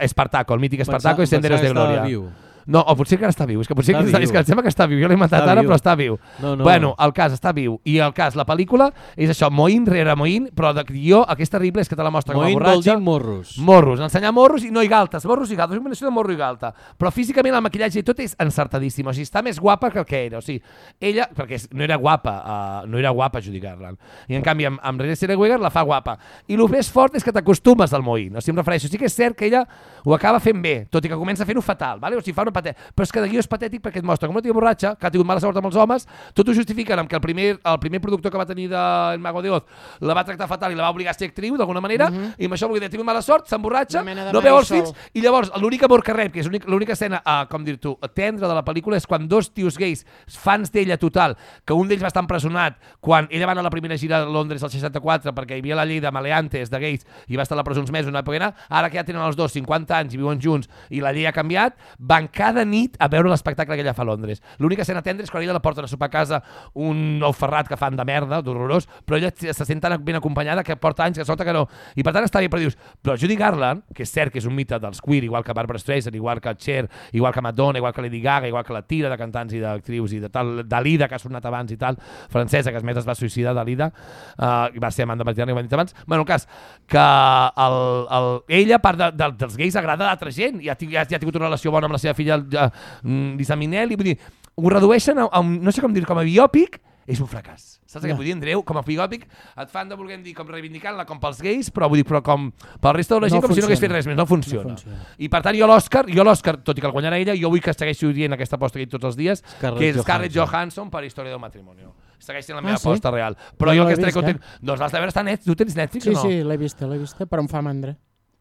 Espartaco, el mític Espartaco Pensava- i Senderos de Gloria. viu. No, o potser que ara està viu, és que potser Està que, és viu. que em sembla que està viu, jo l'he matat Està ara viu. però està viu. No, no. Bueno, el cas està viu, i el cas, la pel·lícula és això, moïn rere moïn, però de guió, el que és terrible és que te la mostra Moïn com a vol borratxa. dir morros. Morros, ensenyar morros i no i galtes, morros i galtes, és una combinació de morro i galta. Però físicament el maquillatge i tot és encertadíssim, o sigui, està més guapa que el que era, o sigui, ella, perquè és- no era guapa, uh, no era guapa Judy Garland, i en canvi amb, amb Renée Zellweger la fa guapa. I el més fort és que t'acostumes al moïn, o sigui, em refereixo, sí que és cert que ella ho acaba fent bé, tot i que comença fent-ho fatal, vale? o sigui, fa una patè... però és que de guió és patètic perquè et mostra com una tia borratxa, que ha tingut mala sort amb els homes, tot ho justifiquen amb que el primer, el primer productor que va tenir de El Mago de Oz la va tractar fatal i la va obligar a ser actriu d'alguna manera, Mhm. i amb això vol dir, tingut mala sort, s'emborratxa, Una no veu els fills, i llavors l'únic amor que rep, que és l'únic- l'única escena, uh, com dir-tu, tendra de la pel·lícula, és quan dos tios gais, fans d'ella total, que un d'ells va estar empresonat quan ella va anar a la primera gira a Londres al 64 perquè hi havia la llei de maleantes de gais i va estar a la presó uns mesos, no va poder anar, ara que ja tenen els dos 50 anys i viuen junts i la llei ha canviat, van cada nit a veure l'espectacle que ella fa a Londres. L'única escena tendra és quan ella la porten a sopar a casa un nou ferrat que fan de merda, d'horrorós, però ella se sent tan ben acompanyada que porta anys que sota que no. I per tant està bé, però dius, però Judy Garland, que és cert que és un mite dels queer, igual que Barbara Streisand, igual que Cher, igual que Madonna, igual que Lady Gaga, igual que la tira de cantants i d'actrius i de tal, Dalida, que ha sonat abans i tal, francesa, que a més es va suïcidar, Dalida, uh, i va ser amant de Matilda, ho hem dit abans. Bueno, cas, que el, el, ella, part de, de, dels gais, agrada a altra gent, i ha, ja, ja ha tingut una relació bona amb la seva filla, uh, Lisa Minnelli, vull dir, ho redueixen a, a, un- no sé com dir, com a biòpic, és un fracàs. Saps què Ja. vull dir, Andreu? Com a biòpic et fan de, volguem dir, com reivindicant-la com pels gais, però vull dir, però com pel resta de la No gent, com si no hagués fet funciona. res més, no funciona. No funciona. I per tant, jo l'Òscar, jo l'Òscar, tot i que el guanyarà ella, jo vull que segueixi dient aquesta aposta que he dit tots els dies, Scarlett que és Scarlett Johansson. Johansson per Història del Matrimoni. segueix sent la Ah, meva sí? aposta real. Però No jo que estaré content... eh? Doncs l'has de veure, està Netflix. Tu tens Netflix Sí, o no? sí, l'he vista, l'he vista, però em fa mandra.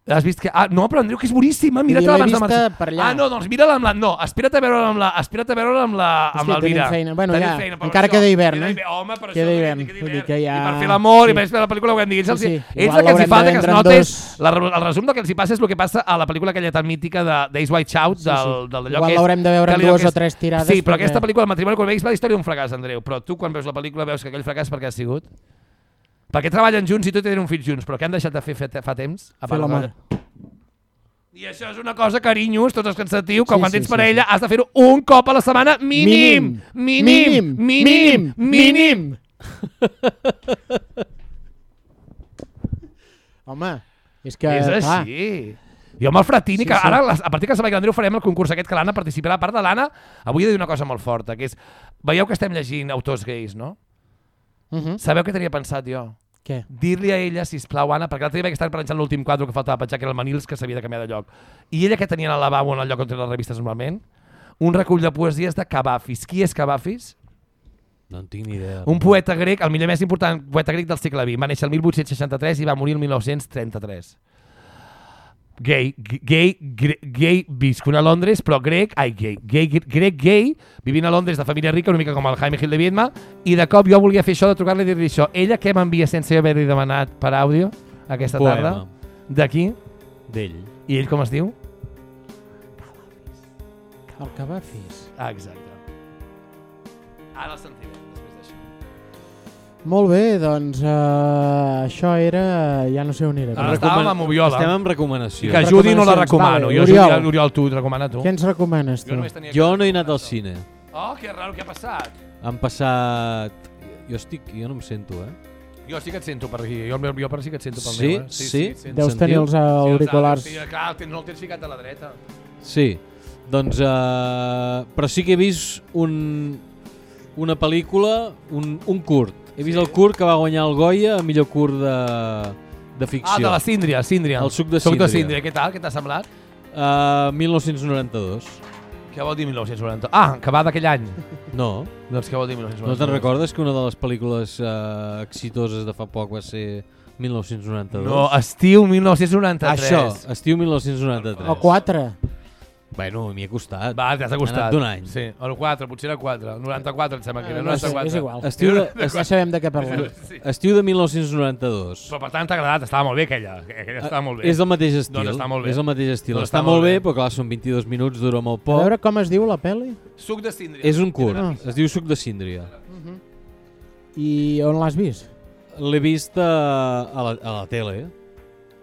Has vist que... Ah, no, però Andreu, que és boníssima, dir, mira-te-la abans de marxar. per allà. Ah, no, doncs mira-la amb la... No, espera't a veure-la amb la... Espera't a veure-la amb la... amb l'Alvira. feina. Bueno, Tenim ja, feina, encara això. queda hivern, eh? hivern. Home, per Queda això, hivern. queda dir que ja... I per fer l'amor, sí. i per fer la pel·lícula ho hem dit. Sí, sí. ells Igual el que els hi falta que es és... La, el resum del que els hi passa és el que passa a la pel·lícula aquella tan mítica de Days White Shout, Sí, del, sí. del, d'allò Igual l'haurem de veure en dues o tres tirades, Sí, però aquesta pel·lícula, el matrimoni com és la història d'un fracàs, Andreu. Però tu, quan veus la pel·lícula, veus que aquell fracàs per què ha sigut? Perquè treballen junts i tot tenen un fill junts, però què han deixat de fer fa, fa temps? A Fer part treballar. I això és una cosa, carinyos, tots els que ens sentiu, que Sí, quan sí, tens sí, parella sí. has de fer-ho un cop a la setmana mínim. Mínim. Mínim. Mínim. mínim. Home, és que... és clar, així. Jo amb el Fratini, Sí, que sí. ara, les- a partir que se vagi l'Andreu, farem el concurs aquest que l'Anna participarà. A part de l'Anna, avui he de dir una cosa molt forta, que és... Veieu que estem llegint autors gais, no? Mhm. Sabeu què tenia pensat jo? Què? Dir-li a ella, si plau, Anna, perquè l'altre dia vaig estar penjant l'últim quadre que faltava penjar, que era el Manils, que s'havia de canviar de lloc. I ella que tenia en el lavabo en el lloc on tenen les revistes normalment, un recull de poesies de Cavafis. Qui és Cavafis? No en tinc ni idea. Un poeta grec, el millor més important poeta grec del segle XX. Va néixer el 1863 i va morir el 1933. Gay, gay, gre- gay, viscut a Londres, però grec, ai, gay, gay, gre- grec gay, vivint a Londres de família rica, una mica com el Jaime Gil de Viedma, i de cop jo volia fer això de trucar-li i dir-li això. Ella què m'envia sense haver-li demanat per àudio aquesta Poema. tarda? D'aquí? D'ell. I ell com es diu? El que va fes. Ah, exacte. Ara el d'això. Molt bé, doncs uh, això era... Ja no sé on era. Ara estàvem amb la Moviola. Estem amb recomanacions. I que Judy no la recomano. vale, jo, Oriol. Oriol, Oriol, tu, et recomana tu. Què ens recomanes, tu? Jo tenia Jo no he anat al cine. Oh, que raro, què ha passat? Han passat... Jo estic... Jo no em sento, eh? Jo sí que et sento per aquí. Jo, jo per sí que et sento pel Sí? meu. Eh? Sí? sí, Deus tenir els auriculars. Sí, clar, el tens- no el tens ficat a la dreta. Sí. Doncs... Uh, però sí que he vist un, una pel·lícula, un, un curt. He vist el curt que va guanyar el Goya a millor curt de, de ficció. Ah, de la Síndria, Síndria. El suc de Suc síndria. de Síndria. Què tal? Què t'ha semblat? Uh, 1992. Què vol dir 1990? Ah, que va d'aquell any. No. Doncs què vol dir 1992? No te'n recordes que una de les pel·lícules uh, exitoses de fa poc va ser 1992? No, estiu 1993. Això, estiu 1993. O 4. Bueno, m'hi he costat. Va, t'has Ha acostat. d'un any. Sí, o el 4, potser era 4. 94 em sembla que era. No sé, 94. és igual. Estiu de, Ja sabem de què parlem. Sí. estiu de 1992. Però per tant t'ha agradat, estava molt bé aquella. Aquella estava molt bé. És del mateix estil. Doncs està molt bé. És el mateix estil. Doncs està, molt bé, però clar, són 22 minuts, dura molt A poc. veure com es diu la pel·li Suc de Síndria. És un curt. Ah. Es diu Suc de Síndria. i on l'has vist? L'he vist a, a, la, a la tele.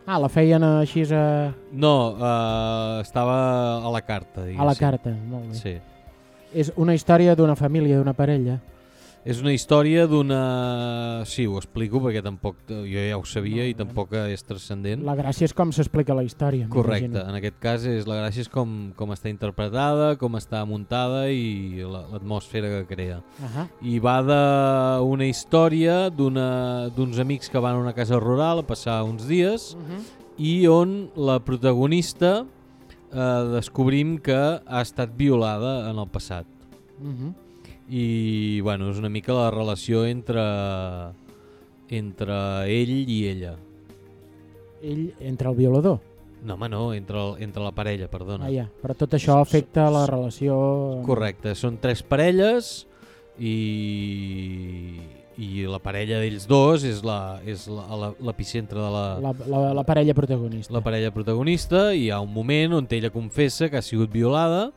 Ah, la feien així a, No, uh, estava a la carta. a la diguéssim. carta. Molt bé. Sí. És una història d'una família, d'una parella. És una història d'una... Sí, ho explico perquè tampoc jo ja ho sabia i tampoc és transcendent. La gràcia és com s'explica la història. Correcte, en aquest cas és la gràcia és com, com està interpretada, com està muntada i la- l'atmosfera que crea. Ahà. I va d'una història d'uns amics que van a una casa rural a passar uns dies Mhm. i on la protagonista eh, descobrim que ha estat violada en el passat. Mhm. I bueno, és una mica la relació entre entre ell i ella. Ell entre el violador. No, home, no, entre, el, entre la parella, perdona. Ah, ja. Però tot això afecta la relació... Correcte, són tres parelles i, i la parella d'ells dos és la- és la- la- l'epicentre de la, La, la, la parella protagonista. la parella protagonista i hi ha un moment on ella confessa que ha sigut violada.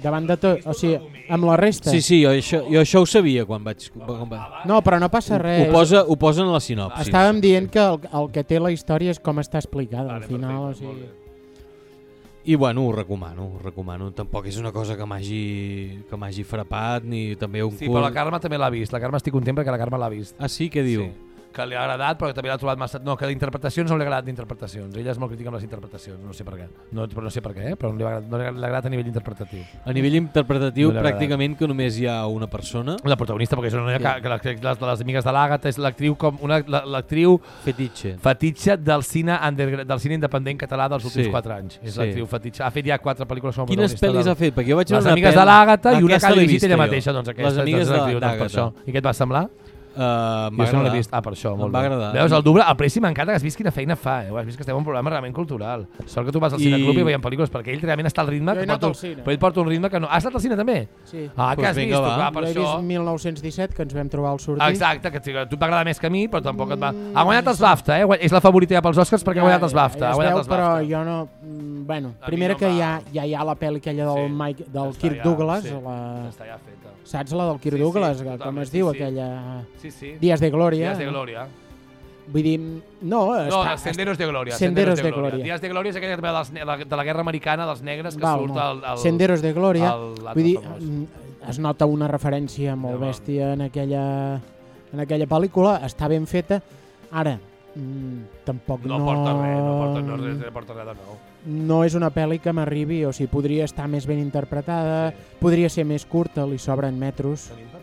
Davant de tot, o sigui, amb la resta. Sí, sí, jo això, jo això ho sabia quan vaig... Quan vaig... No, però no passa res. Ho, posa, ho posa en la sinopsi. Estàvem dient que el, el que té la història és com està explicada al final. O sigui... I bueno, ho recomano, ho recomano. Tampoc és una cosa que m'hagi que m'hagi frapat ni també un Sí, cul. però la Carme també l'ha vist. La Carme estic content perquè la Carme l'ha vist. Ah, sí? Què diu? Sí que li ha agradat, però que també l'ha trobat massa... No, que d'interpretacions no li ha agradat d'interpretacions. Ella és molt crítica amb les interpretacions, no sé per què. No, però no sé per què, eh? però no li, ha agradat, no li ha agradat a nivell interpretatiu. A nivell interpretatiu, no pràcticament que només hi ha una persona. La protagonista, perquè és una noia sí. que, que, les, de les amigues de l'Àgata és l'actriu com una l'actriu fetitxe. fetitxe del cine, under, del cine independent català dels últims sí. 4 anys. És sí. l'actriu fetitxe. Ha fet ja quatre pel·lícules com a Quines pel·lis del... ha fet? Perquè jo vaig les amigues pel... de l'Àgata i una que ha dirigit ella mateixa. Doncs aquesta, les amigues doncs, de l'Àgata. I què et va semblar? Uh, m'ha no l'he vist. Ah, per això, molt va bé. agradar. Veus, el doble, el Plessi m'encanta que has vist quina feina fa, eh? Has vist que estem en un programa realment cultural. Sort que tu vas al I... cineclub i veiem pel·lícules, perquè ell realment està al ritme... Jo he anat al cine. Però ell porta un ritme que no... Has estat al cine també? Sí. Ah, pues que has vinga, vist? Va. Clar, per jo això... he vist 1917, que ens vam trobar al sortir. Ah, exacte, que a tu t'agrada més que a mi, però tampoc et va... Mm. Ha guanyat els BAFTA, eh? És la favorita ja pels Oscars perquè ja, ha guanyat els BAFTA. Ja, ja ha guanyat els BAFTA. Però jo no... Mm, bueno, primera no que ja, ja hi ha la pel·li aquella del, sí, Mike, del Kirk Douglas. Sí, la... Està ja feta. Saps la del Kirk sí, Douglas, sí, com es diu sí. aquella... Sí, sí. Dies de Glòria. Dies de eh? Glòria. Vull dir, no... Està, Senderos de Glòria. Senderos, Senderos de, de Glòria. Dies de Glòria és aquella de, la, de la guerra americana dels negres que Val, surt al, No. Senderos de Glòria. Vull dir, mm, es nota una referència molt ja, bèstia en aquella, en aquella pel·lícula. Està ben feta. Ara, mm, tampoc no... No porta res, no porta, no, res, no porta res de nou no és una pel·li que m'arribi, o sigui, podria estar més ben interpretada, sí. podria ser més curta, li sobren metros. Tenim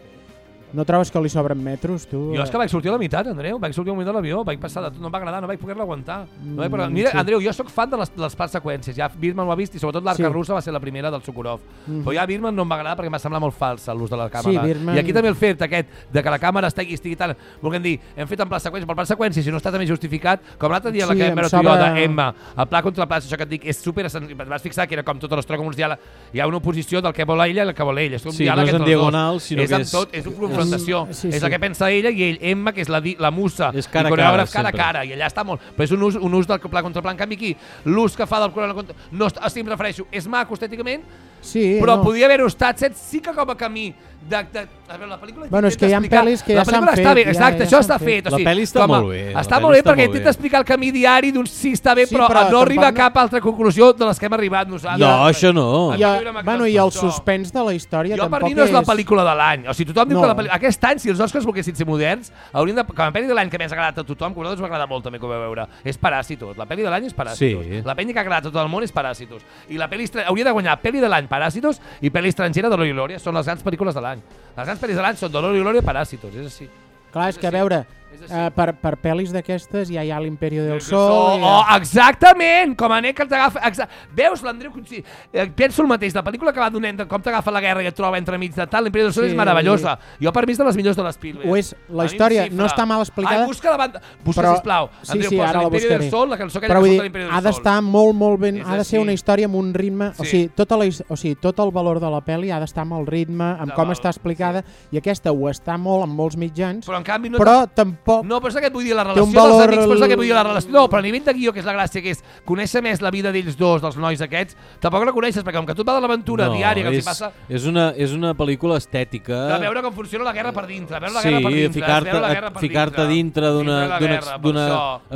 no trobes que li sobren metros, tu? Jo és que eh. vaig sortir a la meitat, Andreu. Vaig sortir a la meitat de l'avió, vaig passar de tot, no em va agradar, no vaig poder-la aguantar. No vaig poder... Mm, Mira, sí. Andreu, jo sóc fan de les, les parts seqüències. Ja Birman ho ha vist i sobretot l'arca sí. russa va ser la primera del Sokurov. Mm. Però ja Birman no em va agradar perquè m'ha semblat molt falsa l'ús de la càmera. Sí, Birman... I aquí també el fet aquest de que la càmera estigui, estigui tan... Volguem dir, hem fet en pla seqüència, però pla seqüència, si no està també justificat, com l'altre dia sí, la que vam veure sobra... de Emma, el pla contra la plaça, això que et dic, és super... Vas fixar que era com tota l'ostra, com uns diàlegs, Hi ha una oposició del que vol ella i el que vol ella. És un sí, diàleg no és en diagonal, sinó és que és... Tot, és un confrontació. Sí, sí. És el que pensa ella i ell, Emma, que és la, la musa, és cara, i coreògraf cara, cara, cara, i allà està molt. Però és un ús, un ús del pla contra pla. En canvi aquí, l'ús que fa del coreògraf contra... No, sí, em refereixo, és maco estèticament, sí, però no. podia haver-ho estat set sí que com a camí de, de, a veure, la pel·lícula... Bueno, és que hi ha pel·lis que ja s'han fet. Bé, ja, exacte, ja això està fet. O sigui, la pel·li està com, molt bé. Està molt bé perquè intenta explicar el camí diari d'un sí està bé, sí, però, però no arriba a cap altra conclusió de les que hem arribat nosaltres. No, això no. I, a, bueno, i el suspens de la història jo tampoc és... Jo per mi no és la pel·lícula de l'any. O sigui, tothom no. diu que la pel·lícula... Aquest any, si els Oscars volguessin ser moderns, haurien de... Com a pel·li de l'any que més ha agradat a tothom, que a nosaltres m'agrada molt també com a veure, és Paràsitos. La pel·li de l'any és Paràsitos. Sí. La pel·li que ha agradat a tot el món és Paràsitos. I la pel·li... Hauria de guanyar pel·li de l'any Paràsitos i pel·li estrangera de l'Ori Lòria. Són les grans pel·lícules de l'any l'any. Les grans pel·lis de l'any són Dolor i Glòria Paràsitos, és així. Clar, és que a veure, Uh, per, per pel·lis d'aquestes ja hi ha l'Imperi del, del Sol... Sol. ja. Oh, exactament! Com a nen que t'agafa... Exa... Veus, l'Andreu coincideix... Eh, penso el mateix, la pel·lícula que va donant de com t'agafa la guerra i et troba entre mig de tal, l'Imperi del Sol sí, és meravellosa. I... Jo per mi és de les millors de les Spielberg. Ho és, la a història no està mal explicada... Ai, busca la banda... Busca, però... sisplau. Sí, Andreu, sí, posa ara del Sol, la cançó que ella de l'Imperi del Sol. Ha d'estar molt, molt ben... És ha de ser així. una història amb un ritme... Sí. O, sigui, tot la, o sigui, tot el valor de la pel·li ha d'estar amb el ritme, amb de com val. està explicada, sí. i aquesta ho està molt amb molts mitjans, però, en canvi no però tampoc tampoc... No, però és que et vull dir, la relació valor... dels amics, però és que et vull dir, la relació... No, però a nivell de guió, que és la gràcia, que és conèixer més la vida d'ells dos, dels nois aquests, tampoc la coneixes, perquè com que tot va de l'aventura no, diària que és, els hi passa... És una, és una pel·lícula estètica... De veure com funciona la guerra per dintre, veure la sí, guerra per dintre, ficar-te ficar, ficar dintre d'una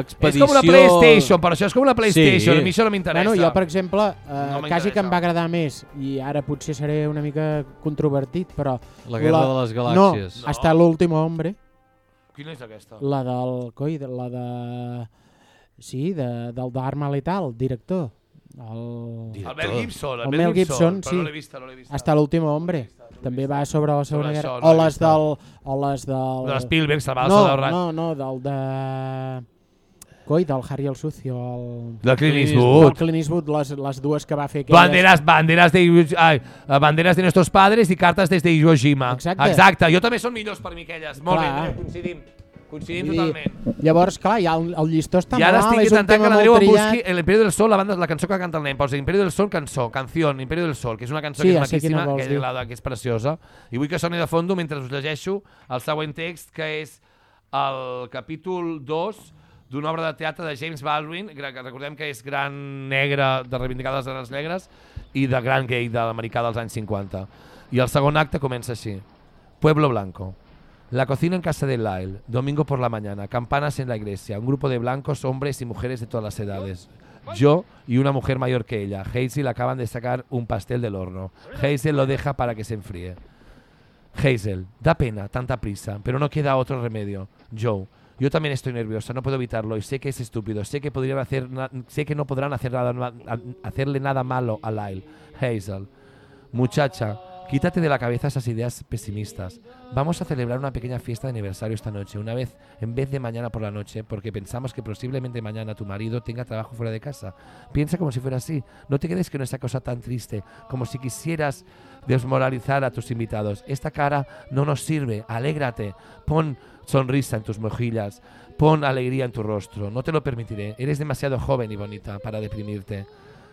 expedició... És com una PlayStation, per això, és com una PlayStation, sí. a mi això no m'interessa. Bueno, jo, per exemple, eh, no quasi que em va agradar més, i ara potser seré una mica controvertit, però... La guerra la... de les galàxies. No, no. hasta l'últim hombre. Quina és aquesta? La del... Coi, la de... Sí, de, del d'Arma Letal, director. El... director. El Mel Gibson. El, el Mel Gibson, Gibson sí. No l'he vista, no l'he vista. Hasta l'últim hombre. No vista, no També va sobre la Segona Guerra. No o les del... O les del... De Spielberg, se va no. No, no, del de... Coi, del Harry el Sucio, el... Del Clint Eastwood. Del Clint Eastwood, les, les dues que va fer aquelles... Banderes, banderes de, ai, eh, banderes de nuestros padres i cartes des de Iwo Jima. Exacte. Exacte, jo també són millors per mi aquelles. Molt clar. bé, eh? coincidim. Coincidim I, totalment. Llavors, clar, ja el, el llistó està I ara mal, estic és un tema molt trillat. Busqui, el Imperio del Sol, la, banda, la cançó que canta el nen, posa Imperio del Sol, cançó, canció, Imperio del Sol, que és una cançó sí, que és maquíssima, que, és la, que és preciosa. I vull que soni de fondo mentre us llegeixo el següent text, que és el capítol 2 d'una obra de teatre de James Baldwin, que recordem que és gran negre de reivindicar les dones negres i de gran gay de l'americà dels anys 50. I el segon acte comença així. Pueblo Blanco. La cocina en casa de Lyle, domingo por la mañana, campanas en la iglesia, un grupo de blancos, hombres y mujeres de todas las edades. Yo y una mujer mayor que ella, Hazel, acaban de sacar un pastel del horno. Hazel lo deja para que se enfríe. Hazel, da pena, tanta prisa, pero no queda otro remedio. Joe, Yo también estoy nerviosa, no puedo evitarlo y sé que es estúpido. Sé que podrían hacer, sé que no podrán hacer nada, hacerle nada malo a Lyle. Hazel, muchacha, quítate de la cabeza esas ideas pesimistas. Vamos a celebrar una pequeña fiesta de aniversario esta noche, una vez en vez de mañana por la noche, porque pensamos que posiblemente mañana tu marido tenga trabajo fuera de casa. Piensa como si fuera así. No te quedes con esa cosa tan triste, como si quisieras desmoralizar a tus invitados. Esta cara no nos sirve. Alégrate. Pon sonrisa en tus mejillas. Pon alegría en tu rostro. No te lo permitiré. Eres demasiado joven y bonita para deprimirte.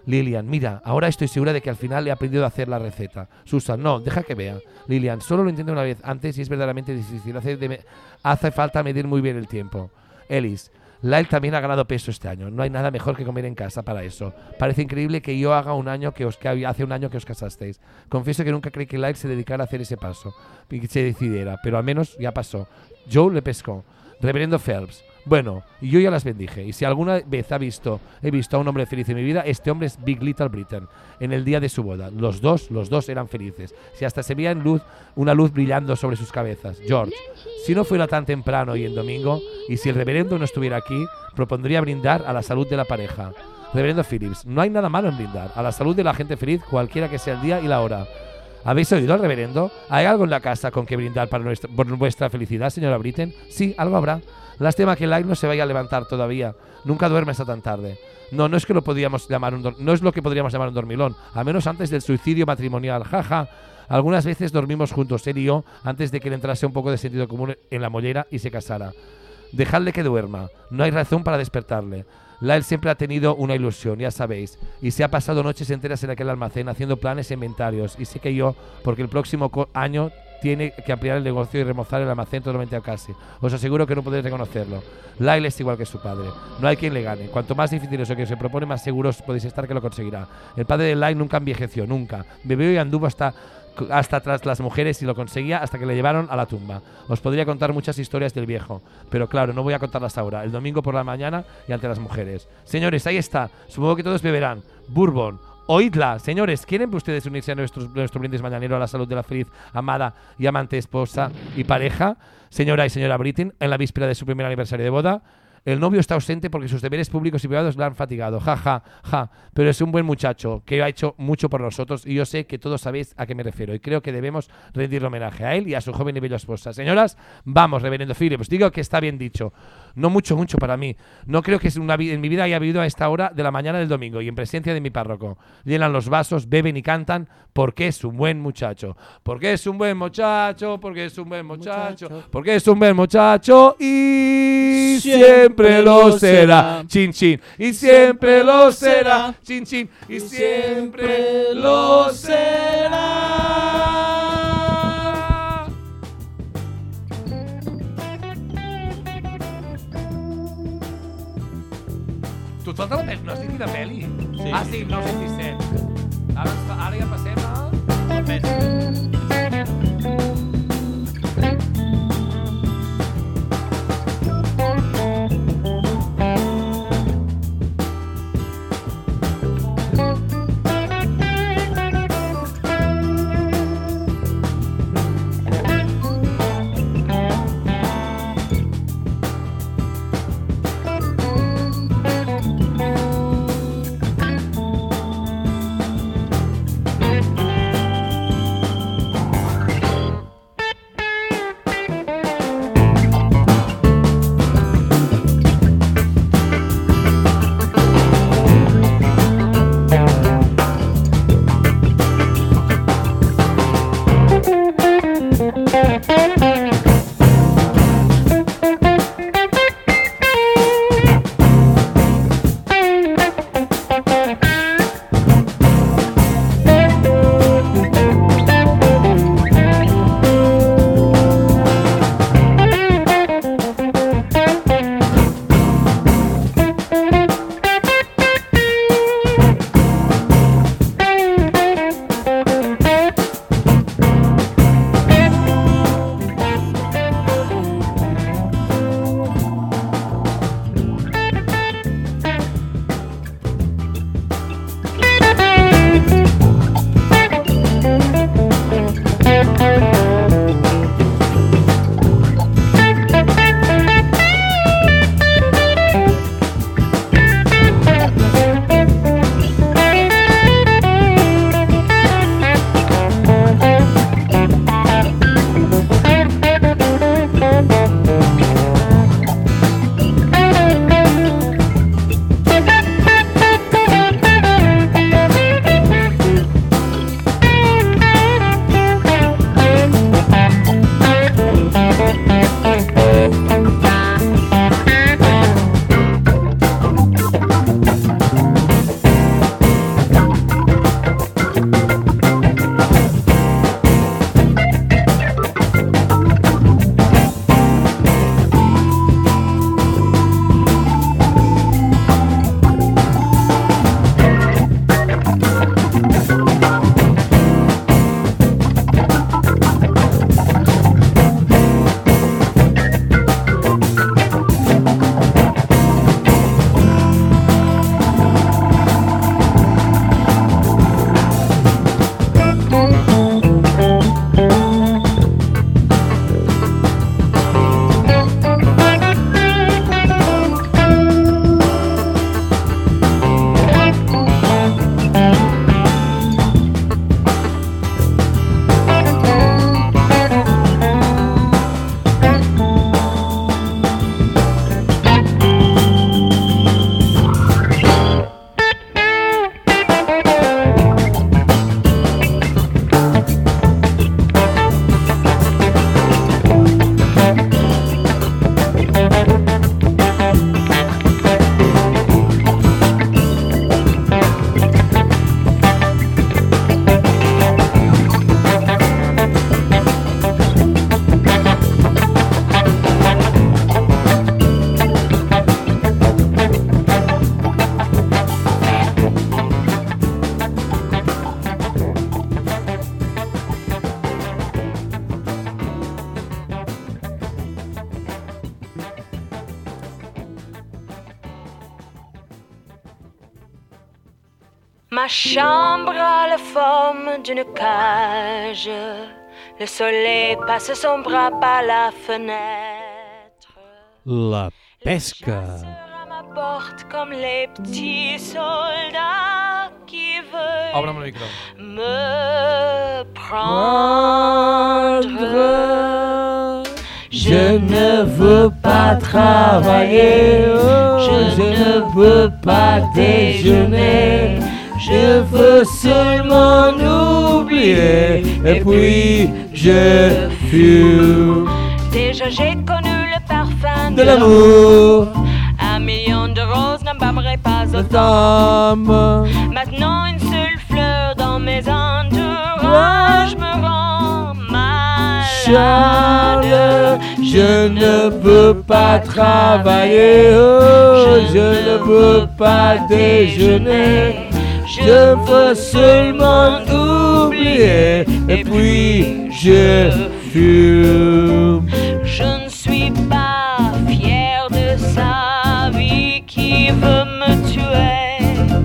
Lilian, mira, ahora estoy segura de que al final he aprendido a hacer la receta. Susan, no, deja que vea. Lilian, solo lo intento una vez antes y es verdaderamente difícil. Hace, hace falta medir muy bien el tiempo. Ellis, Lyle también ha ganado peso este año. No hay nada mejor que comer en casa para eso. Parece increíble que yo haga un año que os que hace un año que os casasteis. Confieso que nunca creí que Lyle se dedicara a hacer ese paso y que se decidiera, pero al menos ya pasó. Joe le pescó. Reverendo Phelps. Bueno, yo ya las bendije. Y si alguna vez ha visto, he visto a un hombre feliz en mi vida, este hombre es Big Little Britain. En el día de su boda, los dos, los dos eran felices. Si hasta se veía en luz, una luz brillando sobre sus cabezas. George, si no fuera tan temprano y en domingo, y si el reverendo no estuviera aquí, propondría brindar a la salud de la pareja. Reverendo Phillips, no hay nada malo en brindar a la salud de la gente feliz, cualquiera que sea el día y la hora. ¿Habéis oído al reverendo? ¿Hay algo en la casa con que brindar para nuestra, por vuestra felicidad, señora Britten? Sí, algo habrá. Lástima que Lyle no se vaya a levantar todavía. Nunca duerme hasta tan tarde. No, no es que lo podríamos llamar un no es lo que podríamos llamar un dormilón, a menos antes del suicidio matrimonial. Jaja. Algunas veces dormimos juntos, él y yo, antes de que le entrase un poco de sentido común en la mollera y se casara. Dejadle que duerma. No hay razón para despertarle. Lyle siempre ha tenido una ilusión, ya sabéis, y se ha pasado noches enteras en aquel almacén haciendo planes e inventarios. Y sé que yo, porque el próximo año tiene que ampliar el negocio y remozar el almacén totalmente a casi. Os aseguro que no podéis reconocerlo. Lyle es igual que su padre. No hay quien le gane. Cuanto más difícil es lo que se propone, más seguros podéis estar que lo conseguirá. El padre de Lyle nunca envejeció, nunca. Bebió y anduvo hasta hasta tras las mujeres y lo conseguía hasta que le llevaron a la tumba. Os podría contar muchas historias del viejo, pero claro, no voy a contarlas ahora, el domingo por la mañana y ante las mujeres. Señores, ahí está, supongo que todos beberán. Bourbon. Oídla, señores, ¿quieren ustedes unirse a nuestro, nuestro brindis mañanero a la salud de la feliz, amada y amante esposa y pareja, señora y señora Britton, en la víspera de su primer aniversario de boda? El novio está ausente porque sus deberes públicos y privados le han fatigado. Ja, ja, ja. Pero es un buen muchacho que ha hecho mucho por nosotros y yo sé que todos sabéis a qué me refiero. Y creo que debemos rendirle homenaje a él y a su joven y bella esposa. Señoras, vamos, reverendo Phillips. Digo que está bien dicho. No mucho, mucho para mí. No creo que una en mi vida haya vivido a esta hora de la mañana del domingo y en presencia de mi párroco. Llenan los vasos, beben y cantan porque es un buen muchacho. Porque es un buen muchacho, porque es un buen muchacho, porque es un buen muchacho y siempre lo será. Chin, chin. Y siempre lo será. Chin, chin. Y siempre lo será. Falta la pel·li? No has dit quina pel·li? Sí. Ah, sí, 1917. Ara, ara ja passem a... La pel·li. Chambre a la forme d'une cage. Le soleil passe son bras par la fenêtre. La pesca. À ma porte comme les petits soldats qui veulent me prendre. Je ne veux pas travailler, je ne veux pas seulement oublier et puis je fume. Déjà j'ai connu le parfum de l'amour. Un million de roses n'embâmerait pas autant. Maintenant une seule fleur dans mes entourages me rend malade. Je ne veux pas travailler, oh, je ne veux pas déjeuner, je veux seulement oublier et puis je fume. Je ne suis pas fière de sa vie qui veut me tuer.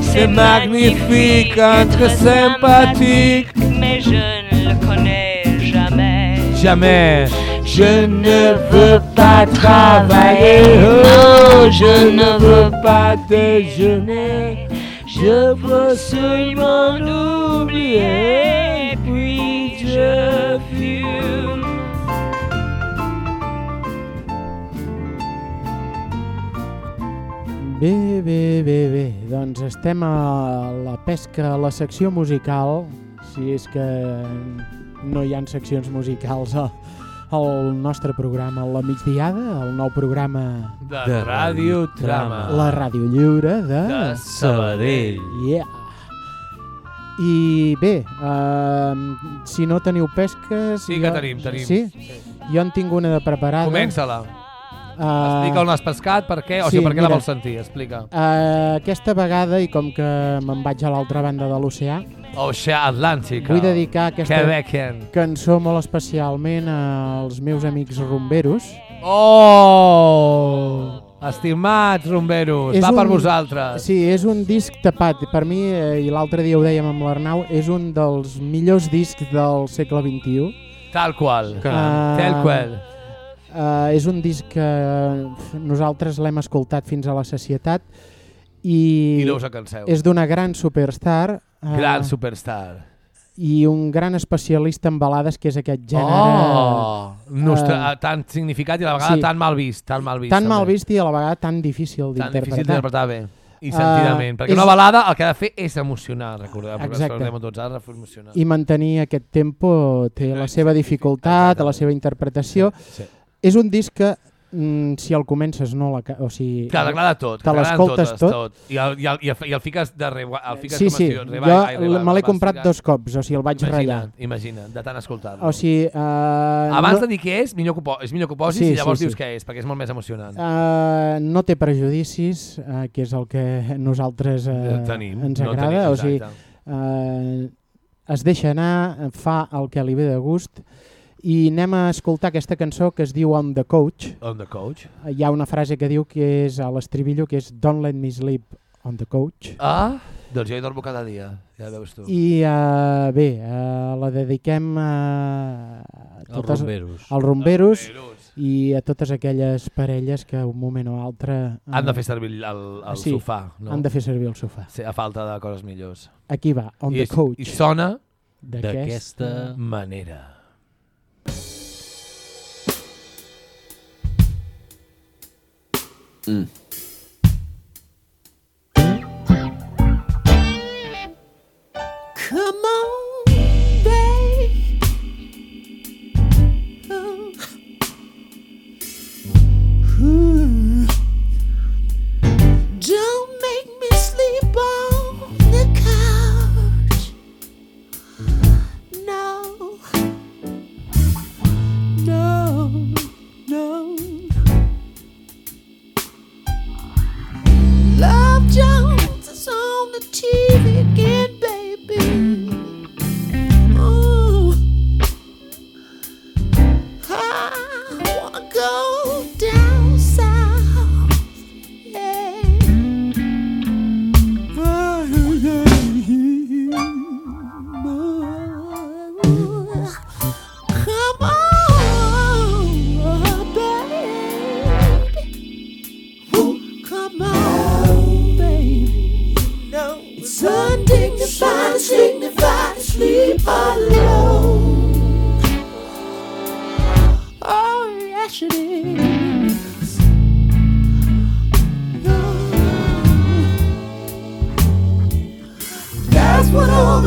C'est magnifique, un très sympathique, mais je ne le connais jamais. jamais. Je ne veux pas travailler, oh, je ne veux pas déjeuner, je veux seulement oublier, puis je fume. Bé, bé, bé, bé. Doncs estem a la pesca, a la secció musical, si és que no hi han seccions musicals al, al nostre programa La Migdiada, el nou programa De De Ràdio Trama. La ràdio lliure de... De Sabadell. Yeah. I bé, uh, si no teniu pesques... Sí que jo- tenim, tenim. Sí? Jo en tinc una de preparada. Comença-la. Uh, Explica on l'has pescat, per què, o sigui, per què la vols sentir, explica. Uh, aquesta vegada, i com que me'n vaig a l'altra banda de l'oceà, Oceà Atlàntica. vull dedicar aquesta Quebecen. cançó molt especialment als meus amics rumberos. Oh! Estimats rumberos, va per vosaltres. Sí, és un disc tapat. Per mi, eh, i l'altre dia ho dèiem amb l'Arnau, és un dels millors discs del segle XXI. Tal qual. Ah, Tal qual. Uh, és un disc que nosaltres l'hem escoltat fins a la societat i, I no us canseu. és d'una gran superstar eh, Gran superstar. i un gran especialista en balades que és aquest gènere Oh! Nostra, eh, tan significat i a la vegada sí. tan mal vist. Tan mal vist. tan mal també. vist i a la vegada tan difícil Tan d'interpretar. difícil d'interpretar bé. I Eh, sentidament. perquè és- una balada el que ha de fer és emocionar, recordeu, Exacte. tots, ha de fer emocionar. I mantenir aquest tempo té la seva dificultat, la seva interpretació. Sí. És un disc que, mm, si el comences, no la... O sigui, Que t'agrada tot, te l'escoltes tot. tot. I el, i el, i el, i el fiques de reba, el fiques Sí, com es sí, diu, jo me l'he comprat dos cops, o sigui, el vaig Imagina't, ratllar. Imagina't, de tant escoltar-lo. O sigui... Uh, Abans no, de dir què és, millor que és millor que ho posis Sí, i llavors sí, dius sí. què és, perquè és molt més emocionant. Uh, no té prejudicis, uh, que és el que nosaltres uh, Eh, tenim, ens no agrada. tenim, o sigui, uh, es deixa anar, fa el que li ve de gust i anem a escoltar aquesta cançó que es diu On the Coach. On the Coach. Uh, Hi ha una frase que diu que és a l'estribillo que és Don't let me sleep on the coach. Ah, doncs jo hi dormo cada dia, ja veus tu. I uh, bé, uh, la dediquem a, Als rumberos. als rumberos i a totes aquelles parelles que un moment o altre... Han de fer servir el, el, el sí, sofà, no? han de fer servir el sofà. Sí, a falta de coses millors. Aquí va, On I, the Coach. I sona D'aquesta manera. Mm. Come on, the TV, get back.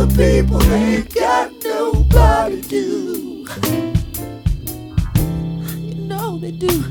The people ain't got nobody do. You know they do.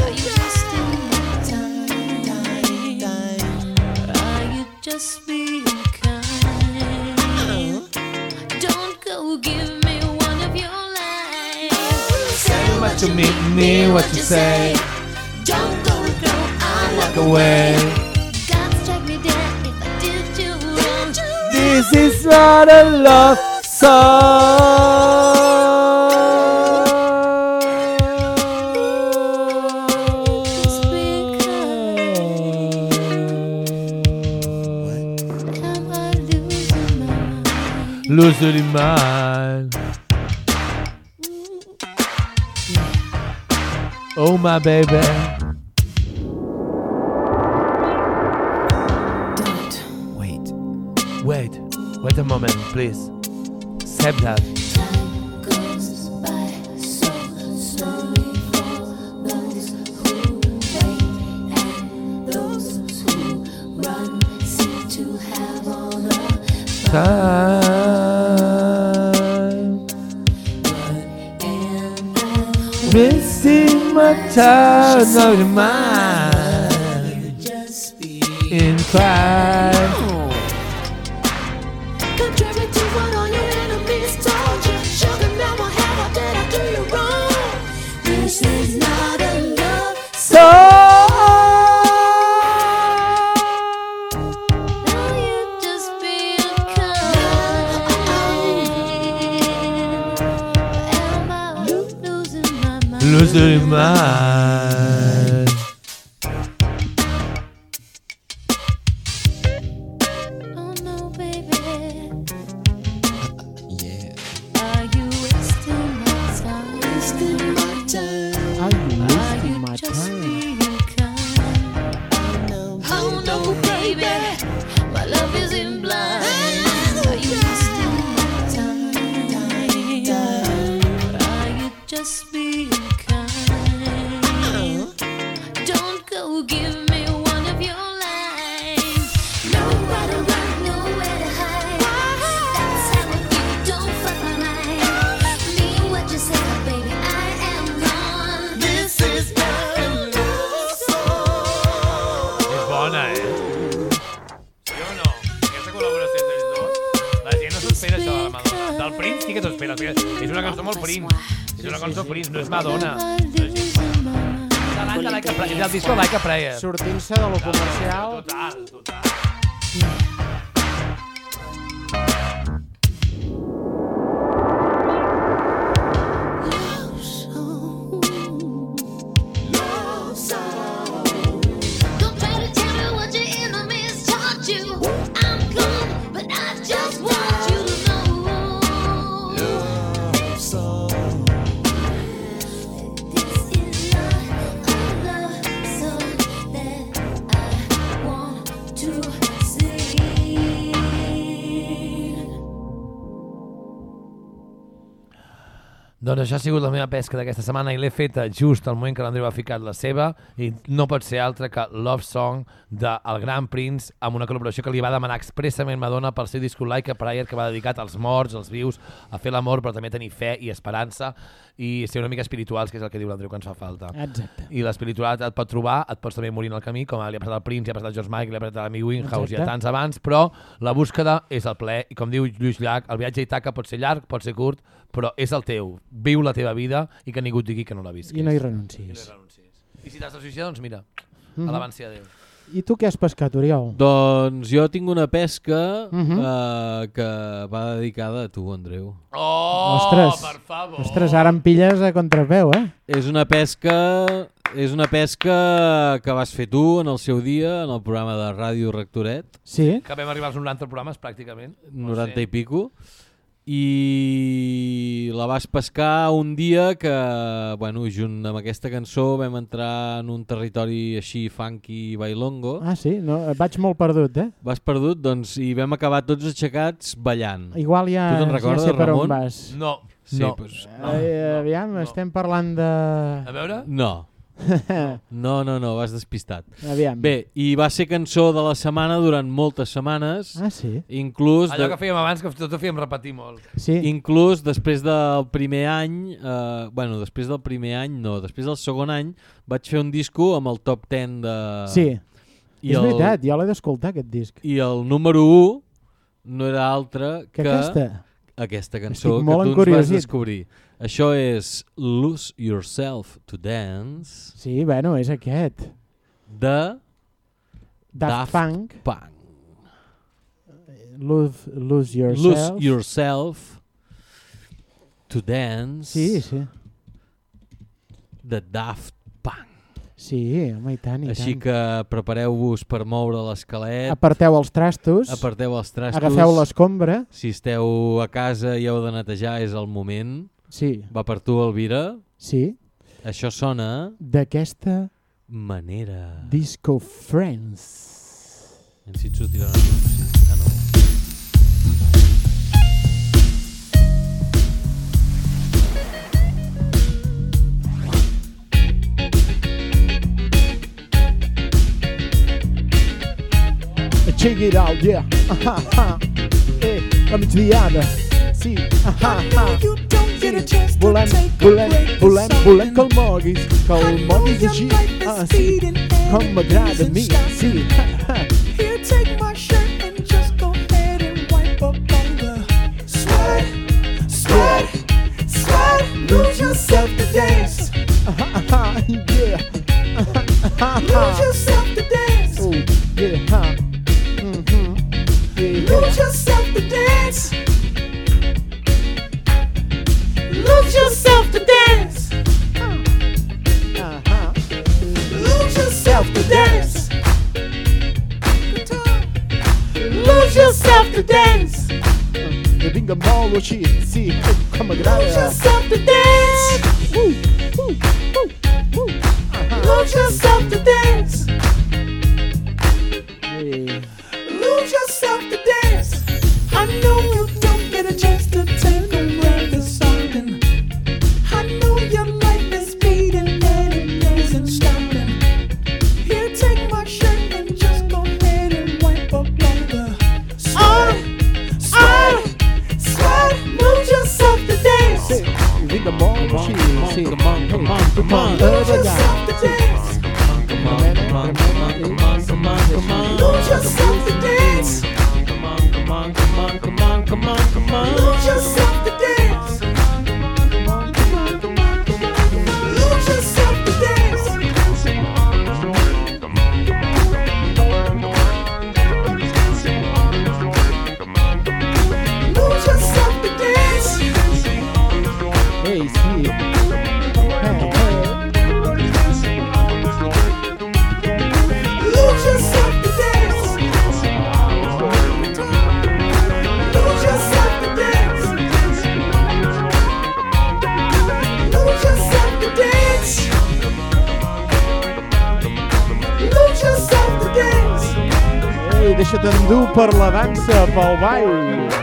me what you say. Don't go, go, I'll walk away. God strike me dead if I did too wrong. This is not a love song. Losing my mind. Oh my baby. Wait, wait, wait a moment, please. Save that. turn on your mind. Doncs això ha sigut la meva pesca d'aquesta setmana i l'he feta just al moment que l'Andreu ha ficat la seva i no pot ser altra que Love Song del Gran Prince amb una col·laboració que li va demanar expressament Madonna pel seu disco Like a Prayer que va dedicat als morts, als vius, a fer l'amor però també a tenir fe i esperança i ser una mica espirituals, que és el que diu l'Andreu que ens fa falta. Exacte. I l'espiritualitat et pot trobar, et pots també morir en el camí, com li ha passat al Prince, li ha passat al George Michael, li ha passat a l'Amy Winehouse i a Exacte. tants abans, però la búsqueda és el ple, i com diu Lluís Llach, el viatge a Itaca pot ser llarg, pot ser curt, però és el teu. Viu la teva vida i que ningú et digui que no la visquis. I no hi I no renuncis. hi renuncis. I si t'has de suïcidar, doncs mira, Mhm. alabanci a Déu. I tu què has pescat, Oriol? Doncs jo tinc una pesca Mhm. eh, que va dedicada a tu, Andreu. Oh, Ostres, per favor. ostres, ara em pilles a contrapeu, eh? És una pesca és una pesca que vas fer tu en el seu dia en el programa de Ràdio Rectoret. Sí. Que vam arribar als 90 programes, pràcticament. 90 i pico. I la vas pescar un dia que, bueno, junt amb aquesta cançó vam entrar en un territori així funky bailongo. Ah, sí? No, vaig molt perdut, eh? Vas perdut, doncs, i vam acabar tots aixecats ballant. Igual ja, tu te'n ja recordes, sé per on Ramon? vas. No. Sí, no. Pues, Eh, aviam, estem parlant de... A veure? No. No, no, no, vas despistat. Aviam. Bé, i va ser cançó de la setmana durant moltes setmanes. Ah, sí? Inclús... Allò que fèiem abans, que tot ho fèiem repetir molt. Sí. Inclús després del primer any, eh, bueno, després del primer any, no, després del segon any, vaig fer un disco amb el top 10 de... Sí. I és el, veritat, jo l'he d'escoltar, aquest disc. I el número 1 no era altre Que que... aquesta? Aquesta cançó Estic que tu ens vas descobrir. Això és Lose Yourself to Dance Sí, bueno, és aquest. de Daft Punk. Punk. Lose, lose yourself. Lose Yourself to Dance Sí, sí. de Daft Punk. Sí, home, i tant, i Així tant. que prepareu-vos per moure l'esquelet. Aparteu els trastos. Aparteu els trastos. Agafeu l'escombra. Si esteu a casa i heu de netejar, és el moment. Sí. Va per tu, Elvira. Sí. Això sona D'aquesta manera. Disco Friends. En si et sortirà una cosa. Ah, no. Check it out, yeah. Aha, aha. Eh, la migdiada. see. Uh-huh. You don't get a chance well, I'm, well, I'm, well, I'm, well, I'm Call Morgis, Call Morgis e G. Ah, sim. Come atrás de mim, sim. Here, take my shirt and just go ahead and wipe up on the sweat, sweat, sweat. Lose yourself to dance. Yeah. Lose yourself. Dance. Lose yourself to dance. Que vinga molt així, sí, com m'agrada. Lose yourself to dance. Lose yourself to dance. Per la dansa, pel ball.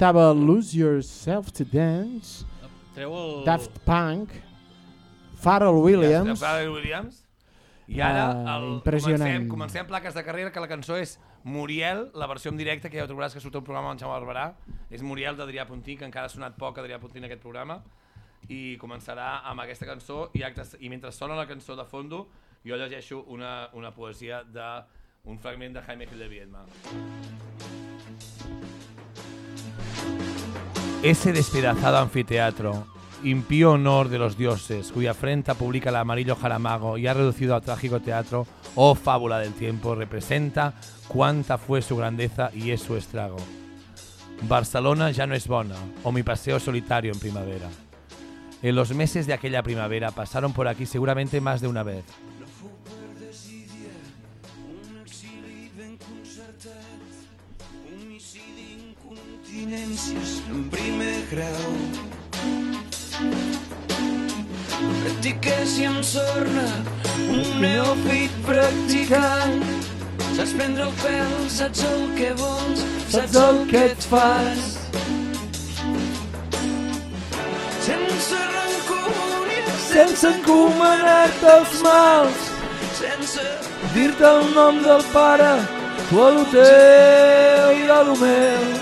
Estava Lose Yourself to Dance, Treu el- Daft Punk, Pharrell Williams. Ja, Pharrell Williams. I ara Ah, el, comencem, comencem plaques de carrera, que la cançó és Muriel, la versió en directe, que ja ho trobaràs que surt un programa amb en Jaume Barberà. És Muriel d'Adrià Puntí, que encara ha sonat poc Adrià Puntí en aquest programa. I començarà amb aquesta cançó i, actes, i mentre sona la cançó de fondo jo llegeixo una, una poesia de un fragment de Jaime Gil de Viedma. Ese despedazado anfiteatro, impío honor de los dioses, cuya afrenta publica el amarillo jaramago y ha reducido a trágico teatro, oh fábula del tiempo, representa cuánta fue su grandeza y es su estrago. Barcelona ya no es bona, o mi paseo solitario en primavera. En los meses de aquella primavera pasaron por aquí seguramente más de una vez. Continències en primer grau. Practiques i amb sorna, un neòfit practicant. Saps prendre el pèl, saps el que vols, saps el que et fas. Sense rancúnies, Sense encomanar-te els mals, sense dir-te el nom del pare, tu a lo teu i a lo meu.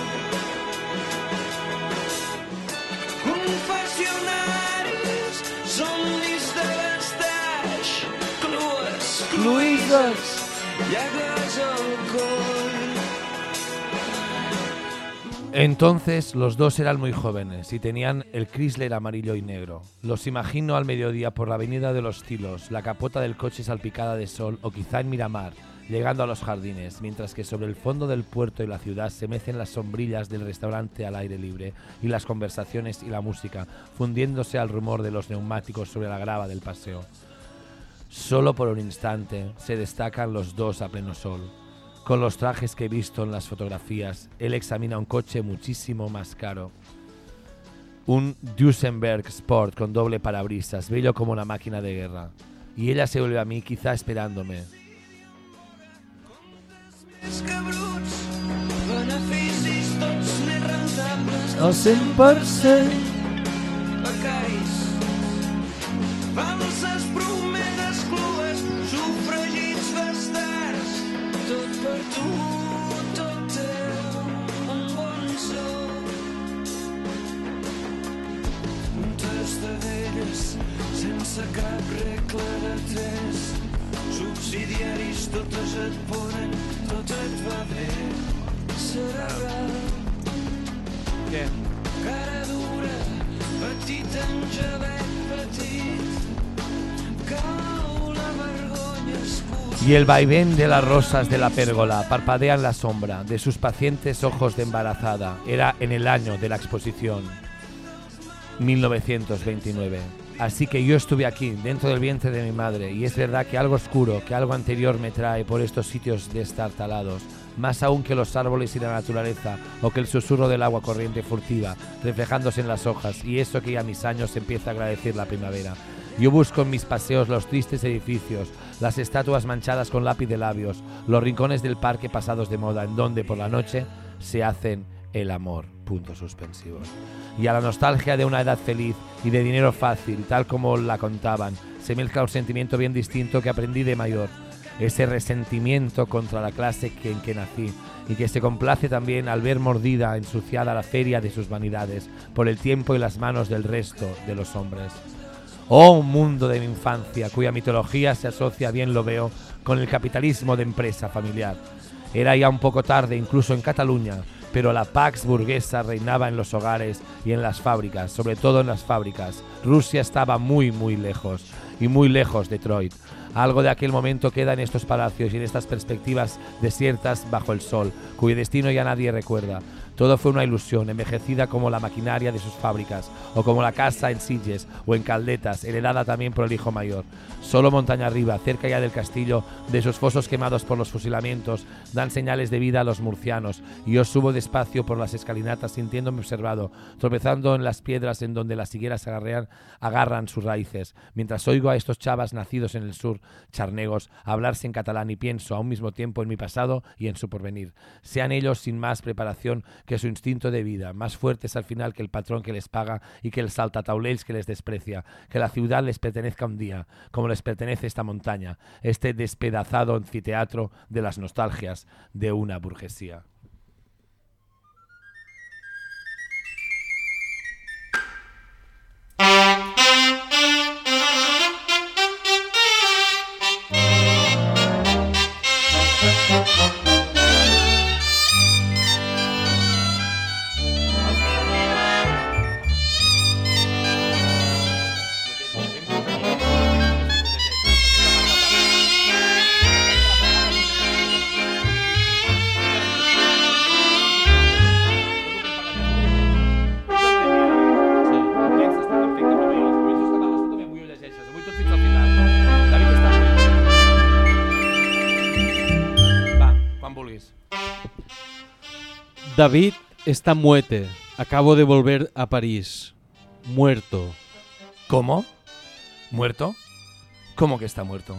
Entonces los dos eran muy jóvenes y tenían el Chrysler amarillo y negro. Los imagino al mediodía por la avenida de los Tilos, la capota del coche salpicada de sol o quizá en Miramar, llegando a los jardines, mientras que sobre el fondo del puerto y la ciudad se mecen las sombrillas del restaurante al aire libre y las conversaciones y la música, fundiéndose al rumor de los neumáticos sobre la grava del paseo. Solo por un instante se destacan los dos a pleno sol. Con los trajes que he visto en las fotografías, él examina un coche muchísimo más caro. Un Duesenberg Sport con doble parabrisas, bello como una máquina de guerra. Y ella se vuelve a mí, quizá esperándome. Els cabruts, beneficis tots més rentables. al 100%. Becaris, falses promeses clues, sofregits bastards. Tot per tu, tot teu, un bon so. Puntes de velles, sense cap regla de tres. Subsidiaris, totes et ponen, tot et va bé. Serà. Què? Cara dura, petit angelet petit, escusa. Y el vaivén de las rosas de la pérgola parpadea en la sombra de sus pacientes ojos de embarazada. Era en el año de la exposición. 1929. Así que yo estuve aquí, dentro del vientre de mi madre, y es verdad que algo oscuro, que algo anterior me trae por estos sitios destartalados, más aún que los árboles y la naturaleza, o que el susurro del agua corriente furtiva, reflejándose en las hojas, y eso que ya a mis años empieza a agradecer la primavera. Yo busco en mis paseos los tristes edificios, las estatuas manchadas con lápiz de labios, los rincones del parque pasados de moda, en donde por la noche se hacen el amor. Puntos suspensivos. Y a la nostalgia de una edad feliz y de dinero fácil, tal como la contaban, se mezcla un sentimiento bien distinto que aprendí de mayor. Ese resentimiento contra la clase en que nací y que se complace también al ver mordida, ensuciada la feria de sus vanidades por el tiempo y las manos del resto de los hombres. Oh, un mundo de mi infancia cuya mitología se asocia, bien lo veo, con el capitalismo de empresa familiar. Era ya un poco tarde, incluso en Cataluña, pero la pax burguesa reinaba en los hogares y en las fábricas, sobre todo en las fábricas. Rusia estaba muy, muy lejos, y muy lejos Detroit. Algo de aquel momento queda en estos palacios y en estas perspectivas desiertas bajo el sol, cuyo destino ya nadie recuerda. Todo fue una ilusión, envejecida como la maquinaria de sus fábricas, o como la casa en Sitges o en Caldetas, heredada también por el hijo mayor. Solo montaña arriba, cerca ya del castillo, de sus fosos quemados por los fusilamientos, dan señales de vida a los murcianos, y yo subo despacio por las escalinatas sintiéndome observado, tropezando en las piedras en donde las higueras agarrean- agarran sus raíces, mientras oigo a estos chavas nacidos en el sur, charnegos, hablarse en catalán y pienso a un mismo tiempo en mi pasado y en su porvenir. Sean ellos sin más preparación que su instinto de vida, más fuertes al final que el patrón que les paga y que el saltataulells que les desprecia, que la ciudad les pertenezca un día, como les pertenece esta montaña, este despedazado anfiteatro de las nostalgias de una burguesía. David está muete. Acabo de volver a París. Muerto. ¿Cómo? ¿Muerto? ¿Cómo que está muerto?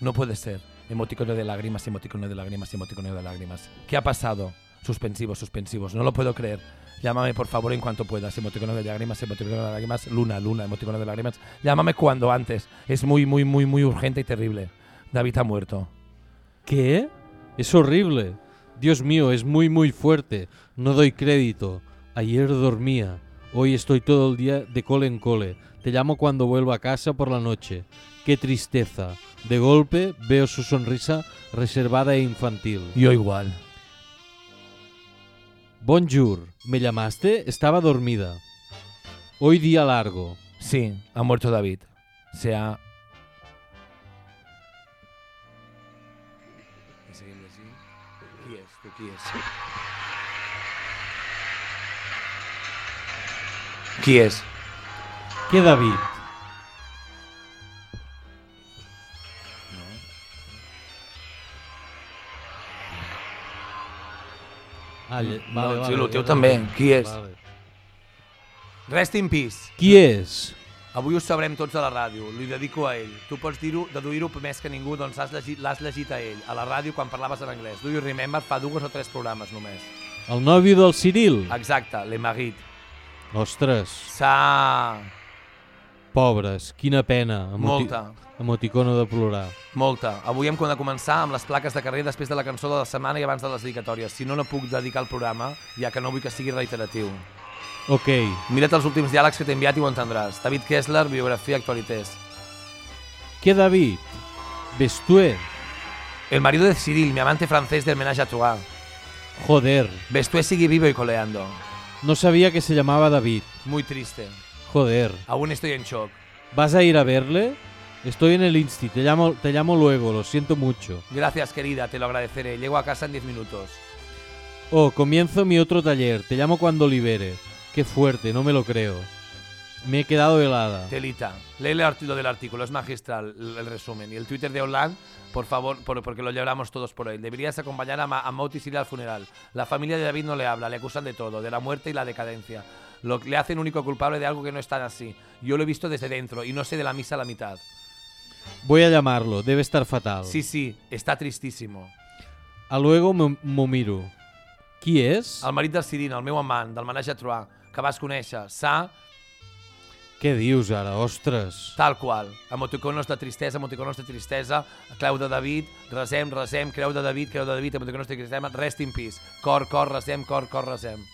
No puede ser. Emoticono de lágrimas, emoticono de lágrimas, emoticono de lágrimas. ¿Qué ha pasado? Suspensivos, suspensivos. No lo puedo creer. Llámame por favor en cuanto puedas. Emoticono de lágrimas, emoticono de lágrimas. Luna, luna, emoticono de lágrimas. Llámame cuando antes. Es muy, muy, muy, muy urgente y terrible. David ha muerto. ¿Qué? Es horrible. Dios mío, es muy muy fuerte. No doy crédito. Ayer dormía. Hoy estoy todo el día de cole en cole. Te llamo cuando vuelvo a casa por la noche. Qué tristeza. De golpe veo su sonrisa reservada e infantil. Yo igual. Bonjour. ¿Me llamaste? Estaba dormida. Hoy día largo. Sí, ha muerto David. Se ha... és? Qui és? Qui és? Què David? Ah, lle- vale, no, vale, sí, el teu vale, també. vale. Qui és? Vale. Rest in peace. Qui és? Avui ho sabrem tots a la ràdio. Li dedico a ell. Tu pots dir-ho, deduir-ho més que ningú, doncs l'has llegit, llegit a ell, a la ràdio quan parlaves en anglès. Do you remember? Fa dues o tres programes només. El nòvio del Ciril? Exacte, le marit. Ostres, S'ha... pobres, quina pena. Molta. Emoticono de plorar. Molta. Avui hem de començar amb les plaques de carrer després de la cançó de la setmana i abans de les dedicatòries. Si no, no puc dedicar el programa, ja que no vull que sigui reiteratiu. Ok. Mira't els últims diàlegs que t'he enviat i ho entendràs. David Kessler, biografía actualités. ¿Qué David? Bestué. El marido de Cyril, mi amante francés del menage à trois. Joder. Bestué sigue vivo y coleando. No sabía que se llamaba David. Muy triste. Joder. Aún estoy en shock. ¿Vas a ir a verle? Estoy en el Insti, te llamo, te llamo luego, lo siento mucho. Gracias, querida, te lo agradeceré. Llego a casa en 10 minutos. Oh, comienzo mi otro taller, te llamo cuando libere. Qué fuerte, no me lo creo. Me he quedado helada. Telita. Lee el artículo del artículo, es magistral el el resumen. Y el Twitter de Orland, por favor, por- porque lo llevamos todos por él. Deberías acompañar a, Ma- a y ir al funeral. La familia de David no le habla, le acusan de todo, de la muerte y la decadencia. Lo, le hacen único culpable de algo que no es tan así. Yo lo he visto desde dentro y no sé de la misa a la mitad. Voy a llamarlo, debe estar fatal. Sí, sí, está tristísimo. A luego m'ho m'ho miro. Qui és? El marit del Sirina, el meu amant, del Manage a Troyes, que vas conèixer, s'ha Què dius ara? Ostres. Tal qual. Emoticonos de tristesa, emoticonos de tristesa, clau de David, resem, resem, creu de David, creu de David, emoticonos de tristesa, rest in peace. Cor, cor, resem, cor, cor, resem.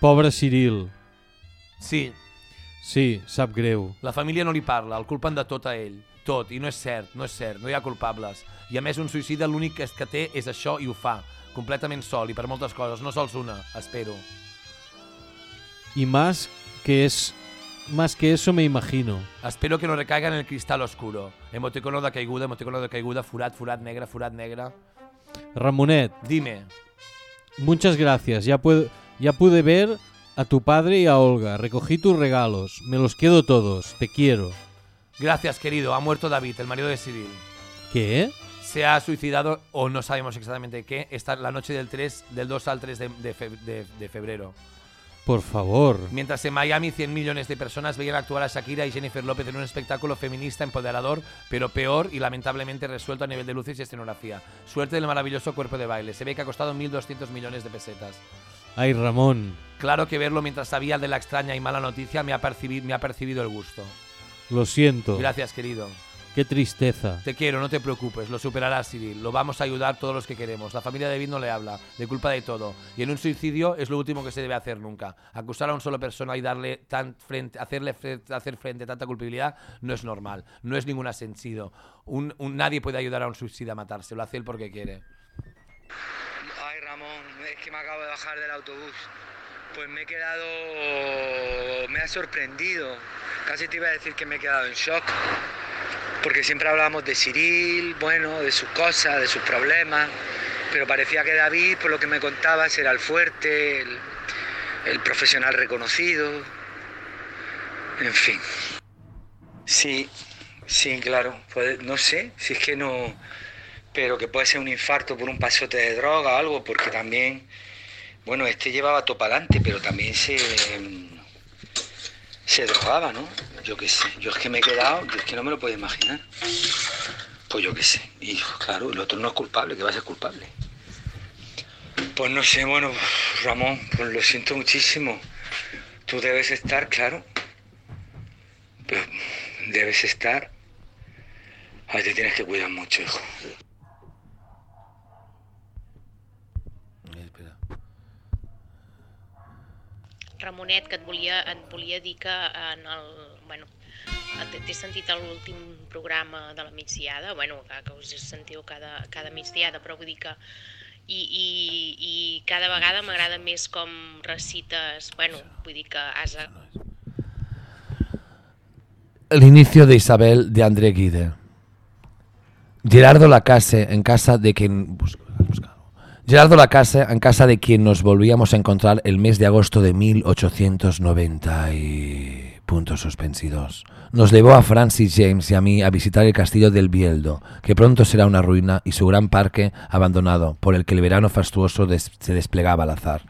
Pobre Ciril. Sí, Sí, sap greu. la família no li parla, el culpen de tot a ell. Tot, i no és cert, no és cert, no hi ha culpables. I a més un suïcida l'únic que, que té és això i ho fa, completament sol i per moltes coses, no sols una, espero. Y más que es... Más que eso me imagino. Espero que no recaiga en el cristal oscuro. Emoticono de caiguda, emoticono de caiguda, forat, forat negre, forat negre. Ramonet, Dime, muchas gracias. Ya, puedo, ya pude ver a tu padre y a Olga. Recogí tus regalos. Me los quedo todos. Te quiero. gracias querido, ha muerto David, el marido de Cyril. ¿Qué? se ha suicidado o no sabemos exactamente qué esta la noche del 3 del 2 al 3 de, de fe- de- de febrero. Por favor. Mientras en Miami 100 millones de personas veían actuar a Shakira y Jennifer López en un espectáculo feminista empoderador, pero peor y lamentablemente resuelto a nivel de luces y escenografía. Suerte del maravilloso cuerpo de baile. Se ve que ha costado 1.200 millones de pesetas. Ay, Ramón. Claro que verlo mientras sabía de la extraña y mala noticia me ha, me ha percibido el gusto. Lo siento. Gracias, querido. Qué tristeza. Te quiero, no te preocupes, lo superarás, Cyril. Lo vamos a ayudar todos los que queremos. La familia de David no le habla, de culpa de todo. Y en un suicidio es lo último que se debe hacer nunca. Acusar a un solo persona y darle tan frente, hacerle fre- hacer frente a tanta culpabilidad no es normal, no es ningún sentido. Un, un- nadie puede ayudar a un suicida a matarse, lo hace él porque quiere. Ay, Ramón, es que me acabo de bajar del autobús. Pues me he quedado... me ha sorprendido. Casi te iba a decir que me he quedado en shock. Porque siempre hablábamos de Cyril, bueno, de sus cosas, de sus problemas. Pero parecía que David, por lo que me contabas, era el fuerte, el, profesional reconocido. En fin. Sí, sí, claro. no sé, si es que no pero que puede ser un infarto por un pasote de droga o algo, porque también, bueno, este llevaba adelante, pero también se, se drogaba, ¿no? Yo qué sé, yo es que me he quedado, yo es que no me lo puedo imaginar. Pues yo qué sé, y claro, el otro no es culpable, que va a ser culpable. Pues no sé, bueno, Ramón, pues lo siento muchísimo. Tú debes estar, claro, pero debes estar... Ay, te tienes que cuidar mucho, hijo. Ramonet, que et volia, et volia dir que en el... Bueno, t'he sentit a l'últim programa de la migdiada, bueno, que, que us sentiu cada, cada migdiada, però vull dir que... I, i, i cada vegada m'agrada més com recites, bueno, vull dir que has... El inicio de Isabel de André Guide. Gerardo Lacase en casa de quien busco- Gerardo Lacase en casa de quien nos volvíamos a encontrar el mes de agosto de 1890 y puntos suspensidos. Nos llevó a Francis James y a mí a visitar el castillo del Bieldo, que pronto será una ruina, y su gran parque abandonado, por el que el verano fastuoso se desplegaba al azar.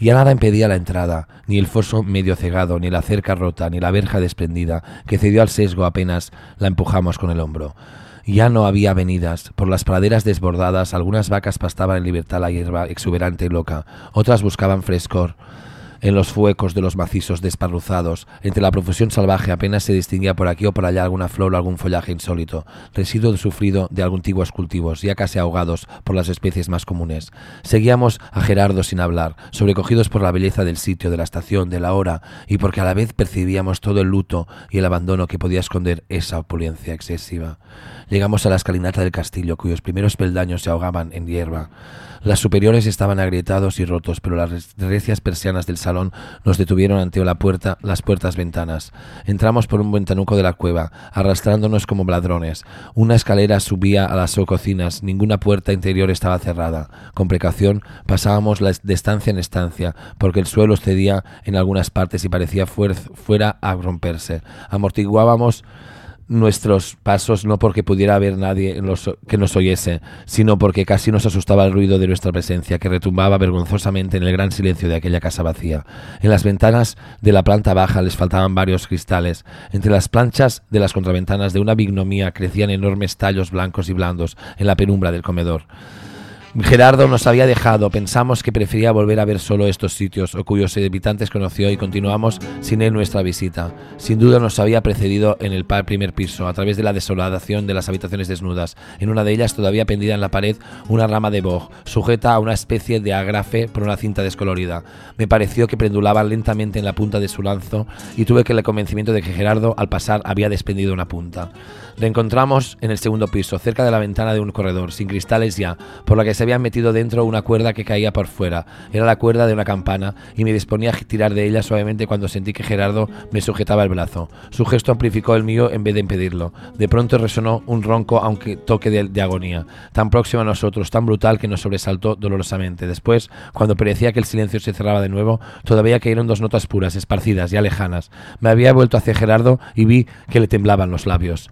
Ya nada impedía la entrada, ni el foso medio cegado, ni la cerca rota, ni la verja desprendida, que cedió al sesgo apenas la empujamos con el hombro. Ya no había avenidas, por las praderas desbordadas algunas vacas pastaban en libertad la hierba exuberante y loca, otras buscaban frescor en los fuecos de los macizos desparruzados. Entre la profusión salvaje apenas se distinguía por aquí o por allá alguna flor o algún follaje insólito, residuo sufrido de antiguos cultivos, ya casi ahogados por las especies más comunes. Seguíamos a Gerardo sin hablar, sobrecogidos por la belleza del sitio, de la estación, de la hora, y porque a la vez percibíamos todo el luto y el abandono que podía esconder esa opulencia excesiva. Llegamos a la escalinata del castillo, cuyos primeros peldaños se ahogaban en hierba. Las superiores estaban agrietados y rotos, pero las recias persianas del nos detuvieron ante la puerta, las puertas ventanas. Entramos por un ventanuco de la cueva, arrastrándonos como ladrones. Una escalera subía a las cocinas, ninguna puerta interior estaba cerrada. Con precaución pasábamos de estancia en estancia, porque el suelo cedía en algunas partes y parecía fuer- fuera a romperse. Amortiguábamos nuestros pasos no porque pudiera haber nadie en los- que nos oyese, sino porque casi nos asustaba el ruido de nuestra presencia, que retumbaba vergonzosamente en el gran silencio de aquella casa vacía. En las ventanas de la planta baja les faltaban varios cristales. Entre las planchas de las contraventanas de una bignomía crecían enormes tallos blancos y blandos en la penumbra del comedor. Gerardo nos había dejado, pensamos que prefería volver a ver solo estos sitios, o cuyos habitantes conoció y continuamos sin él nuestra visita. Sin duda nos había precedido en el primer piso, a través de la desolación de las habitaciones desnudas. En una de ellas, todavía pendida en la pared, una rama de boj, sujeta a una especie de agrafe por una cinta descolorida. Me pareció que pendulaban lentamente en la punta de su lanzo y tuve que el convencimiento de que Gerardo, al pasar, había desprendido una punta. Le encontramos en el segundo piso, cerca de la ventana de un corredor, sin cristales ya, por la que se había metido dentro una cuerda que caía por fuera. Era la cuerda de una campana y me disponía a tirar de ella suavemente cuando sentí que Gerardo me sujetaba el brazo. Su gesto amplificó el mío en vez de impedirlo. De pronto resonó un ronco, aunque toque de, de agonía, tan próximo a nosotros, tan brutal que nos sobresaltó dolorosamente. Después, cuando parecía que el silencio se cerraba de nuevo, todavía cayeron dos notas puras, esparcidas, ya lejanas. Me había vuelto hacia Gerardo y vi que le temblaban los labios.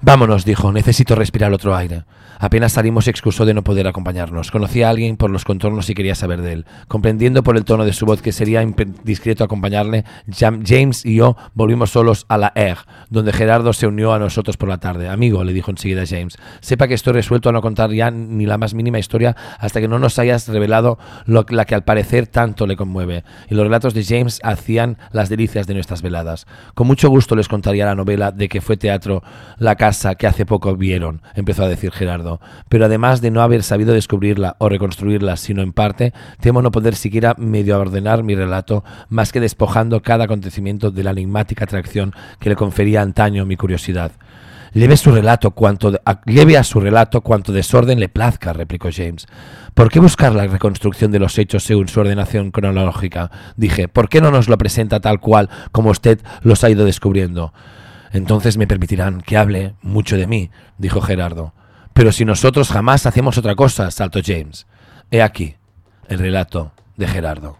Vámonos, dijo, necesito respirar otro aire. Apenas salimos excusó de no poder acompañarnos. Conocía a alguien por los contornos y quería saber de él. Comprendiendo por el tono de su voz que sería discreto acompañarle, Jam- James y yo volvimos solos a la R, donde Gerardo se unió a nosotros por la tarde. Amigo, le dijo enseguida James, sepa que estoy resuelto a no contar ya ni la más mínima historia hasta que no nos hayas revelado lo, la que al parecer tanto le conmueve. Y los relatos de James hacían las delicias de nuestras veladas. Con mucho gusto les contaría la novela de que fue teatro la casa que hace poco vieron, empezó a decir Gerardo. Pero además de no haber sabido descubrirla o reconstruirla, sino en parte, temo no poder siquiera medio ordenar mi relato, más que despojando cada acontecimiento de la enigmática atracción que le confería antaño mi curiosidad. Lleve, su relato cuanto lleve a su relato cuanto desorden le plazca, replicó James. ¿Por qué buscar la reconstrucción de los hechos según su ordenación cronológica? Dije, ¿por qué no nos lo presenta tal cual como usted los ha ido descubriendo? Entonces me permitirán que hable mucho de mí, dijo Gerardo. Pero si nosotros jamás hacemos otra cosa, saltó James. He aquí el relato de Gerardo.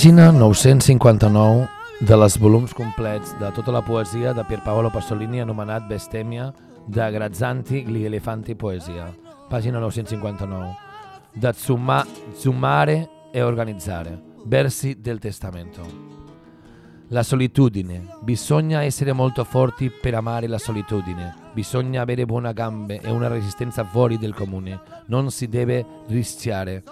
Pàgina 959 de les volums complets de tota la poesia de Pierpaolo Pasolini anomenat Bestemia de Grazzanti gli elefanti poesia. Pàgina 959. Da zuma, zoomare e organizzare. Versi del testamento. La solitudine. Bisogna essere molto forti per amare la solitudine. Bisogna avere buone gambe e una resistenza fuori del comune. Non si deve rischiare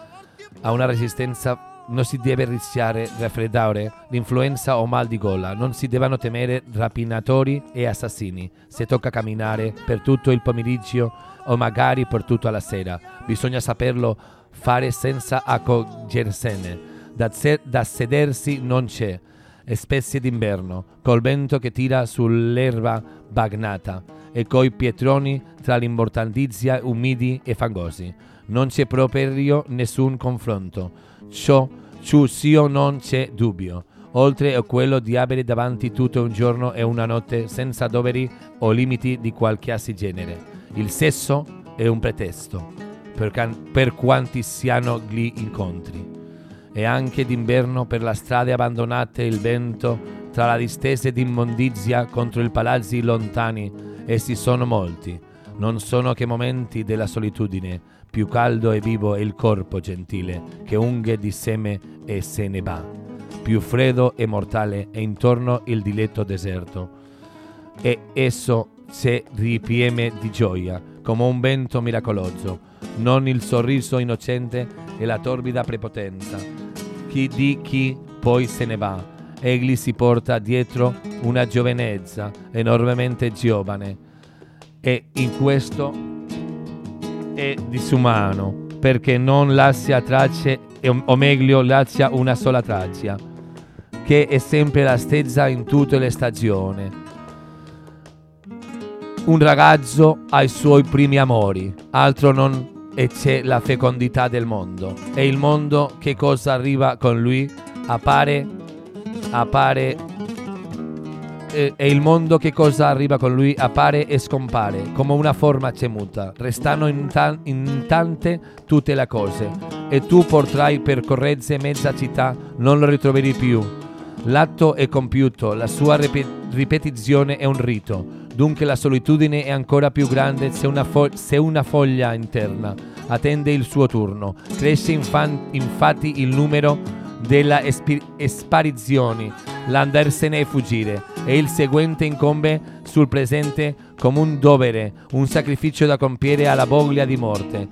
a una resistenza non si deve rischiare raffreddore, l'influenza o mal di gola, non si devono temere rapinatori e assassini. Se tocca camminare per tutto il pomeriggio o magari per tutta la sera, bisogna saperlo fare senza accorgersene. Da, se- da sedersi non c'è. specie d'inverno, col vento che tira sull'erba bagnata e coi pietroni tra l'importantizia umidi e fangosi. Non c'è proprio nessun confronto. Ciò, ciò sì o non c'è dubbio. Oltre a quello di avere davanti tutto un giorno e una notte senza doveri o limiti di qualsiasi genere. Il sesso è un pretesto per, can- per quanti siano gli incontri. E anche d'inverno per le strade abbandonate il vento tra la distesa d'immondizia contro i palazzi lontani, essi sono molti. Non sono che momenti della solitudine, più caldo e vivo è il corpo gentile che unge di seme e se ne va. Più freddo e mortale è intorno il diletto deserto. E esso si ripieme di gioia, come un vento miracoloso, non il sorriso innocente e la torbida prepotenza. Chi di chi poi se ne va, egli si porta dietro una giovenezza enormemente giovane e in questo è disumano perché non lascia tracce o meglio lascia una sola traccia che è sempre la stessa in tutte le stagioni un ragazzo ha i suoi primi amori, altro non e c'è la fecondità del mondo. E il mondo che cosa arriva con lui? Appare, appare, e, e il mondo che cosa arriva con lui? Appare e scompare, come una forma cemuta. Restano in, tan- in tante tutte le cose, e tu potrai percorrere mezza città, non lo ritroverai più. L'atto è compiuto, la sua ripe- ripetizione è un rito. Dunque la solitudine è ancora più grande se una, fo- se una foglia interna attende il suo turno. Cresce infan- infatti il numero delle espi- sparizioni, l'andarsene e fuggire, e il seguente incombe sul presente come un dovere, un sacrificio da compiere alla voglia di morte.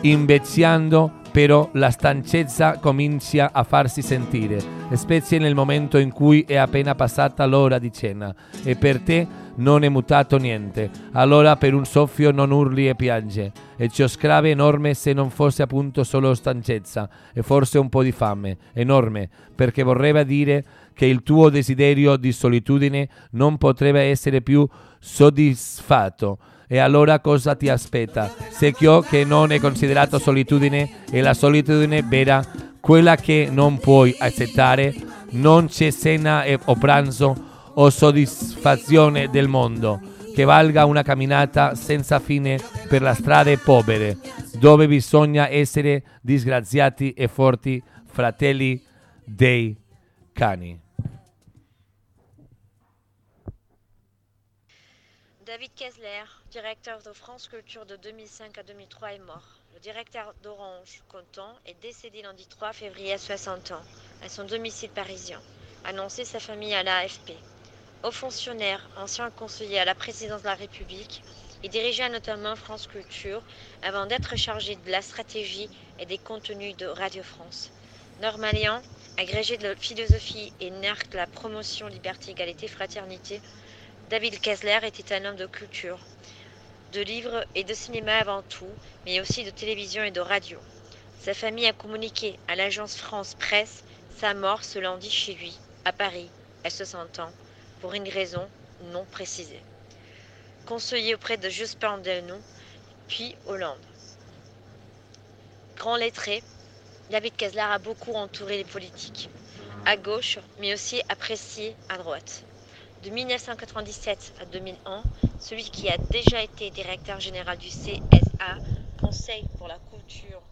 Invecchiando però la stanchezza comincia a farsi sentire, specie nel momento in cui è appena passata l'ora di cena e per te non è mutato niente. Allora per un soffio non urli e piange, e ciò scrave enorme se non fosse appunto solo stanchezza e forse un po' di fame, enorme, perché vorrebbe dire che il tuo desiderio di solitudine non potrebbe essere più soddisfatto. E allora cosa ti aspetta? Se ciò che non è considerato solitudine è la solitudine vera, quella che non puoi accettare, non c'è cena o pranzo o soddisfazione del mondo che valga una camminata senza fine per le strade povere, dove bisogna essere disgraziati e forti fratelli dei cani. David Kessler, directeur de France Culture de 2005 à 2003, est mort. Le directeur d'Orange, Contant, est décédé lundi 3 février à 60 ans, à son domicile parisien, annoncé sa famille à l'AFP. Haut fonctionnaire, ancien conseiller à la présidence de la République, il dirigea notamment France Culture avant d'être chargé de la stratégie et des contenus de Radio France. Normalien, agrégé de philosophie et NERC la promotion Liberté, Égalité, Fraternité, David Kessler était un homme de culture, de livres et de cinéma avant tout, mais aussi de télévision et de radio. Sa famille a communiqué à l'agence France Presse sa mort ce lundi chez lui, à Paris, à 60 ans, pour une raison non précisée. Conseiller auprès de Jospin Denou, puis Hollande. Grand lettré, David Kessler a beaucoup entouré les politiques, à gauche, mais aussi apprécié à droite. De 1997 à 2001, celui qui a déjà été directeur général du CSA, Conseil pour la culture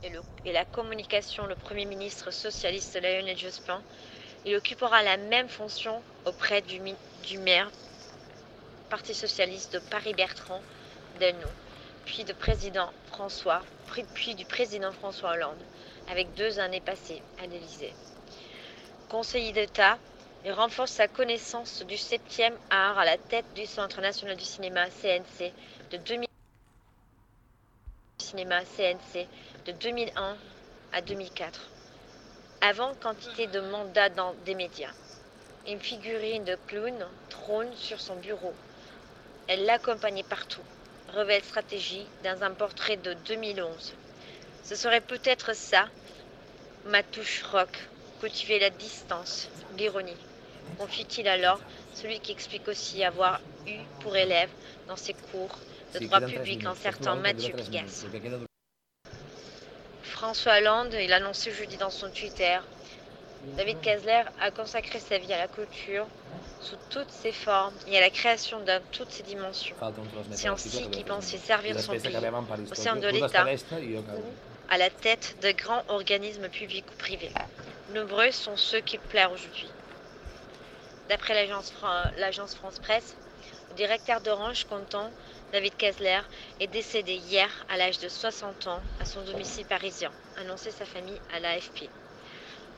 et, la communication, le Premier ministre socialiste Lionel Jospin, il occupera la même fonction auprès du, maire Parti socialiste de Paris-Bertrand Delnoux, puis de président François, puis- puis du président François Hollande, avec deux années passées à l'Élysée. Conseiller d'État, il renforce sa connaissance du 7e art à la tête du Centre national du cinéma CNC de 2000 cinéma CNC de 2001 à 2004. Avant quantité de mandats dans des médias. Une figurine de clown trône sur son bureau. Elle l'accompagnait partout. Révèle stratégie dans un portrait de 2011. Ce serait peut-être ça, ma touche rock, cultiver la distance, l'ironie. Confie-t-il alors celui qui explique aussi avoir eu pour élève dans ses cours de droit public un certain Mathieu queda- François Hollande, il a annoncé jeudi dans son Twitter David Kessler a consacré sa vie à la culture sous toutes ses formes et à la création dans toutes ses dimensions. Més C'est ainsi qu'il pensait servir son pays au sein de l'État i jo acabo. à la tête de grands organismes publics ou privés. Nombreux sont ceux qui plairent aujourd'hui. D'après l'agence Fran- l'agence France Presse, le directeur d'Orange Canton, David Kessler, est décédé hier à l'âge de 60 ans à son domicile parisien, annonçait sa famille à l'AFP.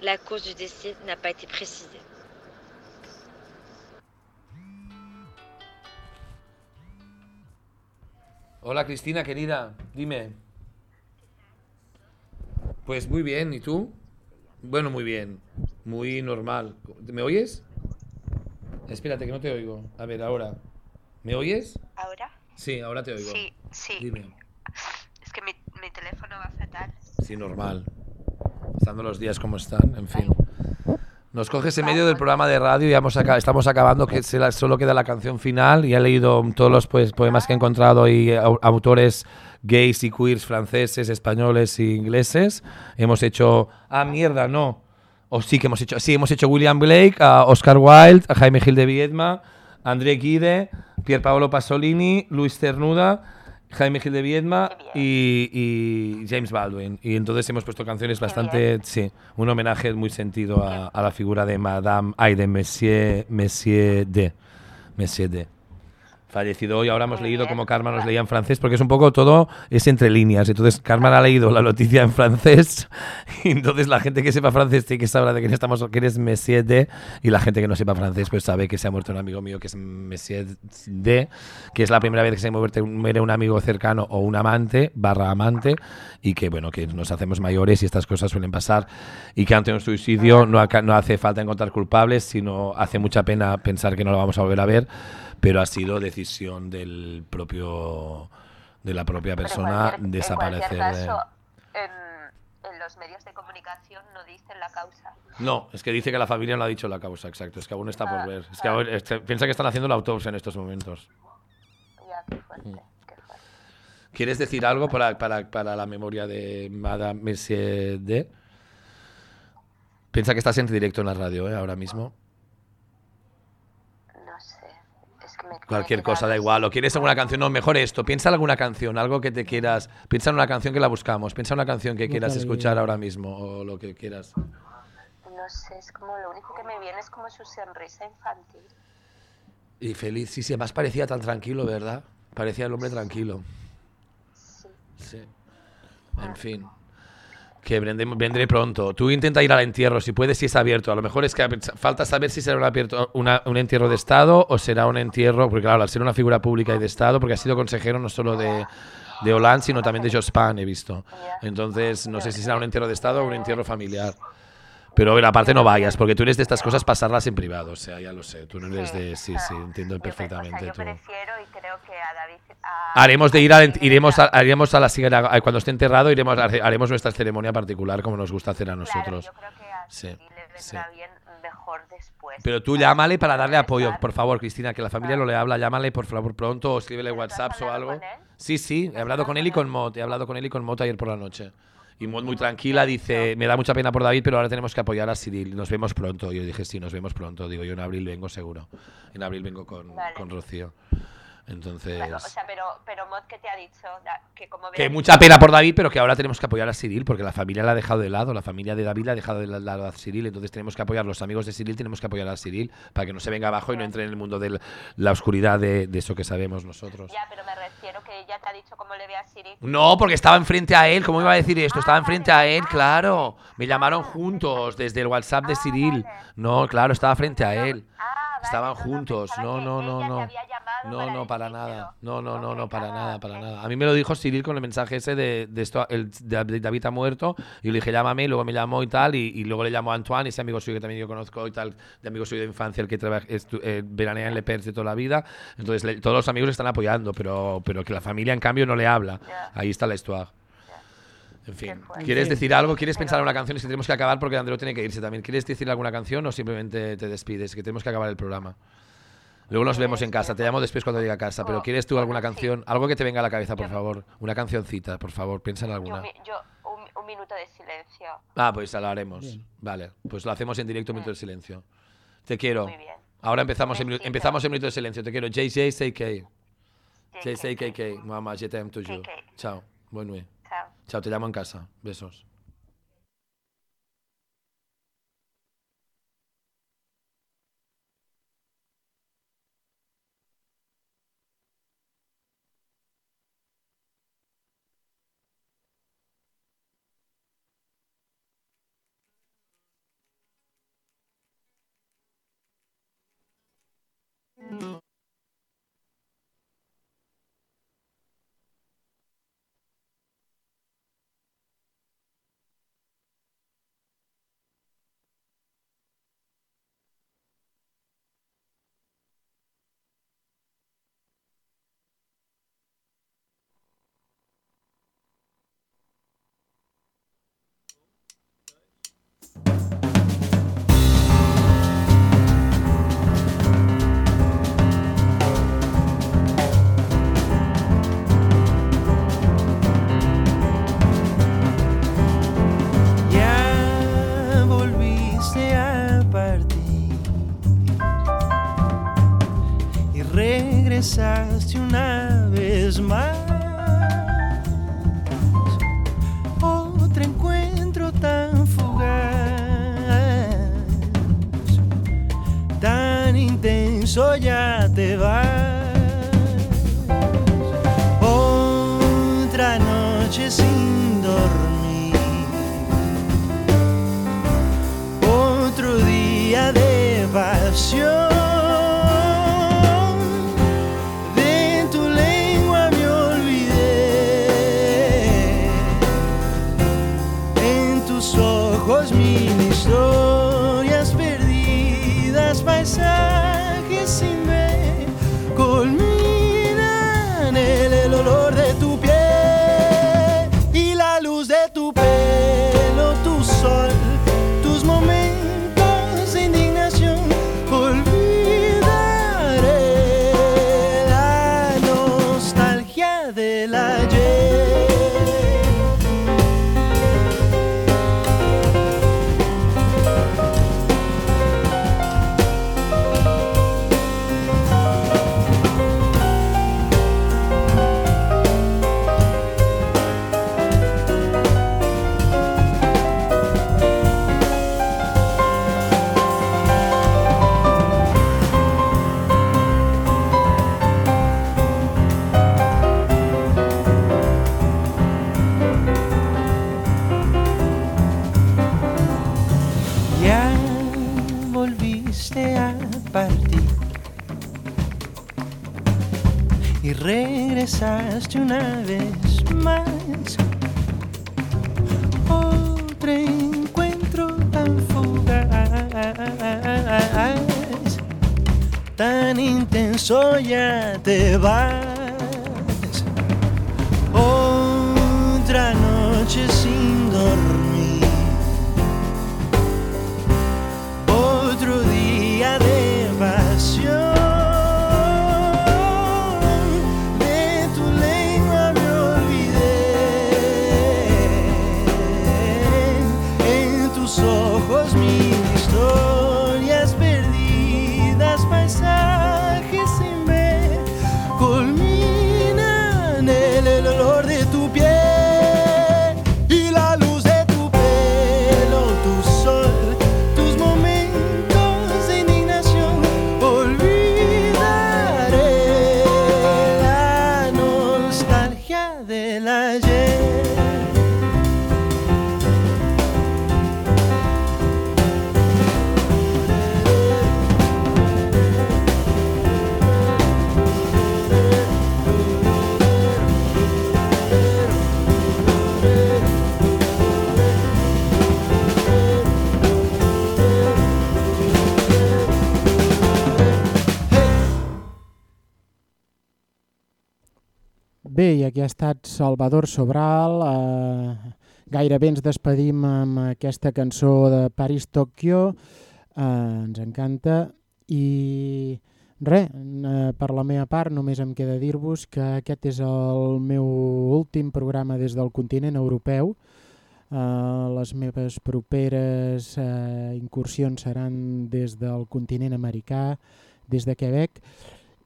La cause du décès n'a pas été précisée. Hola Cristina, querida, dime. Pues muy bien, ¿y tú? Bueno, muy bien, muy normal. ¿Me oyes? Espérate, que no te oigo. A ver, ahora. ¿Me oyes? ¿Ahora? Sí, ahora te oigo. Sí, sí. Dime. Es que mi, mi teléfono va fatal. Sí, normal. Estando los días como están, en fin. Nos coges en medio del programa de radio y vamos aca- estamos acabando, que se la- solo queda la canción final. Y he leído todos los pues, poemas que he encontrado y au- autores gays y queers franceses, españoles y ingleses. Hemos hecho... Ah, mierda, no. O sí que hemos hecho... Sí, hemos hecho William Blake, a Oscar Wilde, a Jaime Gil de Viedma, André Guide, Pier Paolo Pasolini, Luis Cernuda, Jaime Gil de Viedma y, y James Baldwin. Y entonces hemos puesto canciones bastante, sí, un homenaje muy sentido a, a la figura de Madame, ay, de Monsieur, Monsieur D. Monsieur D. Fallecido hoy, ahora hemos leído como Karma nos leía en francés, porque es un poco todo, es entre líneas. Entonces, Karma ha leído la noticia en francés, y entonces la gente que sepa francés tiene que saber de quién estamos, quién es Monsieur D, y la gente que no sepa francés, pues sabe que se ha muerto un amigo mío que es Monsieur D, que es la primera vez que se muere, un amigo cercano o un amante, barra amante, y que, bueno, que nos hacemos mayores y estas cosas suelen pasar, y que ante un suicidio no, no hace falta encontrar culpables, sino hace mucha pena pensar que no lo vamos a volver a ver, pero ha sido decisión del propio de la propia persona En desaparecer. caso, en, en los medios de comunicación no dicen la causa. No, es que dice que la familia no ha dicho la causa, exacto. Es que aún está Ah, por ver. Es que aún- es que piensa que están haciendo la autopsia en estos momentos. Ya, qué fuerte. Mm. ¿Quieres decir algo para, para, para la memoria de Madame Monsieur D? Piensa que estás en directo en la radio, ¿eh? Ahora mismo. No sé. Es que me Cualquier cosa, da igual. ¿O quieres alguna canción? No, mejor esto. Piensa en alguna canción, algo que te quieras. Piensa en una canción que la buscamos. Piensa en una canción que quieras escuchar ahora mismo o lo que quieras. No sé, es como lo único que me viene es como su sonrisa infantil. Y feliz, sí, sí, además parecía tan tranquilo, ¿verdad? Parecía el hombre tranquilo. Sí. En fin. Que vendré, pronto. Tú intenta ir al entierro, si puedes, si es abierto. A lo mejor es que falta saber si será un, abierto, un entierro de Estado o será un entierro, porque claro, al ser una figura pública y de Estado, porque ha sido consejero no solo de, de Hollande, sino también de Jospin, he visto. Entonces, no sé si será un entierro de Estado o un entierro familiar. Pero bueno, aparte no vayas, porque tú eres de estas cosas pasarlas en privado, o sea, ya lo sé. Tú no eres de... Sí, sí, entiendo perfectamente. Yo tú. prefiero y creo que a David... a- Haremos de ir al, iremos a, haremos a la siguiente cuando esté enterrado iremos a- haremos nuestra ceremonia particular como nos gusta hacer a nosotros. yo creo que a Sí, Cyril le sí. vendrá bien mejor después. Pero tú llámale para darle apoyo, por favor, Cristina, que la familia no le habla, llámale por favor pronto o escríbele WhatsApp o algo. Sí, sí, he hablado con él y con Mot, he hablado con él y con Mot ayer por la noche. Y Mot muy tranquila dice, me da mucha pena por David, pero ahora tenemos que apoyar a Cyril, nos vemos pronto. Yo dije, sí, nos vemos pronto. Digo, yo en abril vengo seguro. En abril vengo con, Vale. con Rocío. Entonces... O sea, pero, pero Mod, ¿qué te ha dicho? Que como Que mucha pena por David, pero que ahora tenemos que apoyar a Cyril, porque la familia la ha dejado de lado, la familia de David la ha dejado de lado a Cyril, entonces tenemos que apoyar, los amigos de Cyril tenemos que apoyar a Cyril para que no se venga abajo y no entre en el mundo de la oscuridad de, de eso que sabemos nosotros. Ya, pero me refiero que ella te ha dicho cómo le ve a Siri. No, porque estaba enfrente a él, ¿cómo iba a decir esto? Estaba enfrente a él, claro. Me llamaron juntos desde el WhatsApp de Cyril. No, claro, estaba frente a él. Estaban juntos. No, no, no, no. No, no, para nada. No, no, no, no, para nada, para nada. A mí me lo dijo Cyril con el mensaje ese de, de esto, el, de David ha muerto. Y yo le dije, llámame, y luego me llamó y tal. Y, y luego le llamó a Antoine, ese amigo suyo que también yo conozco y tal, de amigo suyo de infancia, el que trabaja, eh, veranea en Le Perth de toda la vida. Entonces, le- todos los amigos le están apoyando, pero, pero que la familia, en cambio, no le habla. Ahí está la histoire. En fin. ¿quieres decir algo? ¿Quieres pensar en una canción? Es que tenemos que acabar porque Andreu tiene que irse también. ¿Quieres decir alguna canción o simplemente te despides? Que tenemos que acabar el programa. Luego nos vemos en casa. Te llamo después cuando llegue a casa. Pero ¿quieres tú alguna canción? Algo que te venga a la cabeza, por favor. Una cancioncita, por favor. Piensa en alguna. yo un, un minuto de silencio. Ah, pues la haremos. Vale, pues lo hacemos en directo, minuto de silencio. Te quiero. Ahora empezamos en, empezamos en minuto de silencio. Te quiero. JJCK. JJKK. Mamá, je t'aime toujours. Chao. Buena nuit. Chao. Te llamo en casa. Besos. Ya I aquí ha estat Salvador Sobral, eh, gairebé ens despedim amb aquesta cançó de Paris Tokyo, eh, ens encanta. I res, eh, per la meva part només em queda dir-vos que aquest és el meu últim programa des del continent europeu. Eh, les meves properes eh, incursions seran des del continent americà, des de Quebec,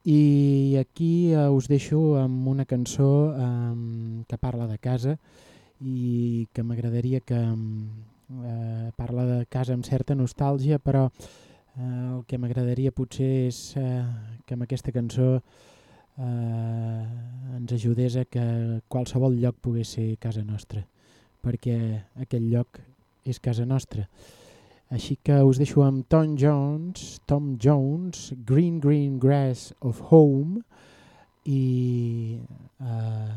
i aquí eh, us deixo amb una cançó eh, que parla de casa i que m'agradaria que eh, parla de casa amb certa nostàlgia, però eh, el que m'agradaria potser és eh, que amb aquesta cançó eh, ens ajudés a que qualsevol lloc pogués ser casa nostra, perquè aquell lloc és casa nostra. Així que us deixo amb Tom Jones, Tom Jones, Green Green Grass of Home i eh,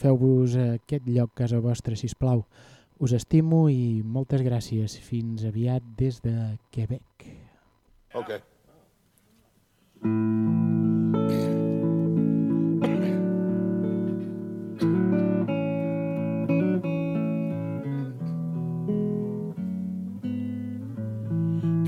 feu-vos aquest lloc casa vostra, si plau. Us estimo i moltes gràcies. Fins aviat des de Quebec. Okay.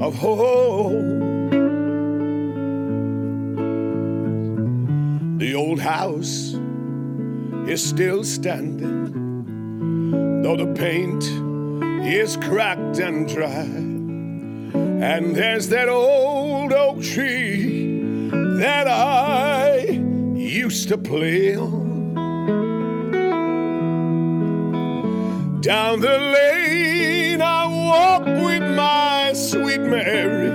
of home. The old house is still standing, though the paint is cracked and dry. And there's that old oak tree that I used to play on. Down the lane I walk with my sweet Mary,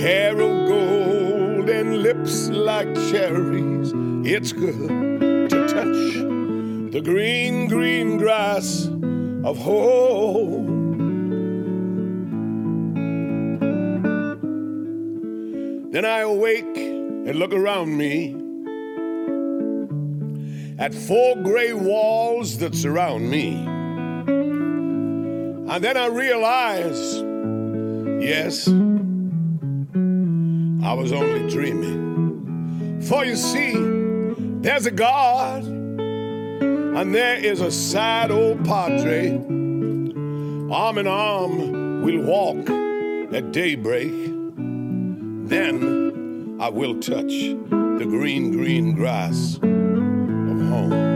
hair of gold and lips like cherries. It's good to touch the green, green grass of home. Then I awake and look around me at four gray walls that surround me. And then I realized, yes, I was only dreaming. For you see, there's a God, and there is a sad old padre. Arm in arm, we'll walk at daybreak. Then I will touch the green, green grass of home.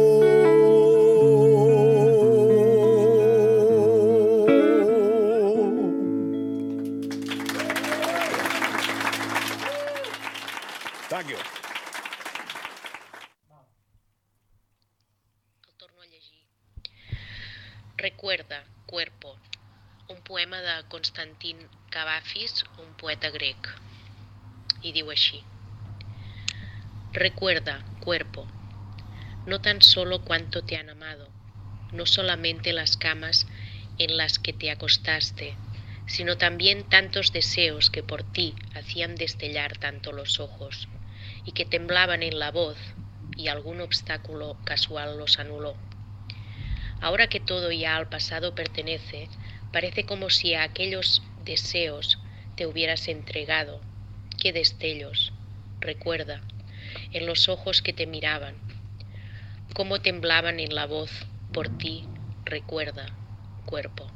Poema de Constantin Cavafis, un poeta grec. I diu així. Recuerda, cuerpo. No tan solo cuánto te han amado, no solamente las camas en las que te acostaste, sino también tantos deseos que por ti hacían destellar tanto los ojos y que temblaban en la voz y algún obstáculo casual los anuló. Ahora que todo ya al pasado pertenece, parece como si a aquellos deseos te hubieras entregado. ¡Qué destellos! recuerda, en los ojos que te miraban, cómo temblaban en la voz por ti, recuerda, cuerpo.